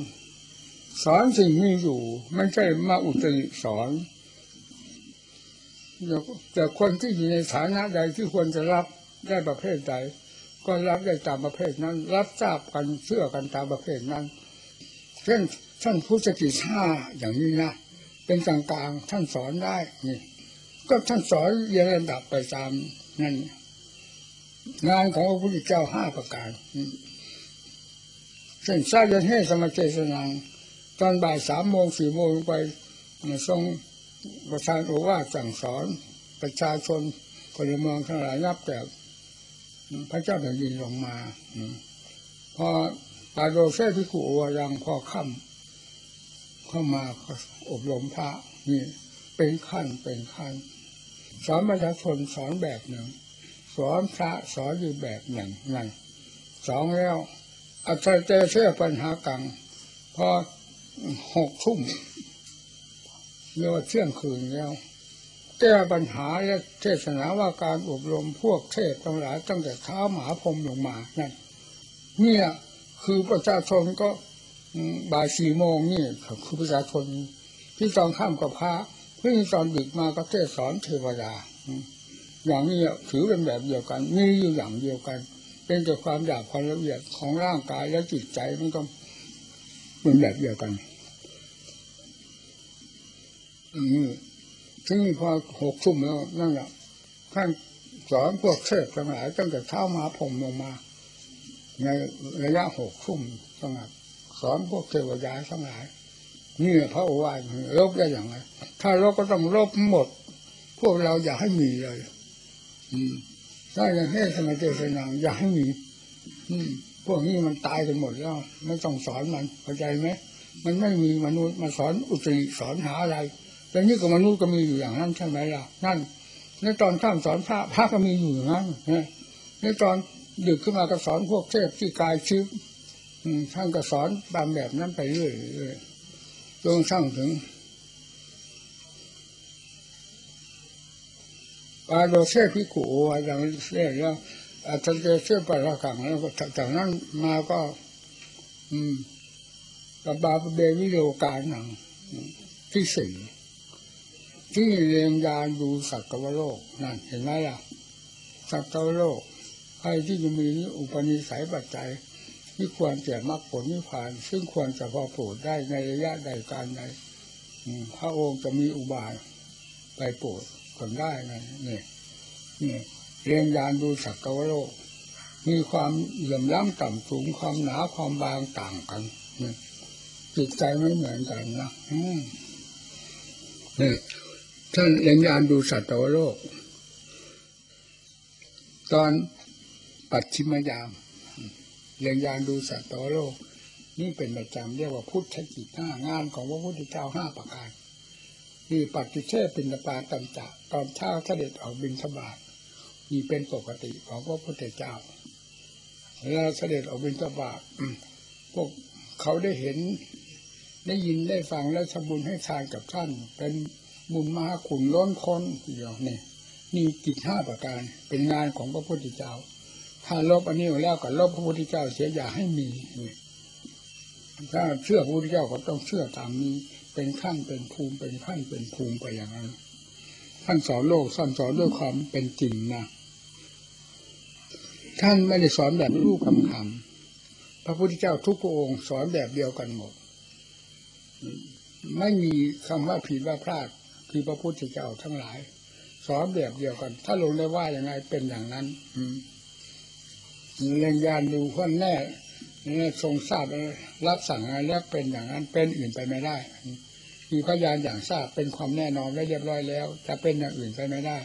สอนสิ่งมีอยู่ ไม่ใช่มาอุตริสอน แต่คนที่อยู่ในฐานะใดที่ควรจะรับได้ประเภทใดก็รับได้ตามประเภทนั้น รับทราบกันเชื่อกันตามประเภทนั้นเช่นท่านพุทธกิจห้าอย่างนี้นะเป็นกลางๆท่านสอนได้นี่ก็ท่านสอนเรียงลำดับไปตามนั่นงานของพระพุทธเจ้าห้าประการเช่นสร้างยันให้สมาเทศนังตอนบ่ายสามโมงสี่โมงไปทรง ประธานโอวาสั่งสอนประชาชนพลเมืองทั้งหลายนับแต่พระเจ้าแผ่นดินลงมาพอปาโดเซพิคุโอวายังพอค่ำเข้ามาอบรมพระนี่เป็นขั้นเป็นขั้นสอนประชาชนสอนแบบหนึ่ง สอนพระสอนอยู่แบบหนึ่งนั่นสองแล้วอัตเจเชื่อปัญหากัง พอหกทุ่ม เรียกว่าเที่ยงคืนแล้วแก้ปัญหาและเทศนาว่าการอบรมพวกเทศทั้งหลายตั้งแต่เท้าหมาพรมลงมานั่นเนี่ยคือประชาชนก็บ่ายสี่โมงนี่คือประชาชนที่ตอนข้ามกับพระเพื่อตอนดึกมาก็เทศสอนเทวดาอย่างนี้ถือเป็นแบบเดียวกันมีอยู่อย่างเดียวกัน เป็นแต่ความอยากความละเอียดของร่างกายและจิตใจมันก็เป็นแบบเดียวกัน ถึงพอหกทุ่มแล้วนั่นแหละท่านสอนพวกเทพทั้งหลายตั้งแต่เช้ามาผมลงมา ในระยะหกทุ่มตั้งแต่สอนพวกเทวดาทั้งหลายนี่พระโอวาทลบได้อย่างไรถ้าลบก็ต้องลบหมด พวกเราอย่าให้มีเลย อืมถ้าอย่างให้สมัยเจริญนางอย่าให้มี อืมพวกนี้มันตายกันหมดแล้ว ไม่ต้องสอนมันเข้าใจไหมมันไม่มีมนุษย์มาสอนอุตริสอนหาอะไร แต่นี่ก็มนุษย์ก็มีอยู่อย่างนั้นใช่ไหมล่ะนั่นในตอนข้ามสอนพระพระก็มีอยู่อย่างนั้นนะในตอนดึกขึ้นมาก็สอนพวกเทพที่กายชิบอืมท่านก็สอนตามแบบนั้นไปเรื่อยๆจนสร้างถึงปาโดเซพิกุอย่างนี้แล้วอาจารย์เชื่อปาระกังแล้วจากนั้นมาก็ อืมกับบาปเบวิโยการหนังที่สี่ ที่เรียงยานดูสัตวโลกนั่นเห็นไหมล่ะสัตวโลกใครที่จะมีอุปนิสัยปัจจัยที่ควรแก่มรรคผลนิพพาน ซึ่งควรจะพอโปรดได้ในระยะใดการใดพระองค์จะมีอุบายไปโปรดคนได้นะนี่นี่เรียงยานดูสัตวโลก มีความเหลื่อมล้ำต่ำสูงความหนาความบางต่างกันนี่จิตใจไม่เหมือนกันนะอืมนี่ ท่านเรียนยานดูสัตวโลก ตอนปัจฉิมยามเรียนยานดูสัตวโลก นี่เป็นประจำเรียกว่าพุทธกิจห้างานของพระพุทธเจ้าห้าประการนี่ปฏิเทศปินปาตัมจะตอนเช้าเสด็จออกบินสบาทนี่เป็นปกติของพระพุทธเจ้าเวลาเสด็จออกบินสบาทพวกเขาได้เห็นได้ยินได้ฟังและทำบุญให้ทานกับท่านเป็น บุญมหาขุนล้นพ้นเดียวนี่นี่กิจห้าประการเป็นงานของพระพุทธเจ้า ถ้าลบอันนี้แล้วก็ลบพระพุทธเจ้าเสียอย่าให้มีถ้าเชื่อพระพุทธเจ้าก็ต้องเชื่อตามนี้ เป็นขั้นเป็นภูมิเป็นขั้นเป็นภูมิไปอย่างนั้นท่านสอนโลกท่านสอนด้วยความเป็นจริงนะท่านไม่ได้สอนแบบรูปคำคำพระพุทธเจ้าทุกพระองค์สอนแบบเดียวกันหมด ไม่มีคำว่าผิดว่าพลาด คือพระพุทธเจ้าทั้งหลาย สอนแบบเดียวกัน ถ้าลงได้ว่าอย่างไงเป็นอย่างนั้น อืเรียงยานดูข้อแน่เนี่ยทรงทราบรับสั่งอะไรแล้วเป็นอย่างนั้นเป็นอื่นไปไม่ได้มีพยานอย่างทราบเป็นความแน่นอนไว้เรียบร้อยแล้วจะเป็นอย่างอื่นไปไม่ได้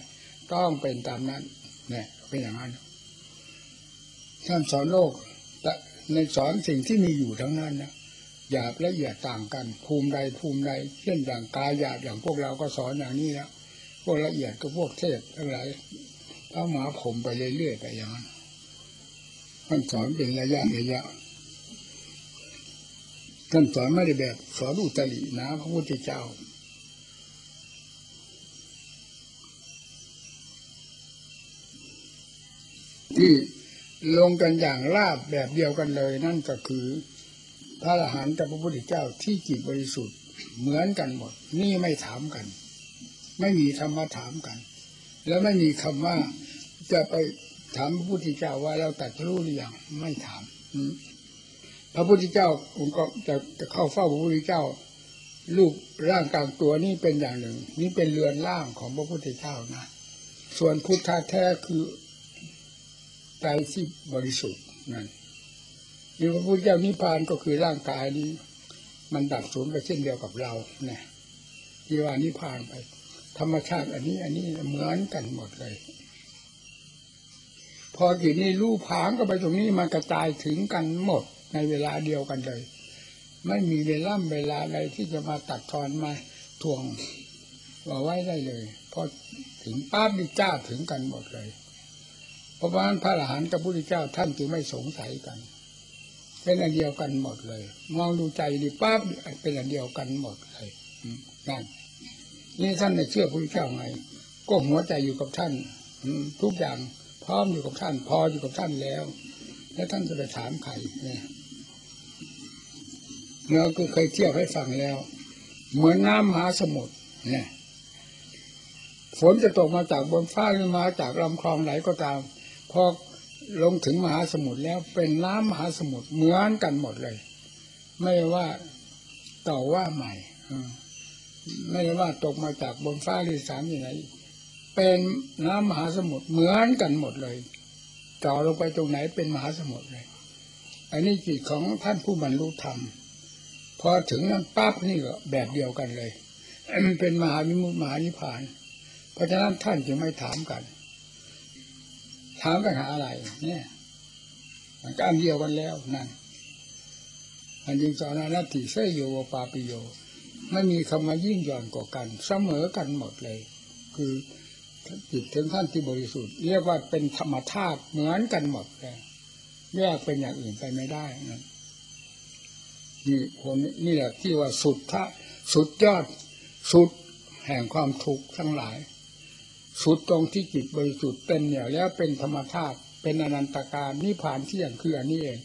ต้องเป็นตามนั้นเนี่ยเป็นอย่างนั้นท่านสอนโลกแต่ในสอนสิ่งที่มีอยู่ทั้งนั้นนะ หยาบละเอียดต่างกัน ภูมิใดภูมิใดเช่นอย่างกายหยาบอย่างพวกเราก็สอนอย่างนี้แล้วพวกละเอียดก็พวกเทพทั้งหลายเอาหมาผมไปเรื่อยๆไปอย่างนั้นท่านสอนเป็นระยะระยะท่านสอนไม่ได้แบบสอนอุตรินะพระพุทธเจ้าที่ลงกันอย่างราบแบบเดียวกันเลยนั่นก็คือ พระอรหันต์กับพระพุทธเจ้าที่จิตบริสุทธิ์เหมือนกันหมด นี่ไม่ถามกัน ไม่มีธรรมะถามกัน แล้วไม่มีคำว่าจะไปถามพระพุทธเจ้าว่าเราตัดรู้หรือยังไม่ถามอืมพระพุทธเจ้าผมก็จะจะเข้าเฝ้าพระพุทธเจ้ารูปร่างกลางตัวนี่เป็นอย่างหนึ่ง นี่เป็นเรือนร่างของพระพุทธเจ้านะส่วนพุทธะแท้คือใจที่บริสุทธิ์นั่น นี่พระพุทธเจ้านิพพานก็คือร่างกายนี้ มันดับสูญไปเช่นเดียวกับเราเนี่ยที่ว่านิพพานไป ธรรมชาติอันนี้ อันนี้เหมือนกันหมดเลย พอจิตนี่รู้ผางก็ไปตรงนี้มันกระจายถึงกันหมดในเวลาเดียวกันเลย ไม่มีเวลาเวลาอะไรที่จะมาตัดทอนมาทวงว่าไว้ได้เลยพอถึงป้าบนี่จ้าถึงกันหมดเลย เพราะว่าพระอรหันต์กับพระพุทธเจ้าท่านจึงไม่สงสัยกัน เป็นอันเดียวกันหมดเลย มองดูใจดีป้าบเป็นอันเดียวกันหมดเลยนั่นนี่ท่านในเชื่อพระพุทธเจ้าไง ก็หัวใจอยู่กับท่านทุกอย่างพร้อมอยู่กับท่าน พออยู่กับท่านแล้ว แล้วท่านจะไปถามใครเนี่ยเราก็เคยเที่ยวให้ฟังแล้ว เหมือนน้ำมหาสมุทรเนี่ยฝนจะตกมาจากบนฟ้าหรือมาจากลำคลองไหนก็ตาม พอ ลงถึงมหาสมุทรแล้วเป็นน้ำมหาสมุทรเหมือนกันหมดเลย ไม่ว่าต่อว่าใหม่ไม่ว่าตกมาจากบนฟ้าหรือสามที่างไหนเป็นน้ำมหาสมุทรเหมือนกันหมดเลยจ่อลงไปตรงไหนเป็นมหาสมุทรเลย อันนี้จิตของท่านผู้บรรลุธรรมพอถึงนั้นปั๊บนี่ก็แบบเดียวกันเลยมันเป็นมหาวิมุตติมหานิพพาน เพราะฉะนั้นท่านจึงไม่ถามกัน ถามกันหาอะไร เนี่ย มันก็อันเดียวกันแล้วนั่นอันยิงสอนอนัตติเสยโยปาปิโย ไม่มีคำว่ายิ่งหย่อนกว่ากัน เสมอกันหมดเลย คือจิตถึงขั้นที่บริสุทธิ์ เรียกว่าเป็นธรรมธาตุเหมือนกันหมดเลยแยกเป็นอย่างอื่นไปไม่ได้นะนี่คนนี่แหละที่ว่าสุดทะสุดยอดสุดแห่งความทุกข์ทั้งหลาย สุดตรงที่จิตบริสุทธิ์เป็นเนี่ยแล้วเป็นธรรมธาตุเป็นอนันตการนิพพานเที่ยงคืออันนี้เอง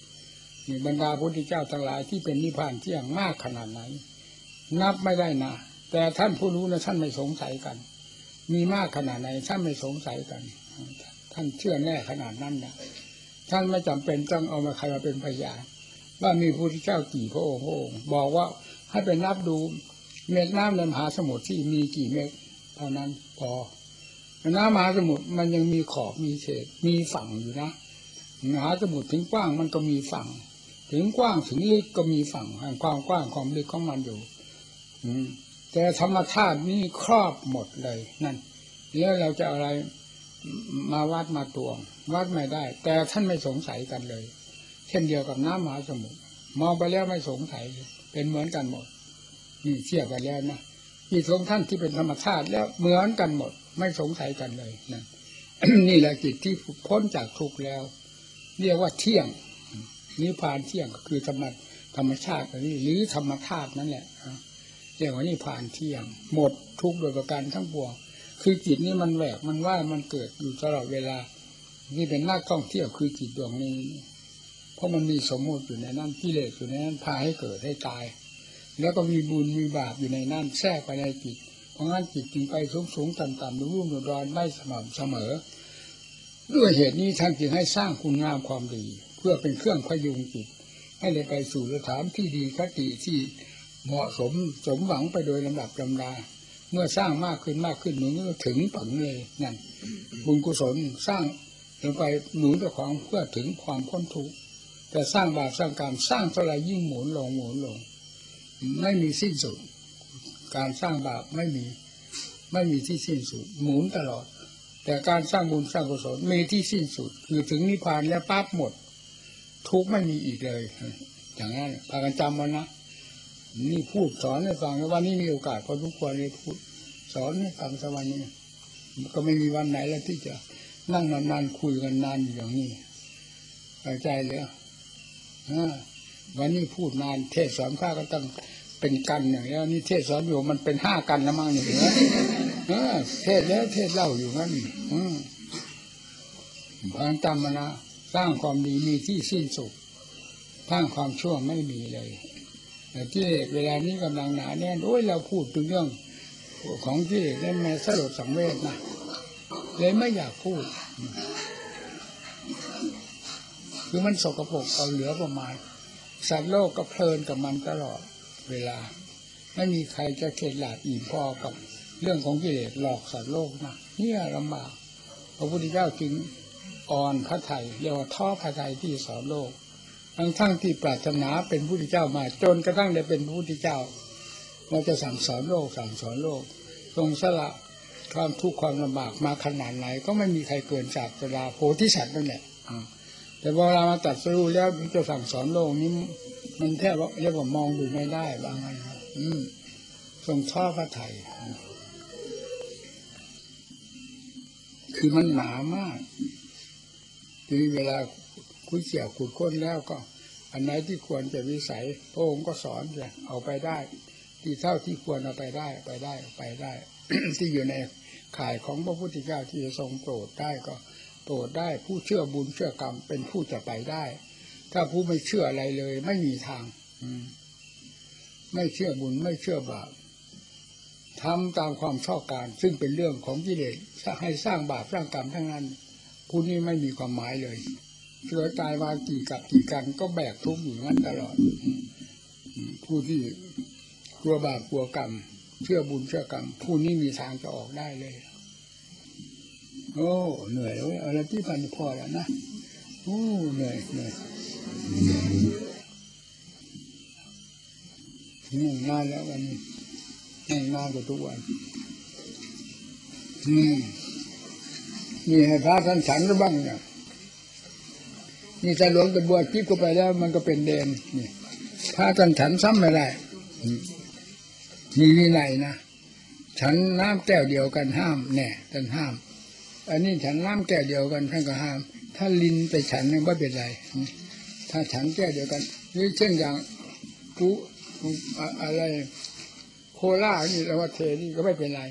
นี่บรรดาพระพุทธเจ้าทั้งหลายที่เป็นนิพพานเที่ยงมากขนาดไหน นับไม่ได้นะแต่ท่านผู้รู้นะท่านไม่สงสัยกัน มีมากขนาดไหนท่านไม่สงสัยกัน ท่านเชื่อแน่ขนาดนั้นนะท่านไม่จำเป็นต้องเอามาใครมาเป็นพยานว่ามีพระพุทธเจ้ากี่พระองค์พระองค์บอกว่าให้ไปนับดูเม็ดน้ำในมหาสมุทรที่มีกี่เม็ดเท่านั้นพอ น้ำมหาสมุทรมันยังมีขอบมีเศษมีฝั่งอยู่นะมหาสมุทรถึงกว้างมันก็มีฝั่ง ถึงกว้างถึงลึกก็มีฝั่งแห่งความกว้างความลึกของมันอยู่ อืม แต่ธรรมชาตินี่ครอบหมดเลยนั่นแล้วเราจะอะไรมาวัดมาตวง วัดไม่ได้ แต่ท่านไม่สงสัยกันเลย เช่นเดียวกับน้ำมหาสมุทรมองไปแล้วไม่สงสัยเป็นเหมือนกันหมดนี่เทียบกันแล้วนะจิตของท่านที่เป็นธรรมชาติแล้วเหมือนกันหมด ไม่สงสัยกันเลยนั่นนี่แหละจิตที่พ้นจากทุกข์แล้ว เรียกว่าเที่ยงนิพพานเที่ยงก็คือธรรมธรรมชาตินี้หรือธรรมธาตุนั่นแหละเรียกว่านิพพานเที่ยง หมดทุกข์โดยประการทั้งปวงคือจิตนี่มันแหวกมันว่ามันเกิดอยู่ตลอดเวลา นี่เป็นนักท่องเที่ยวคือจิตดวงนี้ เพราะมันมีสมมติอยู่ในนั้นกิเลสอยู่ในนั้นพาให้เกิดให้ตาย แล้วก็มีบุญมีบาปอยู่ในนั้นแทรกไปในจิต เพราะงั้นจิตจึงไปสูงสูงต่ำต่ำรุ่มร้อนไม่สม่ำเสมอ ด้วยเหตุนี้ท่านจึงให้สร้างคุณงามความดี เพื่อเป็นเครื่องพยุงจิต ให้ได้ไปสู่สถานที่ดีคติที่เหมาะสมสมหวังไปโดยลำดับลำดา เมื่อสร้างมากขึ้นมากขึ้นหนุนก็ถึงปังเลยนั่นบุญกุศลสร้างลงไปหนุนเจ้าของเพื่อถึงความพ้นทุกข์แต่สร้างบาปสร้างกรรมสร้างเท่าไรยิ่งหมุนลงหมุนลง ไม่มีสิ้นสุด การสร้างบาปไม่มี ไม่มีที่สิ้นสุดหมุนตลอด แต่การสร้างบุญสร้างกุศลมีที่สิ้นสุด คือถึงนิพพานแล้วปั๊บหมด ทุกไม่มีอีกเลย อย่างนั้นพากันจำไว้นะนี่พูดสอนให้ฟังววันนี้มีโอกาสพอทุกคนเลยพูด สอนให้ฟังสักวันนี้ก็ไม่มีวันไหนแล้วที่จะนั่งนานๆคุยกันนานอย่างนี้เข้าใจเลยอ่าวันนี้พูดนานเทศสอนข้าก็ต้อง เป็นกันอย่างนี้นี่เทศสอนอยู่มันเป็นห้ากันล้วมั้งนี่เหรอเออเทศแล้วเทศเล่าอยู่งั้นอืมพังจำมนะสร้างความดีมีที่สิ้นสุดสร้างความชั่วไม่มีเลยแต่ที่เวลานี้กำลังหนาแน่นโอ้ยเราพูดถึงเรื่องของที่เล่นมาสลดสังเวชนะเลยไม่อยากพูด คือมันสกปรกเอาเหลือประมาณสัตว์โลกก็เพลินกับมันตลอด เวลา ไม่มีใครจะเข็ดหลาบอิ่มพอกับเรื่องของกิเลสหลอกสัตว์โลกนะเนี่ยลำบากพระพุทธเจ้าจึงอ่อนพระไทยเรียกว่าท้อพระไทยที่สอนโลก ทั้งทั้งที่ปรารถนาเป็นผู้ที่เจ้ามา จนกระทั่งได้เป็นผู้ที่เจ้าเราจะสั่งสอนโลกสั่งสอนโลก ทรงสละความทุกข์ความลำบากมาขนาดไหน ก็ไม่มีใครเกินจากเวลาโพธิสัตว์นั่นแหละแต่พอเรามาตัดสู้แล้วจะสั่งสอนโลกนี้ มันแทบว่าเรียกว่ามองดูไม่ได้บางอันอืมทรงท้อพระไทยคือมันหนามากทีนี้เวลาคุยเกี่ยวขุดค้นแล้วก็ อันไหนที่ควรจะวิสัยพระองค์ก็สอนจะเอาไปได้ ที่เท่าที่ควรเอาไปได้ไปได้ไปได้ ที่อยู่ในข่ายของพระพุทธเจ้าที่จะทรงโปรดได้ก็โปรดได้ผู้เชื่อบุญเชื่อกรรมเป็นผู้จะไปได้ ถ้าผู้ไม่เชื่ออะไรเลย ไม่มีทางไม่เชื่อบุญไม่เชื่อบาปทำตามความชอบการ ซึ่งเป็นเรื่องของกิเลสให้สร้างบาปสร้างกรรมทั้งนั้นผู้นี้ไม่มีความหมายเลยเกิดตายมากี่กับกี่กันก็แบกทุกข์อยู่งั้นตลอดผู้ที่กลัวบาปกลัวกรรม เชื่อบุญเชื่อกรรม ผู้นี้มีทางจะออกได้เลย โอ้เหนื่อยแล้วเว้ยเอาละที่พันพอแล้วนะโอ้เหนื่อยเหนื่อย นั่งนาแล้ววันนี้นั่งนากว่าทุกวันมนี่ให้พระท่านฉันหรือบ้างเนี่ยนี่ถ้าหลวงตะบัวจิ๊บเข้าไปแล้ว มันก็เป็นเดนนี่พระท่านฉันซ้ำไม่ได้มีวินัยนะฉันน้ำแก้วเดียวกันห้ามแน่ท่านห้าม อันนี้ฉันน้ำแก้วเดียวกันท่านก็ห้าม ถ้าลินไปฉันนี่ยไม่เป็นไร ถ้าฉันแก้เดียวกันนี่เช่นอย่างกูอะไร โคล่านี่เราว่าเทนี่ก็ไม่เป็นไร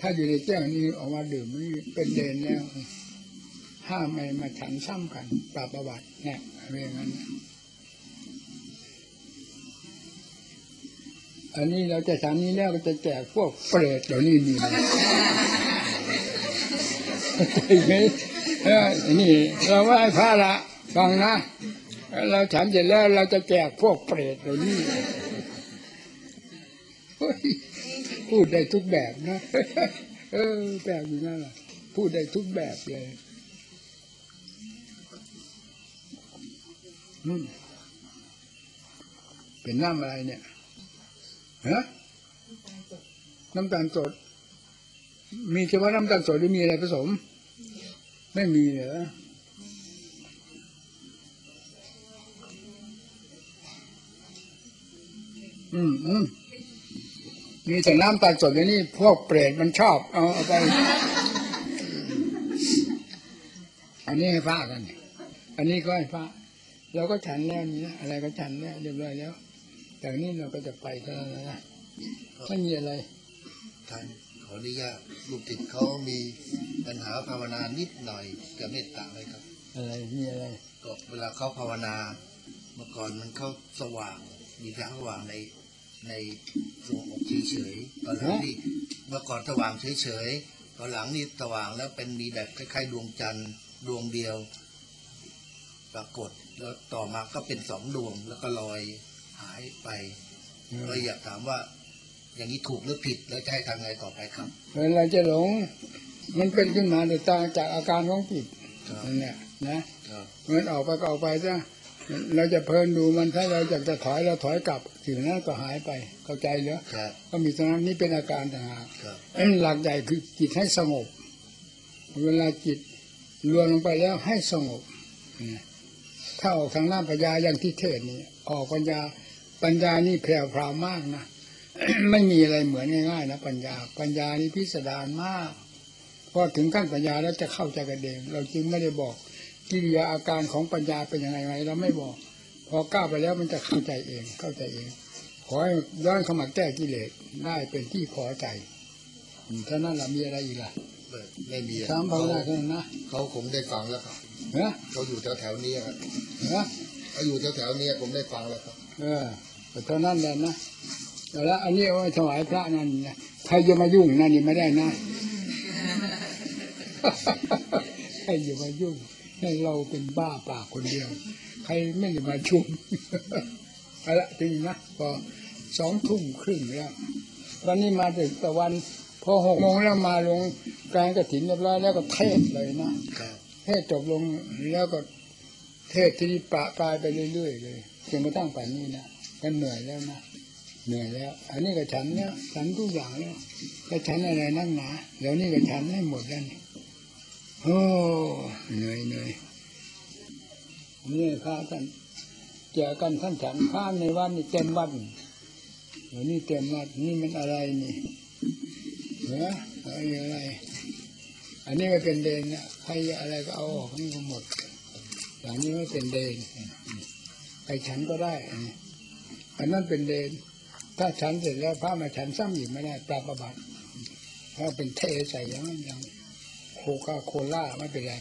ถ้าอยู่ในแจ้งนี่ออกมาดื่มนี่เป็นเดนแล้วห้ามไม่มาฉันซ้ำกัน ปราบประวัติเนี่ยอะไรอย่างนั้นอันนี้เราจะฉันนี้แล้วก็จะแจกพวกเปรตเดี๋ยวนี้นี่นะเข้าใจไหมเออนี่เราไหว้พระละ ฟังนะเราฉันเสร็จแล้วเราจะแจกพวกเปรตเลยวนี้พูดได้ทุกแบบนะเออแบบอยู่นั่นแหละพูดได้ทุกแบบเลยอืมเป็นน้ำอะไรเนี่ยฮะน้ำตาลสด มีเฉพาะน้ำตาลสดหรือมีอะไรผสม ไม่มีเหรอ อืมอืมมีแต่น้ำตาลสดอย่างนี้พวกเปรตมันชอบ เอาเอาไป อันนี้ให้พระกัน อันนี้ก็ให้พระเราก็ฉันแล้วนี่นะอะไรก็ฉันแล้วเรียบร้อยแล้วจากนี้เราก็จะไปเท่านั้นนะไม่มีอะไรท่านขออนุญาตลูกติดเขามีปัญหาภาวนานิดหน่อยกับเมตตาไหมครับ อะไรมีอะไรก็เวลาเขาภาวนา เมื่อก่อนมันเขาสว่าง มีแสงสว่างใน ในดวงอกเฉยๆตอนหลังนี่เมื่อก่อนสว่างเฉยๆตอนหลังนี่สว่างแล้วเป็นมีแบบคล้ายๆ ดวงจันทร์ดวงเดียว ปรากฏแล้วต่อมาก็เป็นสองดวงแล้วก็ลอยหายไปเลยอยากถามว่า อย่างนี้ถูกหรือผิดแล้วจะให้ทำไงต่อไปครับเวลาจะหลง มันเป็นขึ้นมาแต่ตางจากอาการของจิตครับนั่นแหละนะครับมันออกไปก็ออกไปซะ เราจะเพลินดูมันถ้าเราอยากจะถอยเราถอยกลับสิ่งนั้นก็หายไปเข้าใจเหรอครับก็มีตรงนั้นนี่เป็นอาการต่างหากครับอันหลักใหญ่คือจิตให้สงบ เวลาจิตรวมลงไปแล้วให้สงบนะถ้าออกทางหน้าปัญญาอย่างที่เทศนี้ ออกปัญญาปัญญานี่แผ่วพราวมากนะไม่มีอะไรเหมือนง่ายๆนะปัญญา ปัญญานี่พิสดารมากพอถึงขั้นปัญญาแล้วจะเข้าใจกันเองเราจึงไม่ได้บอก กิริยาอาการของปัญญาเป็นยังไงไหมเราไม่บอก พอก้าวไปแล้วมันจะเข้าใจเองเข้าใจเอง ขอให้ย้อนเข้ามาแก้กิเลสได้เป็นที่พอใจอืมเท่านั้นเรามีอะไรอีกล่ะเปิดไม่มีอะสามภาวนาเท่านั้นนะเขาคงได้ฟังแล้วครับเนะเขาอยู่แถวแถวๆนี้ครับเนะเขาอยู่แถวแถวๆนี้ผมได้ฟังแล้วครับ เออก็เท่านั้นแหละนะเอาละอันนี้เอาไว้ถวายพระนั่นนะใครจะมายุ่งนั่นนี่ไม่ได้นะใครจะมายุ่ง ให้เราเป็นบ้าปากคนเดียว ใครไม่ได้มาชุมเอาละจริงนะพอสองทุ่มครึ่งแล้ว วันนี้มาถึงตะวัน พอหกโมงแล้วมาลงกลางกระถินเรียบร้อยแล้วก็เทศเลยนะครับเทศจบลงแล้วก็เทศที่ปะปลายไปเรื่อยๆเลยจนกระทั่งป่านนี้นะก็เหนื่อยแล้วนะเหนื่อยแล้ว อันนี้ก็ฉันแล้วฉันทุกอย่างแล้วก็ฉันอะไรนั่งหนาเดี๋ยวนี้ก็ฉันให้หมดแล้วนี่ โอ้เหนื่อยเหนื่อยนี่พระท่านเจอกันท่านฉันข้ามในวันนี่เต็มวัดนี่เดี๋ยวนี้เต็มวัดนี่มันอะไรนี่เหรออะไรอะไร อันนี้ไม่เป็นเดนนะใครอะไรก็เอาออกนี่ก็หมดอย่างนี้ไม่เป็นเดนไปฉันก็ได้อันนั้นเป็นเดน ถ้าฉันเสร็จแล้วพระมาฉันซ้ำอีกไม่ได้ปราบบัติถ้าเป็นเทใส่ยังนั้นอย่าง โคคาโคล่าไม่เป็นไร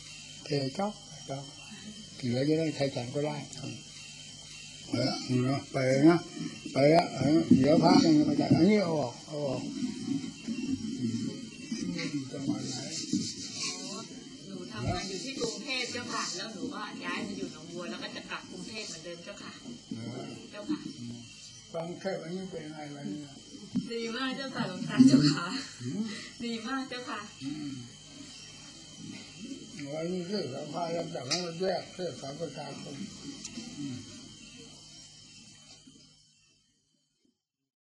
เทจ๊อกจ๊อกเหลือจะได้ใครฉันก็ได้เออนี่เนาะไปเลยนะไปแล้วเออเดี๋ยวพระนึงมาจากอันนี้เอาออกเอาออกอืมประมาณไหนหนูทำงานอยู่ที่กรุงเทพเจ้าค่ะ แล้วหนูก็ย้ายมาอยู่หนองบัวแล้วก็จะกลับกรุงเทพเหมือนเดิมเจ้าค่ะ เจ้าค่ะฟังแค่วันนี้เป็นไงวันนี้ดีมากเจ้าค่ะหลวงตาเจ้าค่ะ ดีมากเจ้าค่ะ วันนี้เรื่องสัมภาระจากนั้นเราแยกเรื่องสามประการคนอืม